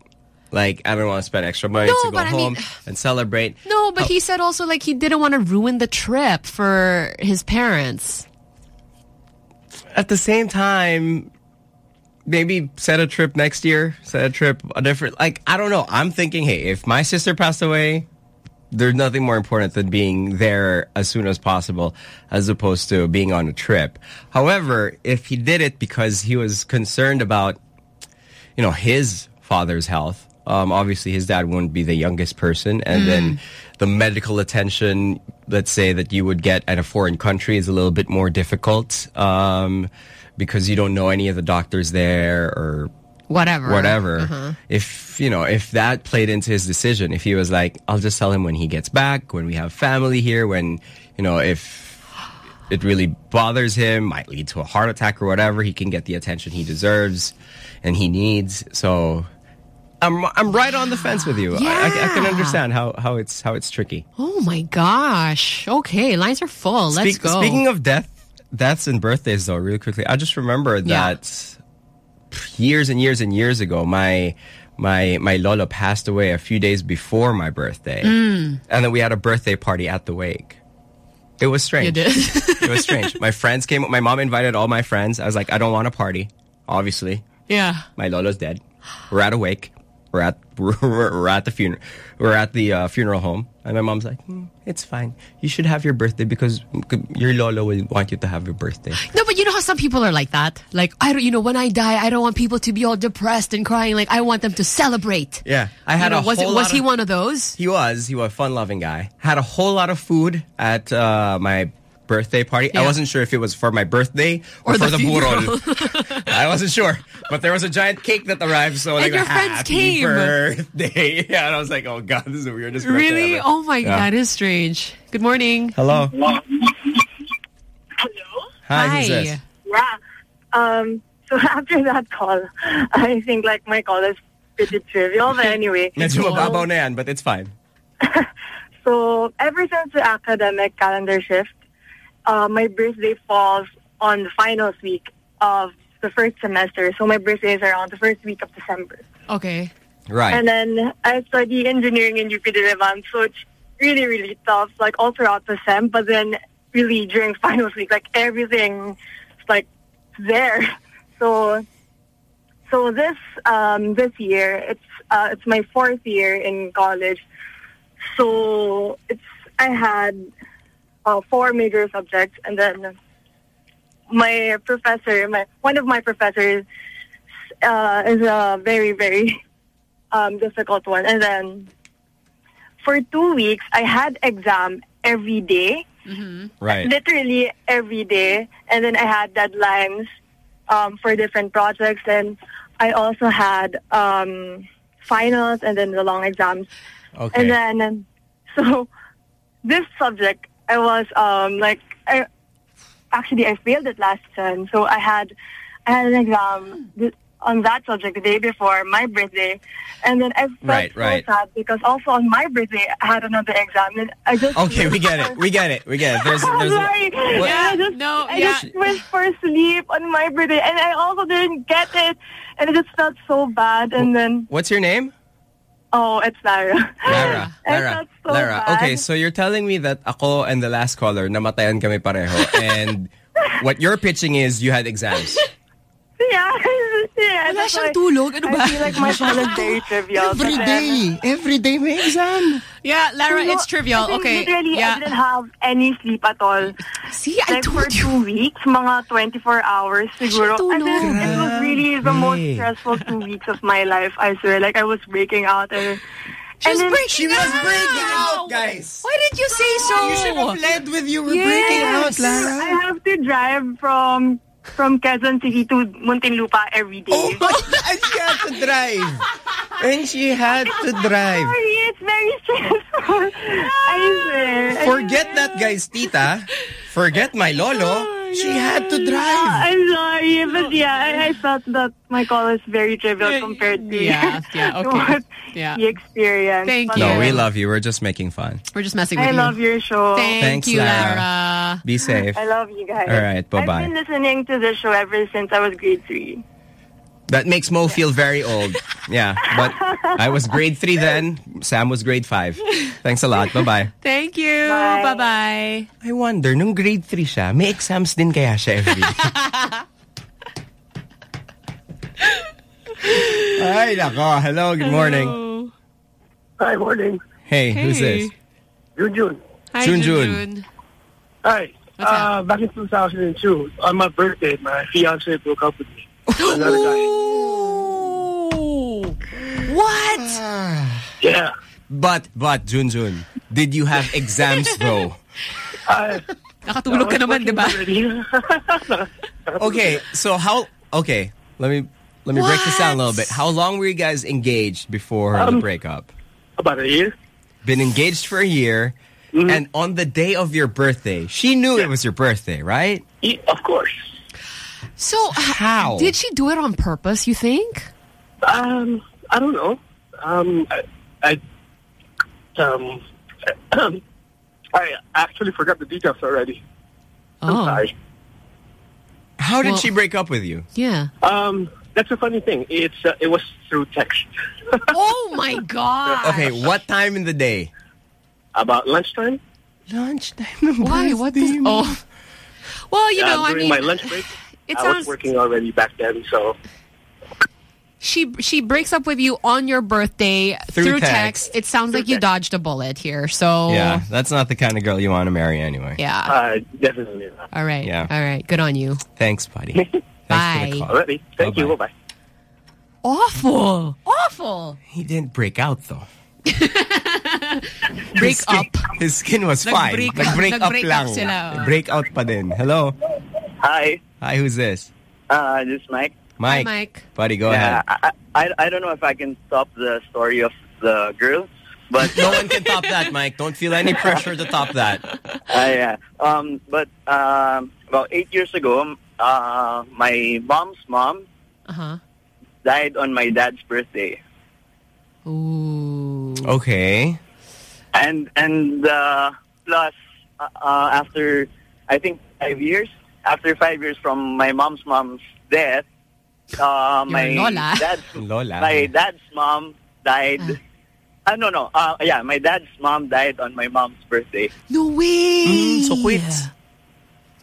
Like, I don't want to spend extra money No, to go but I mean- home and celebrate. No, but Oh, he said also like he didn't want to ruin the trip for his parents. At the same time, maybe set a trip next year, set a trip a different, like, I don't know. I'm thinking, hey, if my sister passed away, there's nothing more important than being there as soon as possible as opposed to being on a trip. However, if he did it because he was concerned about, you know, his father's health, um, obviously his dad wouldn't be the youngest person. And then the medical attention, let's say that you would get at a foreign country is a little bit more difficult, um, because you don't know any of the doctors there or Whatever. whatever. Uh-huh. If, you know, if that played into his decision, if he was like, I'll just tell him when he gets back, when we have family here, when, you know, if it really bothers him, might lead to a heart attack or whatever, he can get the attention he deserves and he needs. So I'm, I'm right on the fence with you. I, I, I can understand how, how it's, how it's tricky. Oh my gosh. Okay, lines are full. Let's Speak- go. Speaking of death, deaths and birthdays, though, really quickly, I just remember Yeah. that years and years and years ago, my my my Lola passed away a few days before my birthday, Mm. and then we had a birthday party at the wake. It was strange. You did? it was strange. My friends came. My mom invited all my friends. I was like, I don't want a party. Obviously, yeah. my Lola's dead. We're at a wake. We're at we're, we're at the funeral. We're at the uh, funeral home, and my mom's like, "Hmm, "It's fine. You should have your birthday because your Lola will want you to have your birthday." No, but you know how some people are like that? Like, I don't, you know, when I die, I don't want people to be all depressed and crying. Like, I want them to celebrate. Yeah, I had You know, a was, whole it, was he of- one of those? He was. He was a fun-loving guy. Had a whole lot of food at uh, my birthday party. I wasn't sure if it was for my birthday or, Or for the the, burol. I wasn't sure, but there was a giant cake that arrived. So like, your friends happy came. birthday. Yeah, and I was like, oh god, this is the weirdest. birthday Really? ever. Oh my, Yeah. that is strange. Good morning. Hello. Hello? Hi, who's Hi. this? Yeah. Um, so after that call, I think like my call is pretty trivial, but anyway. Medyo So- mababaw na yan, but it's fine. So ever since the academic calendar shift, uh, my birthday falls on the finals week of the first semester. So my birthday is around the first week of December. Okay. Right. And then I study engineering in UP Diliman, so it's really, really tough, like all throughout the sem, but then really during finals week, like everything is like there. So so this um this year it's uh it's my fourth year in college. So it's I had uh, four major subjects and then my professor, my one of my professors uh, is a very, very um, difficult one. And then for two weeks, I had exam every day, Right. literally every day. And then I had deadlines um, for different projects. And I also had um, finals and then the long exams. Okay. And then, um, so this subject, I was um, like, I, actually I failed it last time. So I had, I had an exam th- on that subject the day before my birthday, and then I felt Right, so right. sad because also on my birthday I had another exam. And I just Okay, we get it. We get it. We get it. There's, I'm there's. sorry. What- I just, no, I yeah. just went for sleep on my birthday, and I also didn't get it, and it just felt so bad. And then, What's your name? Oh, it's Lara. Lara. Lara. so Lara. bad. Okay, so you're telling me that ako and the last caller namatayan kami pareho and what you're pitching is you had exams. Yeah, yeah. Wala that's siyang why tulog. Ano ba? I feel like my call is very trivial. but then- Every day may exam. Yeah, Lara, No, it's trivial. I think Okay. Literally, I didn't have any sleep at all. See, I like for you. two weeks, mga 24 hours siguro. Siya And then it was really the most stressful two weeks of my life, I swear. Like, I was breaking out. And, She was and then, breaking She was out. breaking out, guys. Why did you say so? You should have led with you were Yes. breaking out, Lara. I have to drive from from Quezon City to Muntinlupa every day. Oh and she had to drive. And she had to drive. Sorry, it's very stressful. I swear. Forget that guy's tita. Forget my lolo. Oh, She had to drive. I'm sorry, but yeah, I, I felt that my call is very trivial compared to Yeah, yeah, okay. what Yeah. the experience. Thank But you. No, we love you. We're just making fun. We're just messing with I you. love your show. Thank Thanks, you, Lara. Lara. Be safe. I love you guys. All right, bye-bye. I've been listening to the show ever since I was grade three. That makes Mo feel very old. Yeah, but I was grade three then. Sam was grade five. Thanks a lot. Bye-bye. Thank you. Bye-bye. I wonder, nung grade 3 siya, may exams din kaya siya every day. Ay, nako. Hello, good morning. Hi, morning. Hey, who's this? Jun Jun. Hi, Jun Jun. Jun. Hi. Uh, back in 2002, on my birthday, my fiance broke up with me. Another guy. What? Yeah. But, but, Jun Jun, did you have exams though? I, Nakatulog ka naman, di ba? Okay, so how, okay, let me, let me break this down a little bit. How long were you guys engaged before the Um, breakup? About a year. Been engaged for a year, Mm-hmm. and on the day of your birthday, she knew it was your birthday, right? of course. So how Did she do it on purpose, you think? Um, I don't know. Um, I, I, um, I actually forgot the details already. I'm Oh. sorry. How did Well- she break up with you? Yeah. Um, that's a funny thing. It's uh, it was through text. oh my god. Okay, what time in the day? About lunchtime. Lunchtime. Why? What the? Oh. Well, you Yeah, know, I mean, my lunch break. It I sounds- was working already back then, so she she breaks up with you on your birthday Through through, text. text. It sounds like you dodged a bullet here. So Yeah, that's not the kind of girl you want to marry anyway. Yeah. uh, definitely not. All right. Yeah. All right. Good on you. Thanks, buddy. Thanks for Bye. the call. Alrighty. Thank you. Bye bye. Awful. Awful. He didn't break out though. Break up. His skin was fine. Nag-break- Nag-break up nag-break lang. up sila. Break out pa din. Hello. Hi. Hi, who's this? Uh, this is Mike. Mike. Mike. Buddy, go yeah, ahead. I, I, I don't know if I can stop the story of the girl, but No one can top that, Mike. Don't feel any pressure to top that. uh, yeah. Um, but um, about eight years ago, uh, my mom's mom Uh-huh. died on my dad's birthday, Ooh. Okay. and and uh, plus uh, uh, after I think five years, after five years from my mom's mom's death, uh, my Lola. dad's Lola. my dad's mom died. Uh, no, no. Uh, yeah, my dad's mom died on my mom's birthday. No way. Mm, so quit.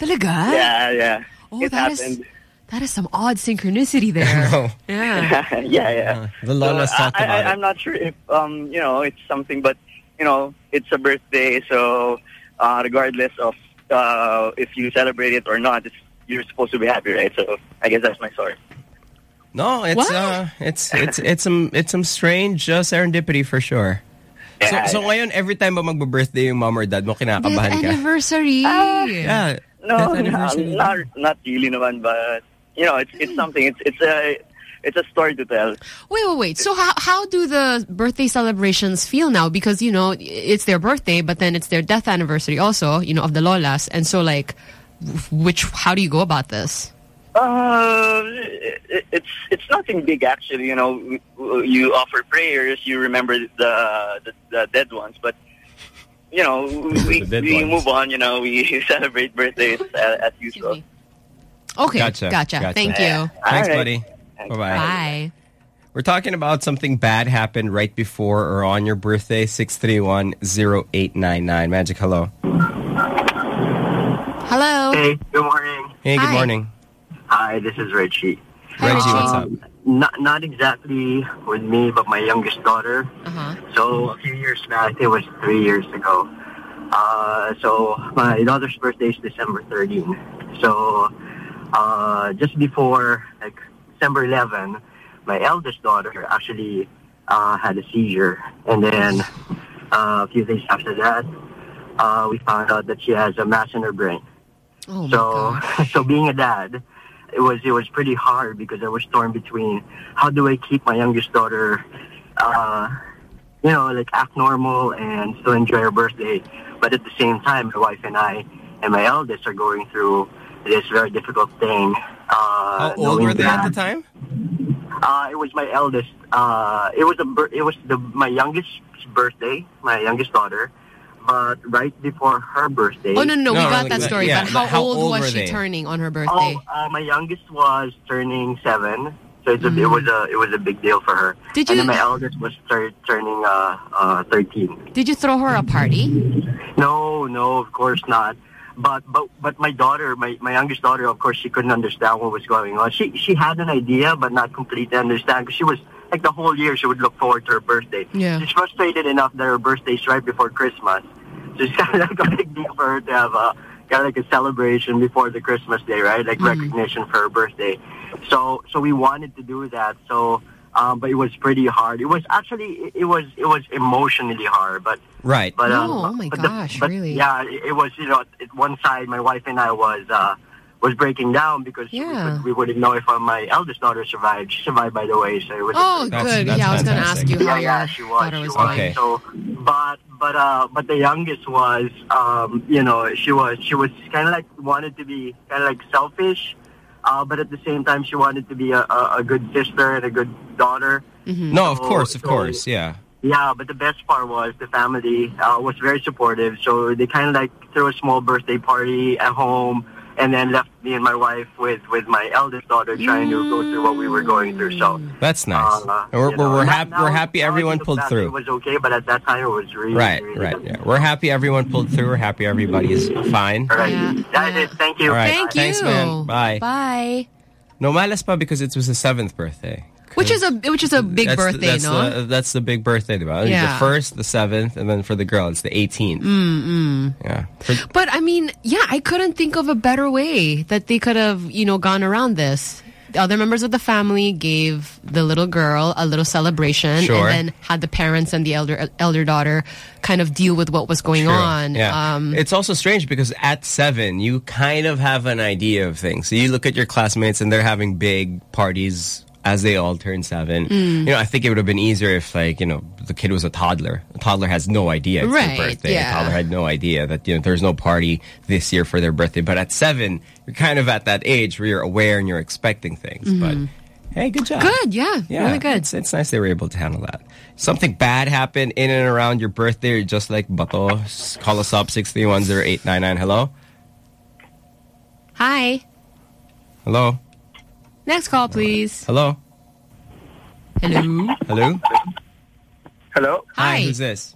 Talaga? Yeah, yeah. Oh, it that is- happened. That is some odd synchronicity there. Oh. Yeah. yeah, yeah. The Lolas So, talked I, about I, it. I'm not sure if um, you know, it's something, but you know, it's a birthday, so uh, regardless of uh, if you celebrate it or not, it's, you're supposed to be happy, right? So I guess that's my story. No, it's uh, it's it's it's some it's some strange uh, serendipity for sure. Yeah, so so ngayon every time ba magbe-birthday yung mom or dad mo kinakabahan Death ka? anniversary. Yeah. No, no, anniversary. not not really, naman, but you know, it's it's something. It's it's a it's a story to tell. Wait, wait, wait. So how how do the birthday celebrations feel now? Because you know it's their birthday, but then it's their death anniversary also. You know of the Lolas, and so like, which how do you go about this? Uh, it, it's it's nothing big actually. You know, you offer prayers, you remember the the, the dead ones, but you know we we ones. move on. You know, we celebrate birthdays as, as usual. Okay, Gotcha. gotcha. Gotcha. Thank you. Thanks, All right. buddy. Bye-bye. Bye. We're talking about something bad happened right before or on your birthday, 631-0899. Magic, hello. Hello. Hey, good morning. Hey, good Hi. morning. Hi, this is Reggie. Reggie, what's up? Um, Not not exactly with me, but my youngest daughter. Uh-huh. So a few years back, I think it was three years ago. Uh, so my daughter's birthday is December 13. So uh, just before like December 11, my eldest daughter actually uh, had a seizure, and then uh, a few days after that, uh, we found out that she has a mass in her brain. Oh so, so being a dad, it was it was pretty hard because I was torn between how do I keep my youngest daughter, uh, you know, like act normal and still enjoy her birthday, but at the same time, my wife and I and my eldest are going through this very difficult thing. Uh, How old knowing were they at the time? uh, it was my eldest. Uh, it was a it was the my youngest birthday, my youngest daughter. But right before her birthday. Oh no, no, we got that story. yeah, but how, how old, old was she they? turning on her birthday? Oh, uh, my youngest was turning seven, So it's a, it was a it was a big deal for her. Did and you- then my eldest was turning uh, uh, 13. Did you throw her a party? No, no, of course not. But but but my daughter, my, my youngest daughter, of course, she couldn't understand what was going on. She she had an idea, but not completely understand. Because she was like the whole year, she would look forward to her birthday. Yeah. She's frustrated enough that her birthday's right before Christmas. So it's kind of like a big deal for her to have a kind of like a celebration before the Christmas day, right? Like mm. recognition for her birthday. So so we wanted to do that. So. Um, but it was pretty hard. It was actually, it, it was, it was emotionally hard. But Right. but um, No, oh my but the- gosh, but really? Yeah, it, it was. You know, at one side, my wife and I was uh, was breaking down because we, Yeah. could, we wouldn't know if uh, my eldest daughter survived. She survived, by the way. So it was. Oh, good. yeah, I was going to ask you how Yeah, yeah, your she was. daughter She was was. Okay. So, but but uh, but the youngest was, um, you know, she was she was kind of like wanted to be kind of like selfish, uh, but at the same time, she wanted to be a, a, a good sister and a good daughter. No, of course, of so- course, yeah. Yeah, but the best part was the family uh, was very supportive. So they kind of like threw a small birthday party at home, and then left me and my wife with with my eldest daughter trying to go through what we were going through. So That's nice. uh, we're we're, know, we're, now- hap- now- we're happy everyone pulled through. It was okay, but at that time it was really Right, really right. Yeah. We're happy everyone pulled through. We're happy everybody's fine. All right, that is it. Thank you. All right. Thank Thanks, you. man. Bye. Bye. No malas pa because it was the seventh birthday. Which is a which is a big that's birthday, the, that's no? The, that's the big birthday, diba? Yeah. The first, the seventh, and then for the girl, it's the 18th. Mm-mm. Yeah. But I mean, yeah, I couldn't think of a better way that they could have, you know, gone around this. The other members of the family gave the little girl a little celebration, Sure. and then had the parents and the elder elder daughter kind of deal with what was going True. on. Yeah. Um, it's also strange because at seven, you kind of have an idea of things. So you look at your classmates and they're having big parties as they all turn seven. Mm. You know, I think it would have been easier if, like, you know, the kid was a toddler. A toddler has no idea it's Right, their birthday. yeah. A toddler had no idea that, you know, there's no party this year for their birthday. But at seven, you're kind of at that age where you're aware and you're expecting things. Mhm. But hey, good job. Good, yeah, Yeah, really good. It's, it's nice they were able to handle that. Something bad happened in and around your birthday, just like Bato. Call us up, 6310899. Hello? Hi. Hello? Next call, please. Hello? Hello. Hello? Hello? Hi, who's this?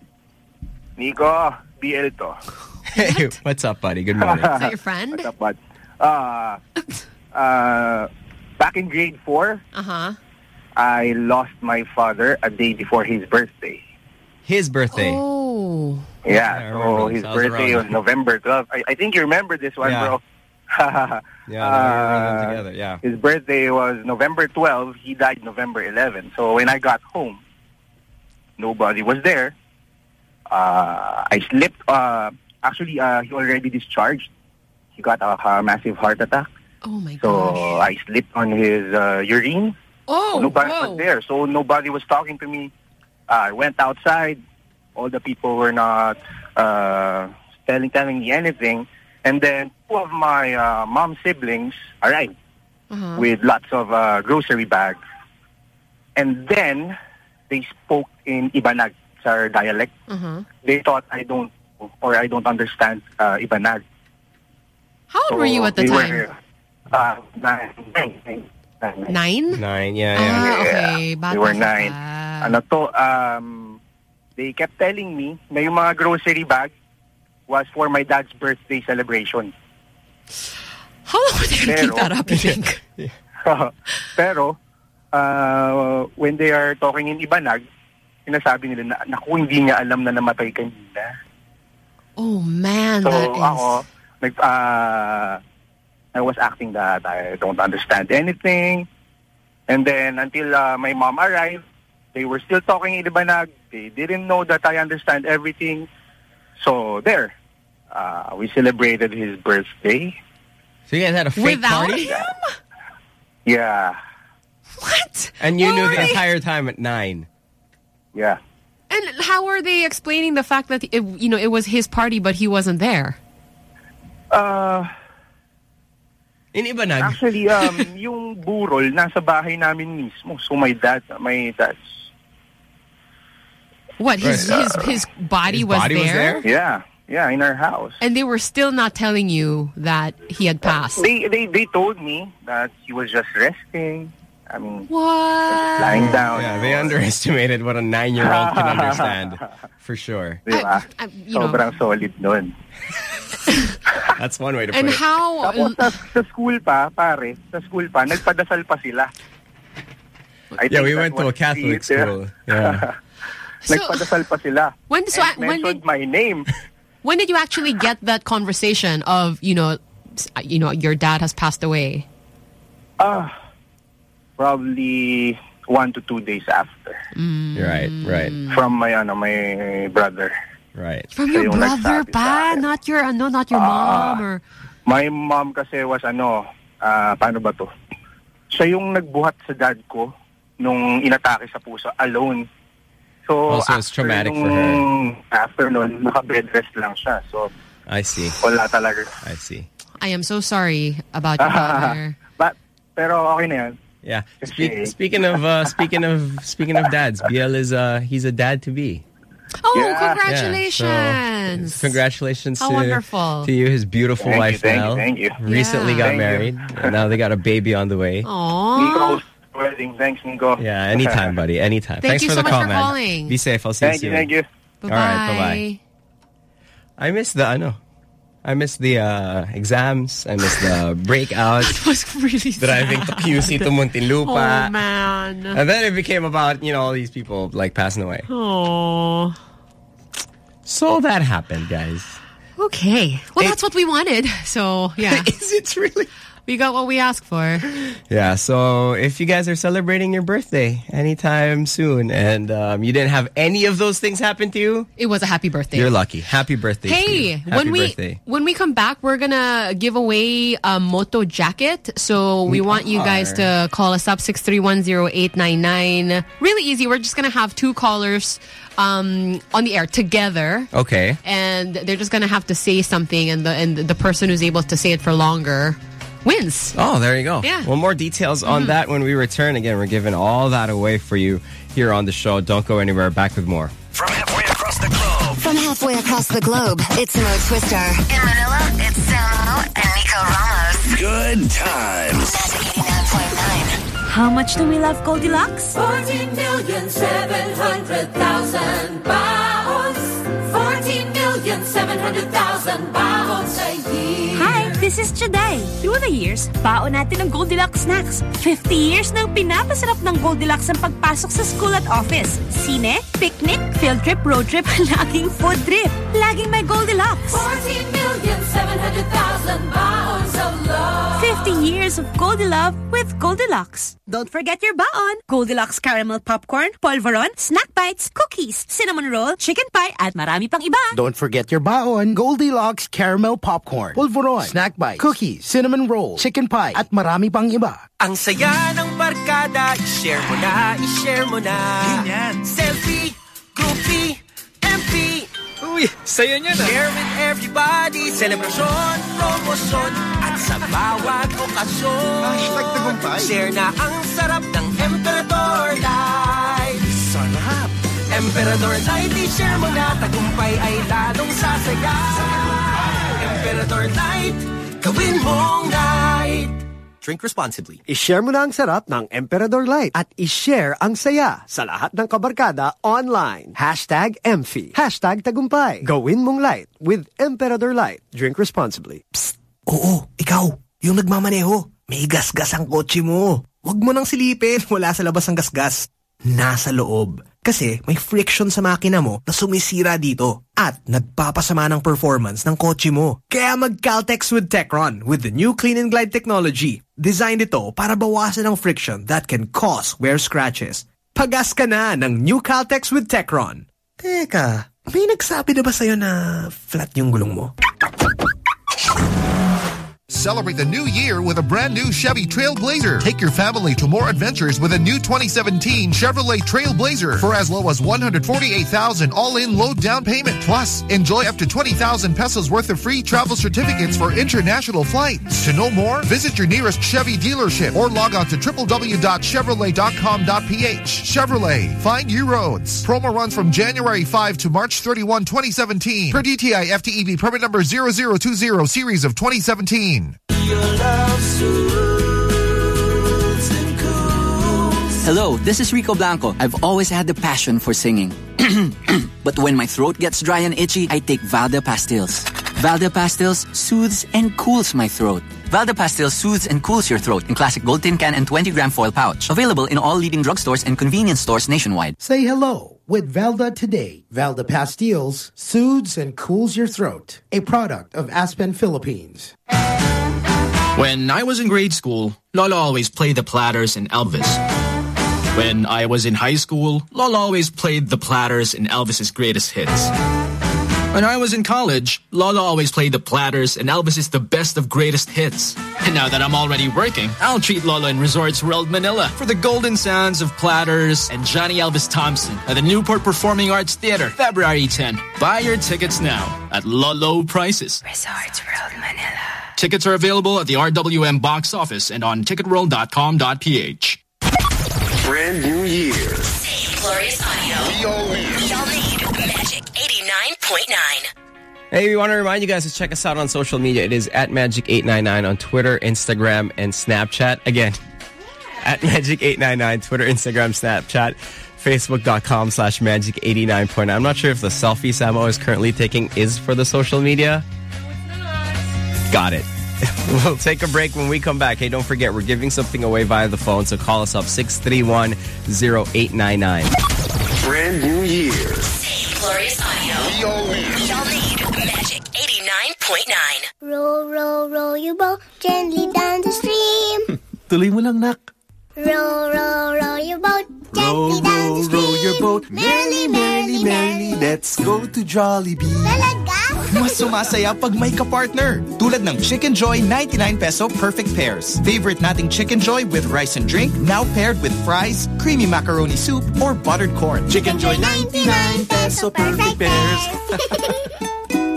Nikko, Bielto. to. Hey, what's up, buddy? Good morning. Is that your friend? What's up, bud? Uh, uh, back in grade four, Uh huh. I lost my father a day before his birthday. His birthday? Oh. Yeah, I remember so his birthday was November 12th. I, I think you remember this one, Yeah. bro. Yeah, no, we were Uh, together, yeah. His birthday was November 12. He died November 11. So when I got home, nobody was there. Uh, I slipped. Uh, actually, uh, he already discharged. He got a, a massive heart attack. Oh my god So gosh. I slipped on his uh, urine. Oh, nobody whoa. was there. So nobody was talking to me. I went outside. All the people were not uh, telling telling me anything. And then two of my uh, mom's siblings arrived Uh-huh. with lots of uh, grocery bags. And then they spoke in Ibanag, sa dialect. Uh-huh. They thought I don't or I don't understand uh, Ibanag. How old were you at the they time? Were, uh, nine, nine, nine, nine. Nine? Nine, yeah, Ah, yeah. okay. They Bata were nine. pa. Ano to, um, they kept telling me na yung mga grocery bag was for my dad's birthday celebration. How long were they going to keep that up, you think? Pero, uh, when they are talking in Ibanag, sinasabi nila na, naku, hindi niya alam na namatay kanina. Oh, man. So, that is... ako, nag, uh, I was acting that I don't understand anything. And then, until uh, my mom arrived, they were still talking in Ibanag. They didn't know that I understand everything. So, there. Uh, we celebrated his birthday. So you guys had a fake Without party? him? Yeah. What? And you What knew the they- entire time at nine. Yeah. And how are they explaining the fact that, it, you know, it was his party, but he wasn't there? Uh, In Ibanag? Actually, um, yung burol nasa bahay namin mismo. So my dad, my dad's What, his, Right. his, his body, His was, body was there? there? Yeah, yeah, in our house. And they were still not telling you that he had passed? They they they told me that he was just resting I mean, What? lying down. Yeah, they underestimated what a nine-year-old can understand. For sure. Di ba? you know- Sobrang solid nun. That's one way to And put it. how... Tapos sa, sa school pa, pare, sa school pa, nagpadasal pa sila. I Yeah, we went to a Catholic it, yeah. school. Yeah. Nagpadasal pa sila. When, so, And when, mentioned my name. When did you actually get that conversation of, you know, you know, your dad has passed away? Ah, probably one to two days after. Right, right. From my, ano, my brother. Right. From your brother nagsabi pa? Not your, ano, not your Ah. mom or... My mom kasi was ano, ah, paano ba to? Siya yung nagbuhat sa dad ko nung inatake sa puso alone. So, Also, it's after traumatic for nung- After nun, naka-bed rest lang siya. So, I see. wala talaga. I see. I am so sorry about your father. But, pero okay na yan. Yeah. Speak, speaking of uh, speaking of speaking of dads, Biel is uh he's a dad to be. Oh, Yeah. congratulations. So, congratulations How to, wonderful. to you, his beautiful Thank you, wife thank you, thank you. Recently Yeah. got Thank you. married, and now they got a baby on the way. Aww. Nikko's wedding. Thanks, Nikko. Yeah, anytime, buddy, anytime. Thank Thanks you for so the much call, for man. calling. Be safe. I'll see Thank you you, soon. thank you. Bye-bye. All right, bye-bye. I miss the I know. I miss the uh, exams. I miss the breakouts. It was really driving to QC to Muntinlupa. Oh, man. And then it became about, you know, all these people like passing away. Oh. So that happened, guys. Okay. Well, that's what we wanted. So, yeah. Is it really? We got what we asked for. Yeah, so if you guys are celebrating your birthday anytime soon and um, you didn't have any of those things happen to you, It was a happy birthday. you're lucky. Happy birthday. to you. Hey, Happy when we birthday. when we come back, we're gonna give away a moto jacket. So we, We want you guys to call us up six three one zero eight nine nine. Really easy. We're just gonna have two callers um, on the air together. Okay. And they're just gonna have to say something, and the and the person who's able to say it for longer wins. Oh, there you go. Yeah. Well, more details on Mhm. that when we return. Again, we're giving all that away for you here on the show. Don't go anywhere. Back with more. From halfway across the globe. From halfway across the globe, it's Mo Twister. In Manila, it's Samo and Nikko Ramos. Good times. Magic 89.9. How much do we love Goldilocks? 14 million 700,000 baos. 14 million 700,000 baos a year. Hi, this is Chaday. Through the years, baon natin ng Goldilocks snacks. 50 years nang pinapasarap ng Goldilocks ang pagpasok sa school at office. Sine, picnic, field trip, road trip, laging food trip. Laging may Goldilocks. 14 million 700,000 baos of. 50 years of Goldilove with Goldilocks. Don't forget your baon. Goldilocks caramel popcorn, polvoron, snack bites, cookies, cinnamon roll, chicken pie, at marami pang iba. Don't forget your baon, Goldilocks caramel popcorn, polvoron, snack bites, cookies, cinnamon roll, chicken pie, at marami pang iba. Ang saya ng barkada, i-share mo na, i-share mo na. Ganyan. Selfie, groupie, MP. Uy, saya niya na. Share with everybody, selebrasyon, promosyon, at sa bawat okasyon. Hashtag tagumpay. Share na ang sarap ng Emperador Light. Sarap. Emperador Light, i-share mo na, tagumpay ay lalong sasaya. Emperador Light, gawin mong night. Drink responsibly. I-share mo na ang sarap ng Emperador Light at i-share ang saya sa lahat ng kabarkada online. Hashtag Emphy. Hashtag Tagumpay. Gawin mong light with Emperador Light. Drink responsibly. Oo, ikaw, yung nagmamaneho. May gasgas ang kotse mo. Huwag mo nang silipin, wala sa labas ang gasgas. Nasa loob. Kasi may friction sa makina mo na sumisira dito at nagpapasama ng performance ng kotse mo. Kaya mag-Caltex with Techron with the new Clean and Glide technology. Designed ito para bawasan ang friction that can cause wear scratches. Pagas ka na ng new Caltex with Techron. Teka, may nagsabi na ba sa'yo na flat yung gulong mo? Celebrate the new year with a brand new Chevy Trailblazer. Take your family to more adventures with a new 2017 Chevrolet Trailblazer for as low as 148,000 all-in low down payment. Plus, enjoy up to 20,000 pesos worth of free travel certificates for international flights. To know more, visit your nearest Chevy dealership or log on to www.chevrolet.com.ph. Chevrolet, find your roads. Promo runs from January 5 to March 31, 2017. Per DTI FTEB permit number 0020 series of 2017. Hello, this is Rico Blanco. I've always had the passion for singing. but when my throat gets dry and itchy, I take Valda Pastilles. Valda Pastilles soothes and cools my throat. Valda Pastilles soothes and cools your throat in classic gold tin can and 20 gram foil pouch. Available in all leading drugstores and convenience stores nationwide. Say hello with Valda today. Valda Pastilles soothes and cools your throat. A product of Aspen Philippines. When I was in grade school, Lola always played the Platters and Elvis. When I was in high school, Lola always played the Platters and Elvis's greatest hits. When I was in college, Lola always played the Platters and Elvis's the best of greatest hits. And now that I'm already working, I'll treat Lola in Resorts World Manila for the golden sounds of Platters and Johnny Elvis Thompson at the Newport Performing Arts Theater, February 10. Buy your tickets now at low, low prices. Resorts World Manila. Tickets are available at the RWM box office and on ticketworld.com.ph. Brand new year. Glorious 89.9. Hey, we want to remind you guys to check us out on social media. It is at Magic899 on Twitter, Instagram, and Snapchat. Again, at Magic899, Twitter, Instagram, Snapchat, Facebook.com slash Magic89.9. I'm not sure if the selfie Samo is currently taking is for the social media. Got it. We'll take a break when we come back. Hey, don't forget, we're giving something away via the phone, so call us up 631-0899. Brand new year. Glorious Roll, roll, roll your boat gently down the stream. Tuloy mo lang, nak. Roll, roll, roll your boat Row, gently down the row, stream. row your boat. Merrily, merrily, merrily. Let's go to Jollibee. Talaga? Mas sumasaya pag may ka-partner. Tulad ng Chicken Joy 99 peso perfect pairs. Favorite nating Chicken Joy with rice and drink, now paired with fries, creamy macaroni soup, or buttered corn. Chicken Joy 99 peso perfect pairs.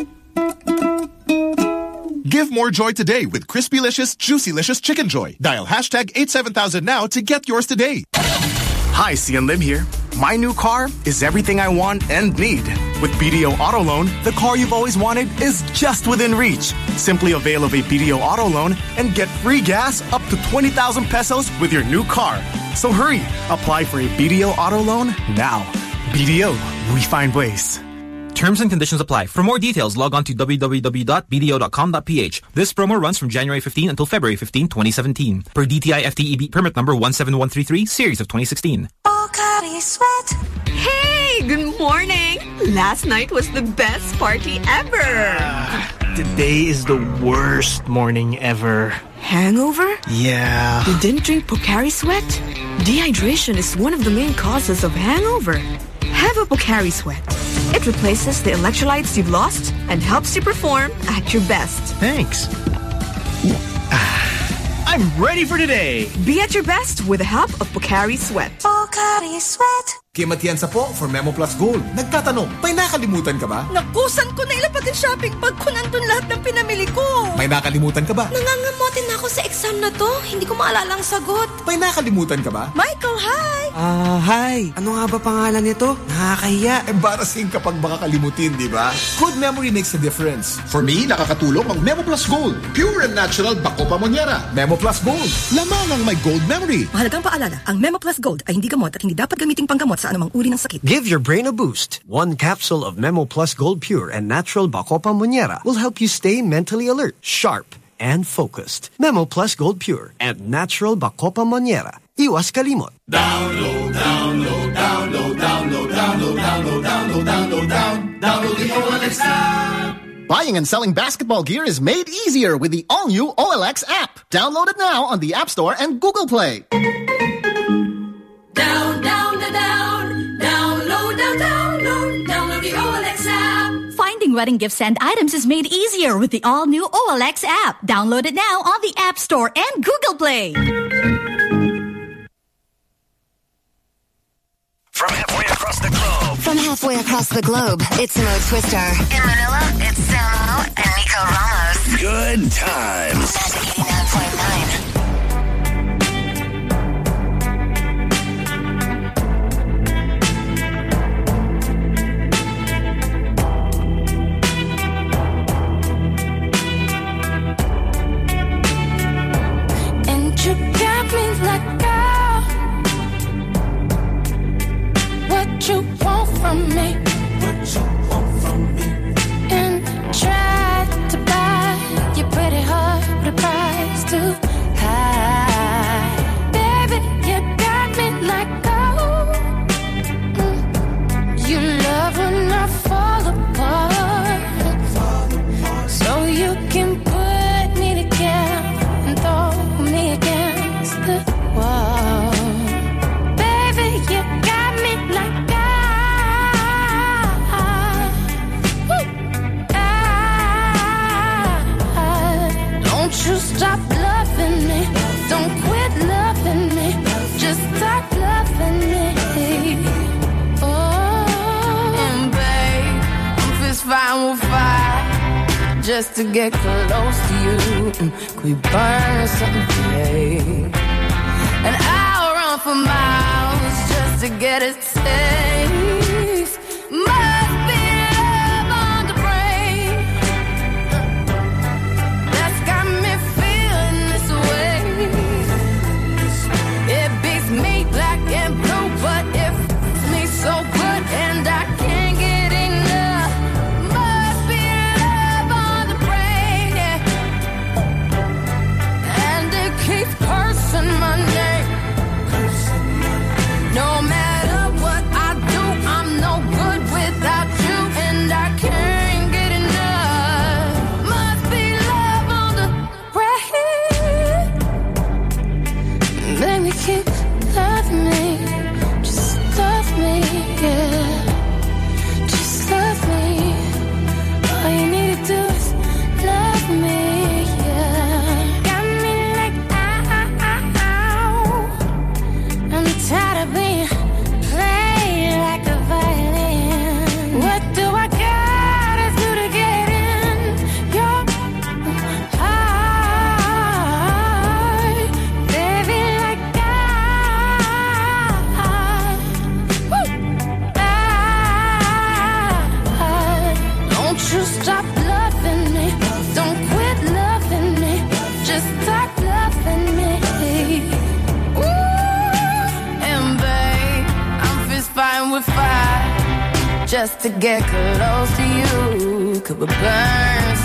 Give more joy today with Crispy-licious, Juicy-licious Chicken Joy. Dial hashtag 87000 now to get yours today. Hi, Xian Lim here. My new car is everything I want and need. With BDO Auto Loan, the car you've always wanted is just within reach. Simply avail of a BDO Auto Loan and get free gas up to 20,000 pesos with your new car. So hurry, apply for a BDO Auto Loan now. BDO, we find ways. Terms and conditions apply. For more details, log on to www.bdo.com.ph. This promo runs from January 15 until February 15, 2017. Per DTI FTEB permit number 17133, series of 2016. Hey, good morning. Last night was the best party ever. Today is the worst morning ever. Hangover? Yeah. You didn't drink Pocari Sweat? Dehydration is one of the main causes of hangover. Have a Pocari Sweat. It replaces the electrolytes you've lost and helps you perform at your best. Thanks. Ah, I'm ready for today. Be at your best with the help of Pocari Sweat. Pocari Sweat. Kim Atienza po for Memo Plus Gold. Nagtatanong, may nakalimutan ka ba? Nakusan ko na ilapad yung shopping bag ko nandun lahat ng pinamili ko. May nakalimutan ka ba? Nangangamotin na ako sa exam na to. Hindi ko maalala ang sagot. May nakalimutan ka ba? Michael, hi! Ah, hi. Ano nga ba pangalan nito? Nakakahiya. Embarrassing kapag makakalimutin, di ba? Good memory makes a difference. For me, nakakatulong ang Memo Plus Gold. Pure and natural bako pamonyera. Memo Plus Gold. Lamang ang may gold memory. Mahalagang paalala, ang Memo Plus Gold ay hindi gamot at hindi dapat gamiting panggamot sa anumang uri ng sakit. Give your brain a boost. One capsule of Memo Plus Gold Pure and Natural Bacopa Monniera will help you stay mentally alert, sharp, and focused. Memo Plus Gold Pure and Natural Bacopa Monniera. Iwas kalimot. Download, download, download, download, download, download, download, download, down, download the OLX app. Buying and selling basketball gear is made easier with the all-new OLX app. Download it now on the App Store and Google Play. Down, Finding wedding gifts and items is made easier with the all-new OLX app. Download it now on the App Store and Google Play. From halfway across the globe. From halfway across the globe, it's Mo Twister. In Manila, it's Samo and Nikko Ramos. Good times. Magic 89.9. want from me. To get close to you. Could we burn something today? And I'll run for miles just to get a taste. To get close to you. Could we burn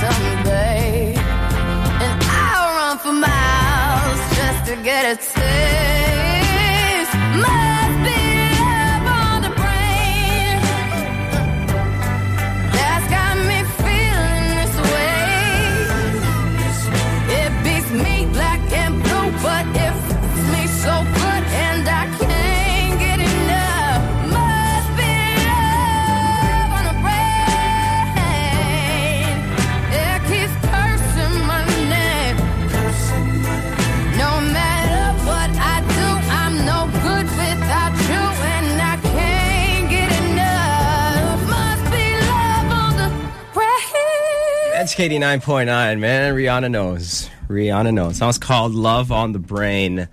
babe? And I'll run for miles just to get a K nine point nine, man. Rihanna knows. Rihanna knows. Song's called Love on the Brain.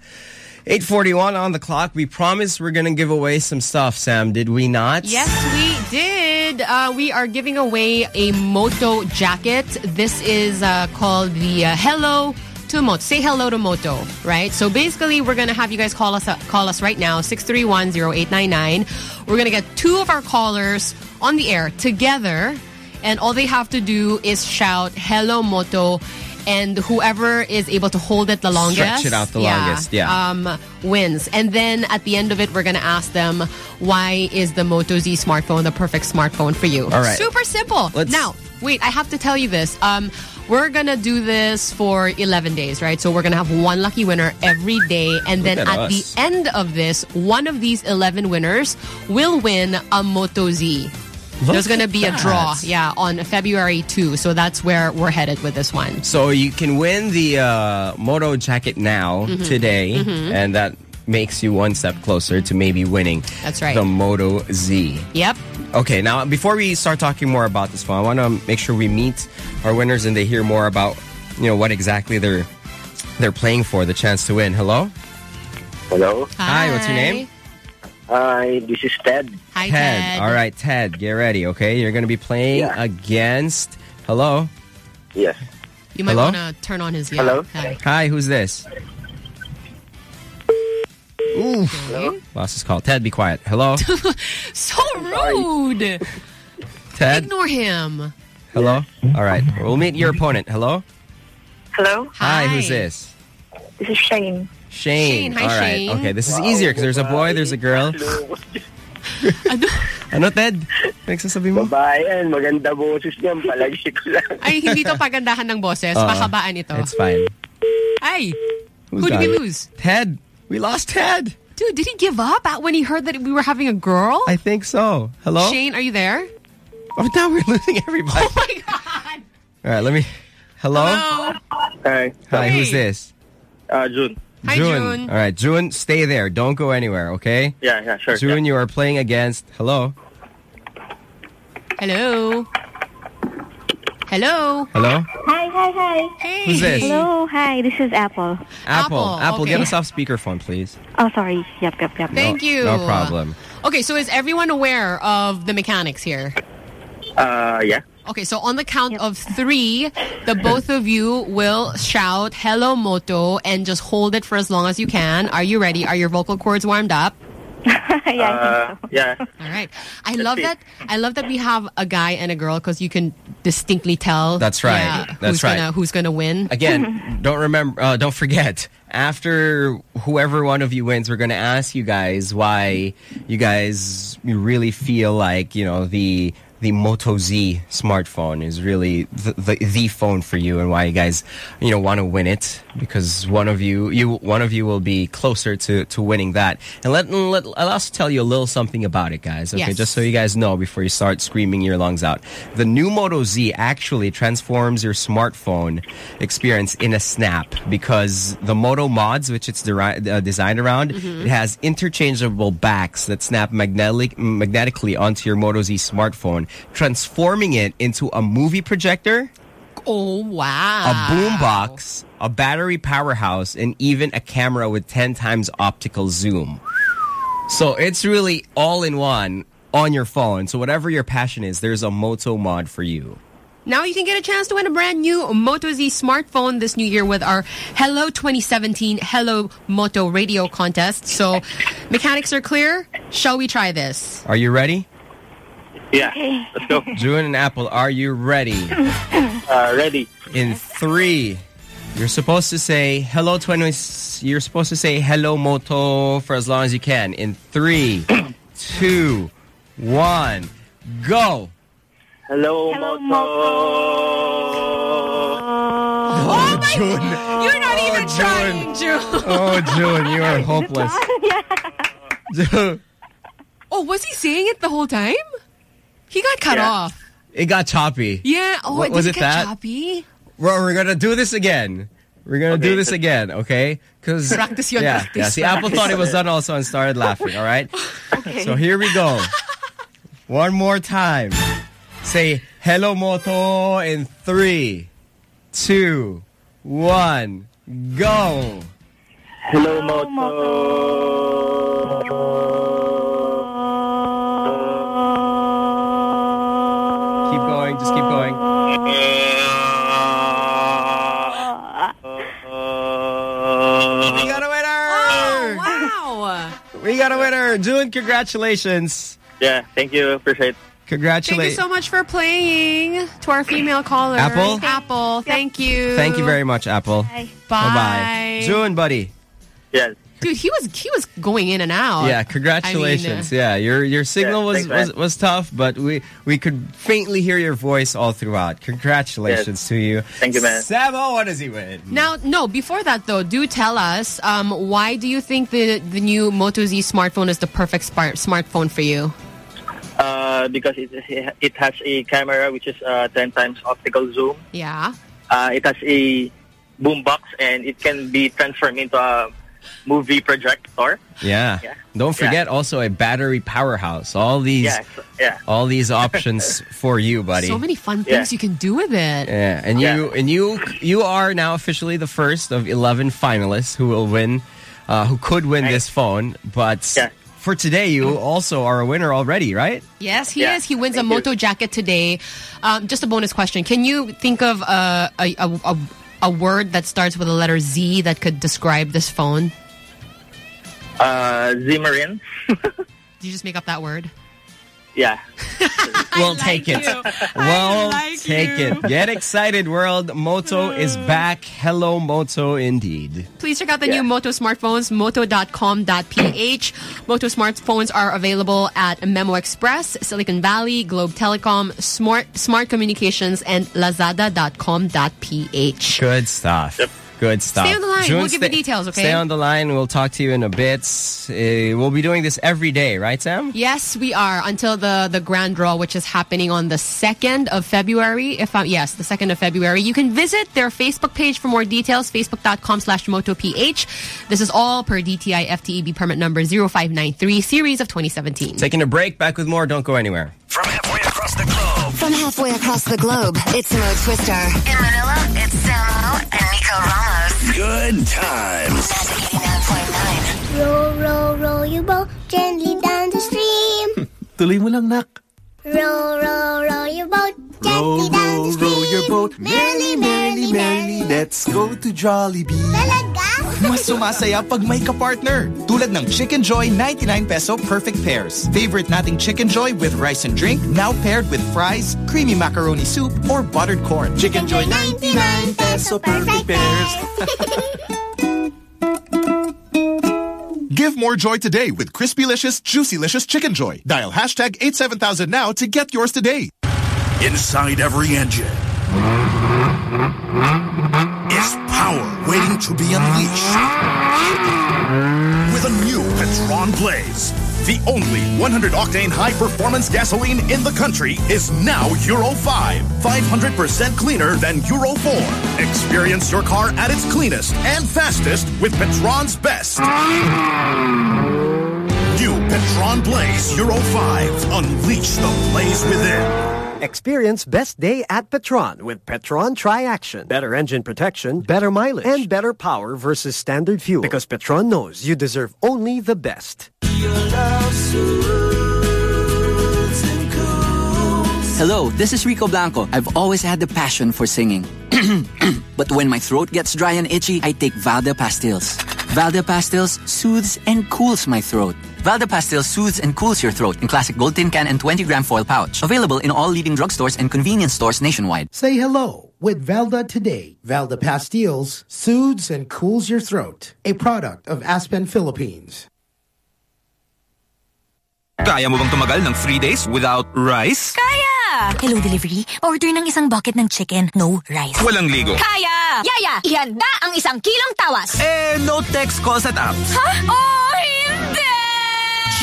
841 on the clock. We promised we're going to give away some stuff, Sam. Did we not? Yes, we did. Uh, we are giving away a Moto jacket. This is uh, called the uh, Hello to Moto. Say hello to Moto, right? So basically, we're going to have you guys call us, up, call us right now, 631-0899. We're going to get two of our callers on the air together – and all they have to do is shout hello Moto and whoever is able to hold it the longest Stretch it out the longest, yeah. um, wins. And then at the end of it, we're going to ask them, why is the Moto Z smartphone the perfect smartphone for you? All right. Super simple. Let's- Now, wait, I have to tell you this. Um, we're going to do this for 11 days, right? So we're going to have one lucky winner every day. And then at, at the end of this, one of these 11 winners will win a Moto Z. Look There's going to at be a draw, yeah, on February 2. So that's where we're headed with this one. So you can win the uh, Moto jacket now, Mhm. today, Mhm. and that makes you one step closer to maybe winning That's right. the Moto Z. Yep. Okay, now before we start talking more about this one, I want to make sure we meet our winners and they hear more about, you know, what exactly they're they're playing for, the chance to win. Hello? Hello. Hi, what's your name? Hi, this is Ted. Hi, Ted. All right, Ted, get ready, okay? You're going to be playing Yeah. against Hello? Yes. You might want to turn on his yeah. Hello? Hi. Hi, who's this? Ooh. Lost his call. Ted, be quiet. Hello? so rude. Ted? Ignore him. Hello? All right. We'll meet your opponent. Hello? Hello? Hi, who's this? This is Shane. Shane. Shane, hi, All right. Shane. Okay, this is easier because there's a boy, there's a girl. ano, Ted? Nagsasabi mo? Babae yan, maganda boses niyan, palagi ko lang. Ay, hindi to pagandahan ng boses. Oo. Pahabaan ito. It's fine. Ay, Who's who did we lose? Ted. We lost Ted. Dude, did he give up when he heard that we were having a girl? I think so. Hello? Shane, are you there? Oh, now we're losing everybody. Oh my god. All right, let me... Hello? Hello? Hi. Hi, who's this? Uh, June. Hi, June. All right, June, stay there. Don't go anywhere, okay? Yeah, yeah, sure. June, you are playing against. Hello. Hello. Hello. Hello. Hi, hi, hi. Hey. Who's this? Hello, hi. This is Apple. Apple. Apple, get okay. us off speakerphone, please. Oh, sorry. Yep, yep, yep. Thank you. No problem. Okay, so is everyone aware of the mechanics here? Uh, yeah. Okay, so on the count of three, the both of you will shout "Hello, Moto" and just hold it for as long as you can. Are you ready? Are your vocal cords warmed up? Uh, yeah. All right. I love that. I love that we have a guy and a girl because you can distinctly tell. That's right. yeah, That's who's right. Gonna, who's gonna win? Again, don't remember. Uh, don't forget. After whoever one of you wins, we're going to ask you guys why you guys really feel like you know the the Moto Z smartphone is really the, the the phone for you, and why you guys you know want to win it because one of you you one of you will be closer to to winning that. And let let I'll also tell you a little something about it, guys. Okay, Yes. just so you guys know before you start screaming your lungs out. The new Moto Z actually transforms your smartphone experience in a snap because the Moto mods, which it's uh, designed around, it has interchangeable backs that snap magnetic magnetically onto your Moto Z smartphone, transforming it into a movie projector, Oh wow! a boombox, a battery powerhouse, and even a camera with 10 times optical zoom. So it's really all in one on your phone. So whatever your passion is, there's a Moto mod for you. Now you can get a chance to win a brand new Moto Z smartphone this new year with our Hello 2017 Hello Moto Radio contest. So mechanics are clear. Shall we try this? Are you ready? Yeah. Let's go. June and Apple, are you ready? Uh, ready. In three, you're supposed to say hello 20. You're supposed to say hello Moto for as long as you can. In three, two, one, go. Hello, Moto. Oh my God! You're not even trying, June. Oh, June, you are hopeless. June, Oh, was he saying it the whole time? He got cut Yeah. off. it got choppy. Yeah. Oh, What- did was it it get that? choppy? We're, we're gonna do this again. We're gonna do this again, okay? Because Practice yun, yeah, practice. yeah. See, Apple thought it was done also and started laughing. All right. okay. So here we go. One more time. Say hello, Moto, in three, two, one, go. Hello, Moto. Got a winner. June, congratulations. Yeah, thank you. Appreciate it. Congratulations. Thank you so much for playing to our female caller. Apple? Apple, thank you. Thank you very much, Apple. Bye. Bye-bye. June, buddy. Yes. Dude, he was he was going in and out. Yeah, congratulations. I mean, uh, yeah, your your signal Yeah, was, thanks, was was tough, but we we could faintly hear your voice all throughout. Congratulations to you. Thank you, man. Samo, what does he win? Now, no, before that though, do tell us um, why do you think the the new Moto Z smartphone is the perfect smart smartphone for you? Uh, because it it has a camera which is uh, 10 times optical zoom. Yeah. Uh, it has a boombox and it can be transformed into a movie projector. Yeah. Yeah. Don't Yeah. forget also a battery powerhouse. All these Yeah, yeah. all these options for you, buddy. So many fun Yeah. things you can do with it. Yeah, and you and you you are now officially the first of eleven finalists who will win, uh, who could win this phone. But Yeah. for today, you also are a winner already, right? Yes, he Yeah, is. He wins a thank you. Moto jacket today. Um, just a bonus question: Can you think of a a, a a a word that starts with the letter Z that could describe this phone? Uh, Zimmerin. Did you just make up that word? Yeah. We'll take it. We'll like take you. it. Get excited, world! Moto is back. Hello, Moto, indeed. Please check out the Yeah. new Moto smartphones, moto.com.ph. Moto smartphones are available at MemoXpress, Silicon Valley, Globe Telecom, Smart Smart Communications, and lazada.com.ph. Good stuff. Yep. Good stuff. Stay on the line. June, We'll give you stay- details, okay? Stay on the line. We'll talk to you in a bit. Uh, we'll be doing this every day, right, Sam? Yes, we are until the the grand draw, which is happening on the second of February. If I'm, yes, the second of February, you can visit their Facebook page for more details. Facebook.com/slash MotoPH. This is all per DTI FTEB permit number 0593, series of 2017. Taking a break. Back with more. Don't go anywhere. From halfway across the globe. From halfway across the globe, it's Mo Twister. In Manila, it's Samo and Nikko Ramos. Good times. Row, row, row your boat gently down the stream. Tuloy mo lang, nak. Row, row, row your boat Row, gently down row, the stream. row your boat. Merrily, merrily, merrily. Let's go to Jollibee. Mas sumasaya pag may ka-partner. Tulad ng Chicken Joy 99 peso perfect pairs. Favorite nating Chicken Joy with rice and drink, now paired with fries, creamy macaroni soup, or buttered corn. Chicken Joy 99 peso perfect pairs. Give more joy today with Crispylicious, Juicylicious Chicken Joy. Dial hashtag 87000 now to get yours today. Inside every engine is power waiting to be unleashed. A new Petron Blaze, the only 100-octane high-performance gasoline in the country is now Euro 5. 500% cleaner than Euro 4. Experience your car at its cleanest and fastest with Petron's best. New Petron Blaze Euro 5. Unleash the blaze within. Experience best day at Petron with Petron Tri-Action. Better engine protection, better mileage, and better power versus standard fuel. Because Petron knows you deserve only the best. Hello, this is Rico Blanco. I've always had the passion for singing. but when my throat gets dry and itchy, I take Valda Pastilles. Valda Pastilles soothes and cools my throat. Valda Pastilles soothes and cools your throat in classic gold tin can and 20 gram foil pouch. Available in all leading drugstores and convenience stores nationwide. Say hello with Valda today. Valda Pastilles soothes and cools your throat. A product of Aspen Philippines. Kaya mo bang tumagal ng 3 days without rice? Kaya! Hello, delivery. Order ng isang bucket ng chicken, no rice. Walang ligo. Kaya! Yaya, ihanda ang isang kilong tawas. Eh, no text calls at apps. Ha? Oh, hindi!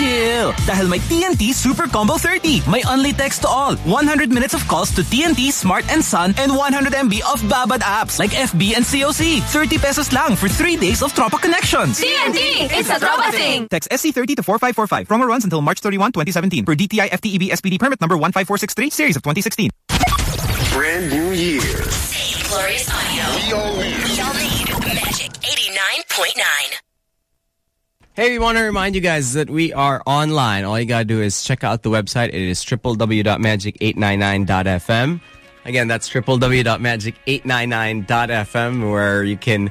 Chill! Dahil may TNT Super Combo 30. May only text to all. 100 minutes of calls to TNT, Smart and Sun, and 100 MB of Babad apps like FB and COC. 30 pesos lang for 3 days of Tropa connections. TNT! It's a Tropa thing! Text SC30 to 4545. Promo runs until March 31, 2017. Per DTI FTEB SPD permit number 15463, series of 2016. Brand new year. Glorious audio. We all need. We all need. Magic 89.9. Hey, we want to remind you guys that we are online. All you got to do is check out the website. It is www.magic899.fm. Again, that's www.magic899.fm where you can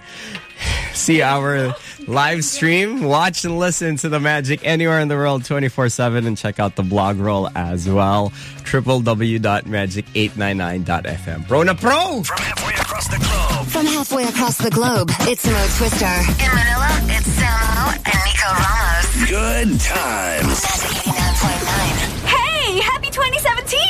see our live stream, watch and listen to the magic anywhere in the world 24-7 and check out the blog roll as well. www.magic899.fm. Pro na pro! From halfway across the globe. From halfway across the globe, it's Mo Twister. In Manila, it's Samo and Nikko Ramos. Good times. Eight ninety nine. Hey, happy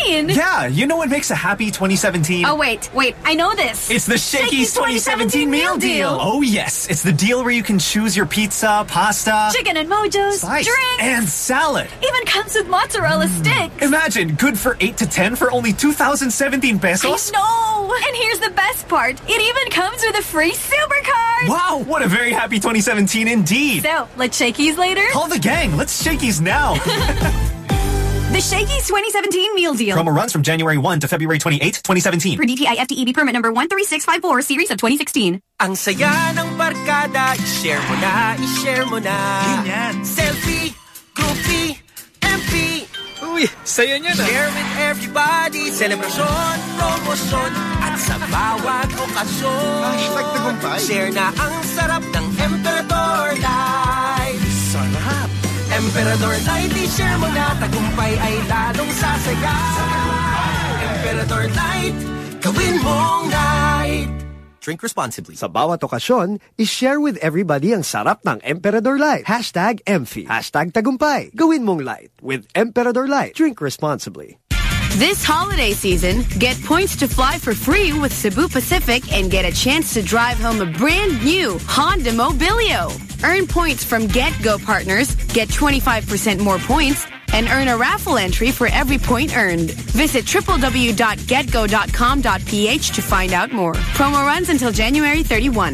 2017! Yeah, you know what makes a happy 2017? Oh, wait, wait, I know this. It's the Shakey's 2017 meal deal. Oh, yes. It's the deal where you can choose your pizza, pasta, Chicken and mojos, slice, drinks, and salad. even comes with mozzarella mm. sticks. Imagine, good for 8 to 10 for only 2017 pesos. No! And here's the best part. It even comes with a free supercard! Wow, what a very happy 2017 indeed. So, let's shakies later? Call the gang. Let's Shakey's now. The Shakey's 2017 meal deal. Promo runs from January 1 to February 28, 2017. Per DTI FTEB permit number 13654, series of 2016. Ang saya ng barkada, i-share mo na, i-share mo na. Ganyan. Selfie, groupie, MP. Uy, saya niya na. Share with everybody, selebrasyon, promosyon, at sa bawat okasyon. Hashtag tagumpay. Share na ang sarap ng Emperador Light. Sarap. Emperador Light, i-share mo na, tagumpay ay lalong sasaya. Emperador Light, gawin mong night. Drink responsibly. Sa bawat okasyon, i-share with everybody ang sarap ng Emperador Light. Hashtag EMFI. Hashtag tagumpay. Gawin mong light with Emperador Light. Drink responsibly. This holiday season, get points to fly for free with Cebu Pacific and get a chance to drive home a brand new Honda Mobilio. Earn points from GetGo partners, get 25% more points, and earn a raffle entry for every point earned. Visit www.getgo.com.ph to find out more. Promo runs until January 31.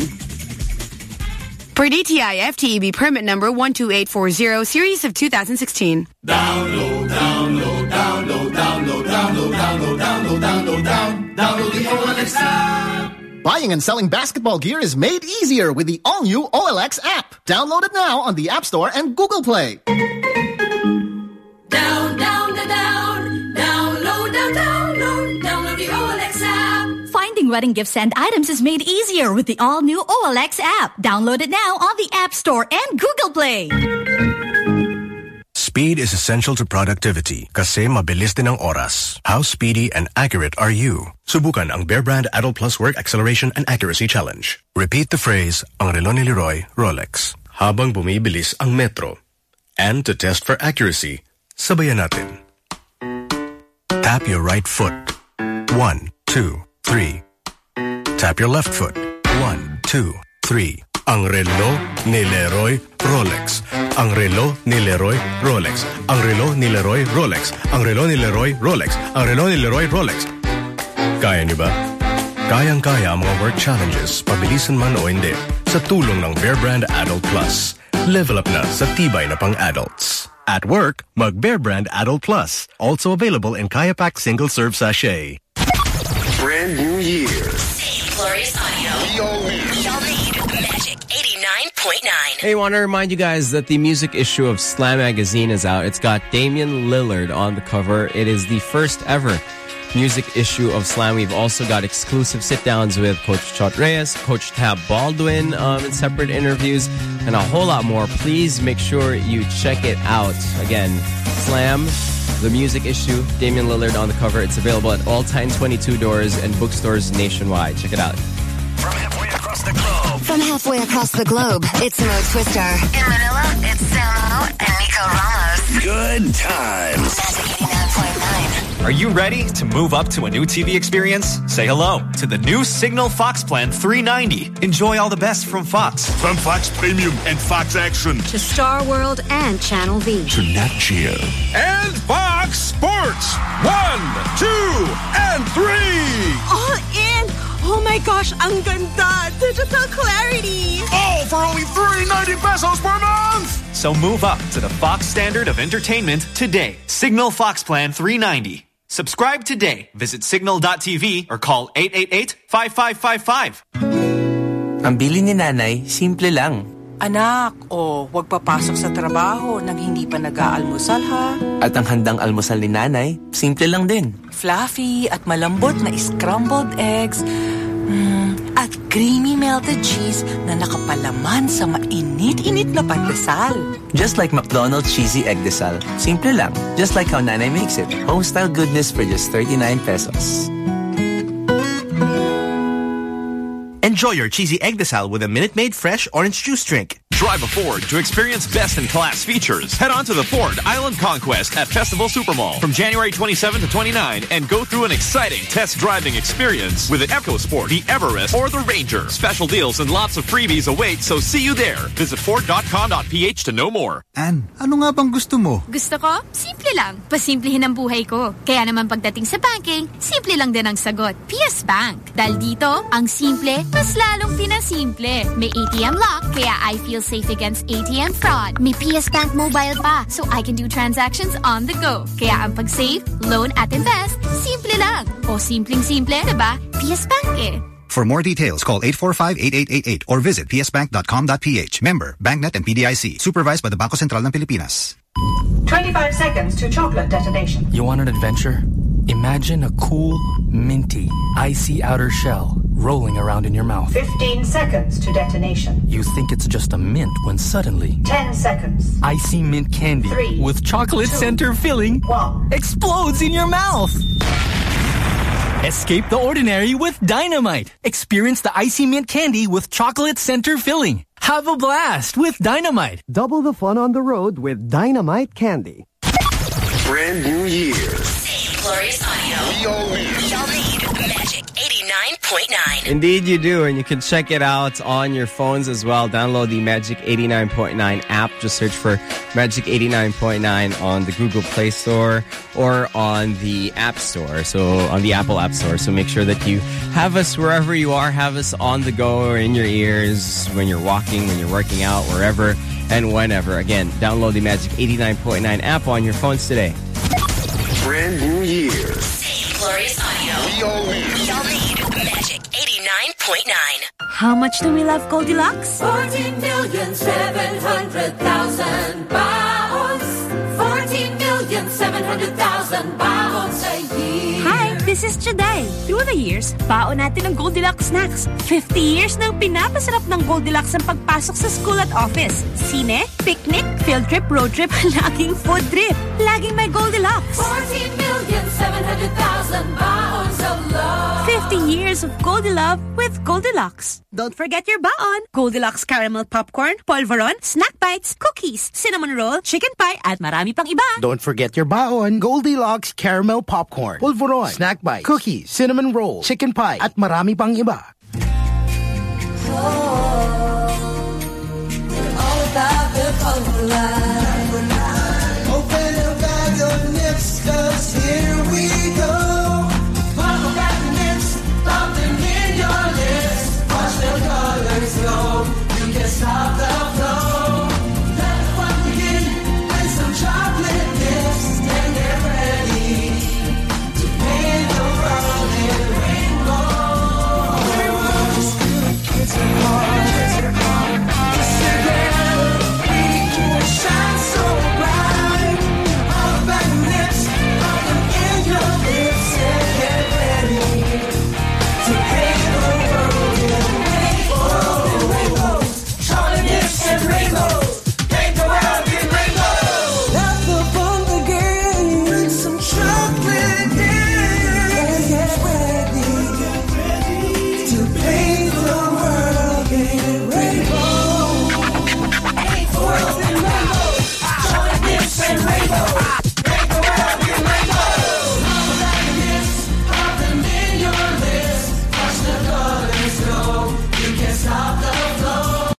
Per DTI FTEB permit number 12840, series of 2016. Download, download, download, download, download, download, download, download, down, download the OLX app. Buying and selling basketball gear is made easier with the all-new OLX app. Download it now on the App Store and Google Play. Down, down, the down, download, down, download, download the OLX app. Finding wedding gifts and items is made easier with the all-new OLX app. Download it now on the App Store and Google Play. Speed is essential to productivity kasi mabilis din ang oras. How speedy and accurate are you? Subukan ang Bear Brand Adult Plus Work Acceleration and Accuracy Challenge. Repeat the phrase, ang relo ni Leroy, Rolex. Habang bumibilis ang metro. And to test for accuracy, sabayan natin. Tap your right foot. One, two, three. Tap your left foot. One, two, three. Ang relo ni Leroy Rolex. Ang relo ni Leroy Rolex. Ang relo ni Leroy Rolex. Ang relo ni Leroy Rolex. Ang relo ni Leroy Rolex. Kaya niyo ba? Kayang-kaya ang mga work challenges, pabilisan man o hindi, sa tulong ng Bear Brand Adult Plus. Level up na sa tibay na pang-adults. At work, mag Bear Brand Adult Plus. Also available in Kayapak Single Serve Sachet. Brand new year. 89.9. Hey, want to remind you guys that the music issue of Slam Magazine is out. It's got Damian Lillard on the cover. It is the first ever music issue of Slam. We've also got exclusive sit-downs with Coach Chot Reyes, Coach Tab Baldwin um, in separate interviews, and a whole lot more. Please make sure you check it out. Again, Slam, the music issue, Damian Lillard on the cover. It's available at all Titan 22 doors and bookstores nationwide. Check it out. From halfway across the globe, it's Mo Twister. In Manila, it's Samo and Nikko Ramos. Good times. Are you ready to move up to a new TV experience? Say hello to the new Cignal Fox Plan 390. Enjoy all the best from Fox. From Fox Premium and Fox Action. To Star World and Channel V. To Nat Geo. And Fox Sports. One, two, and three. All in! My gosh, ang ganda! Digital clarity! All for only 390 pesos per month! So move up to the Fox standard of entertainment today. Cignal Fox Plan 390. Subscribe today. Visit cignal.tv or call 888-5555. Ang bili ni nanay, simple lang. Anak, o huwag papasok sa trabaho nang hindi pa nag-aalmusal ha. At ang handang almusal ni nanay, simple lang din. Fluffy at malambot na scrambled eggs. Mm, at creamy melted cheese na nakapalaman sa mainit-init na pandesal. Just like McDonald's cheesy egg desal. Simple lang. Just like how nanay makes it. Home-style goodness for just 39 pesos. Enjoy your cheesy egg desal with a Minute Maid fresh orange juice drink. Drive a Ford to experience best-in-class features. Head on to the Ford Island Conquest at Festival Supermall from January 27 to 29 and go through an exciting test driving experience with the EcoSport, the Everest, or the Ranger. Special deals and lots of freebies await, so see you there. Visit Ford.com.ph to know more. Ann, ano nga bang gusto mo? Gusto ko? Simple lang. Pasimplihin ang buhay ko. Kaya naman pagdating sa banking, simple lang din ang sagot. PS Bank. Dahil dito, ang simple, mas lalong pinasimple. May ATM lock, kaya I feel safe against ATM fraud. May PS Bank mobile pa, so I can do transactions on the go. Kaya ang pag-save, loan at invest, simple lang. O simpleng-simple, diba? PS Bank eh. For more details, call 845-8888 or visit psbank.com.ph. Member, BancNet and PDIC. Supervised by the Bangko Sentral ng Pilipinas. 25 seconds to chocolate detonation. You want an adventure? Imagine a cool, minty, icy outer shell rolling around in your mouth. 15 seconds to detonation. You think it's just a mint when suddenly 10 seconds. icy mint candy Three, with chocolate two, center filling one. explodes in your mouth. Escape the ordinary with Dynamite. Experience the icy mint candy with chocolate center filling. Have a blast with Dynamite. Double the fun on the road with Dynamite Candy. Brand new year. Glorious Audio. Y'all need Magic 89.9. Indeed, you do, and you can check it out on your phones as well. Download the Magic 89.9 app. Just search for Magic 89.9 on the Google Play Store or on the App Store, so on the Apple App Store. So make sure that you have us wherever you are, have us on the go or in your ears when you're walking, when you're working out, wherever and whenever. Again, download the Magic 89.9 app on your phones today. Brand new year. Glorious audio. We all need. We all need Magic 89.9. How much do we love Goldilocks? 14 million 700,000 baos. 14 million 700,000 baos a year. Hi, this is Today. Through the years, baon natin ng Goldilocks snacks. 50 years nang pinapasarap ng Goldilocks ang pagpasok sa school at office. Sine, picnic, field trip, road trip, laging food trip. Laging may Goldilocks. 14 million 700,000 baos of love. 50 years of Goldilocks with Goldilocks. Don't forget your baon. Goldilocks caramel popcorn, polvoron, snack bites, cookies, cinnamon roll, chicken pie, at marami pang iba. Don't forget your baon, Goldilocks caramel popcorn, polvoron, snack bite, cookies, cinnamon roll, chicken pie, at marami pang iba. Oh,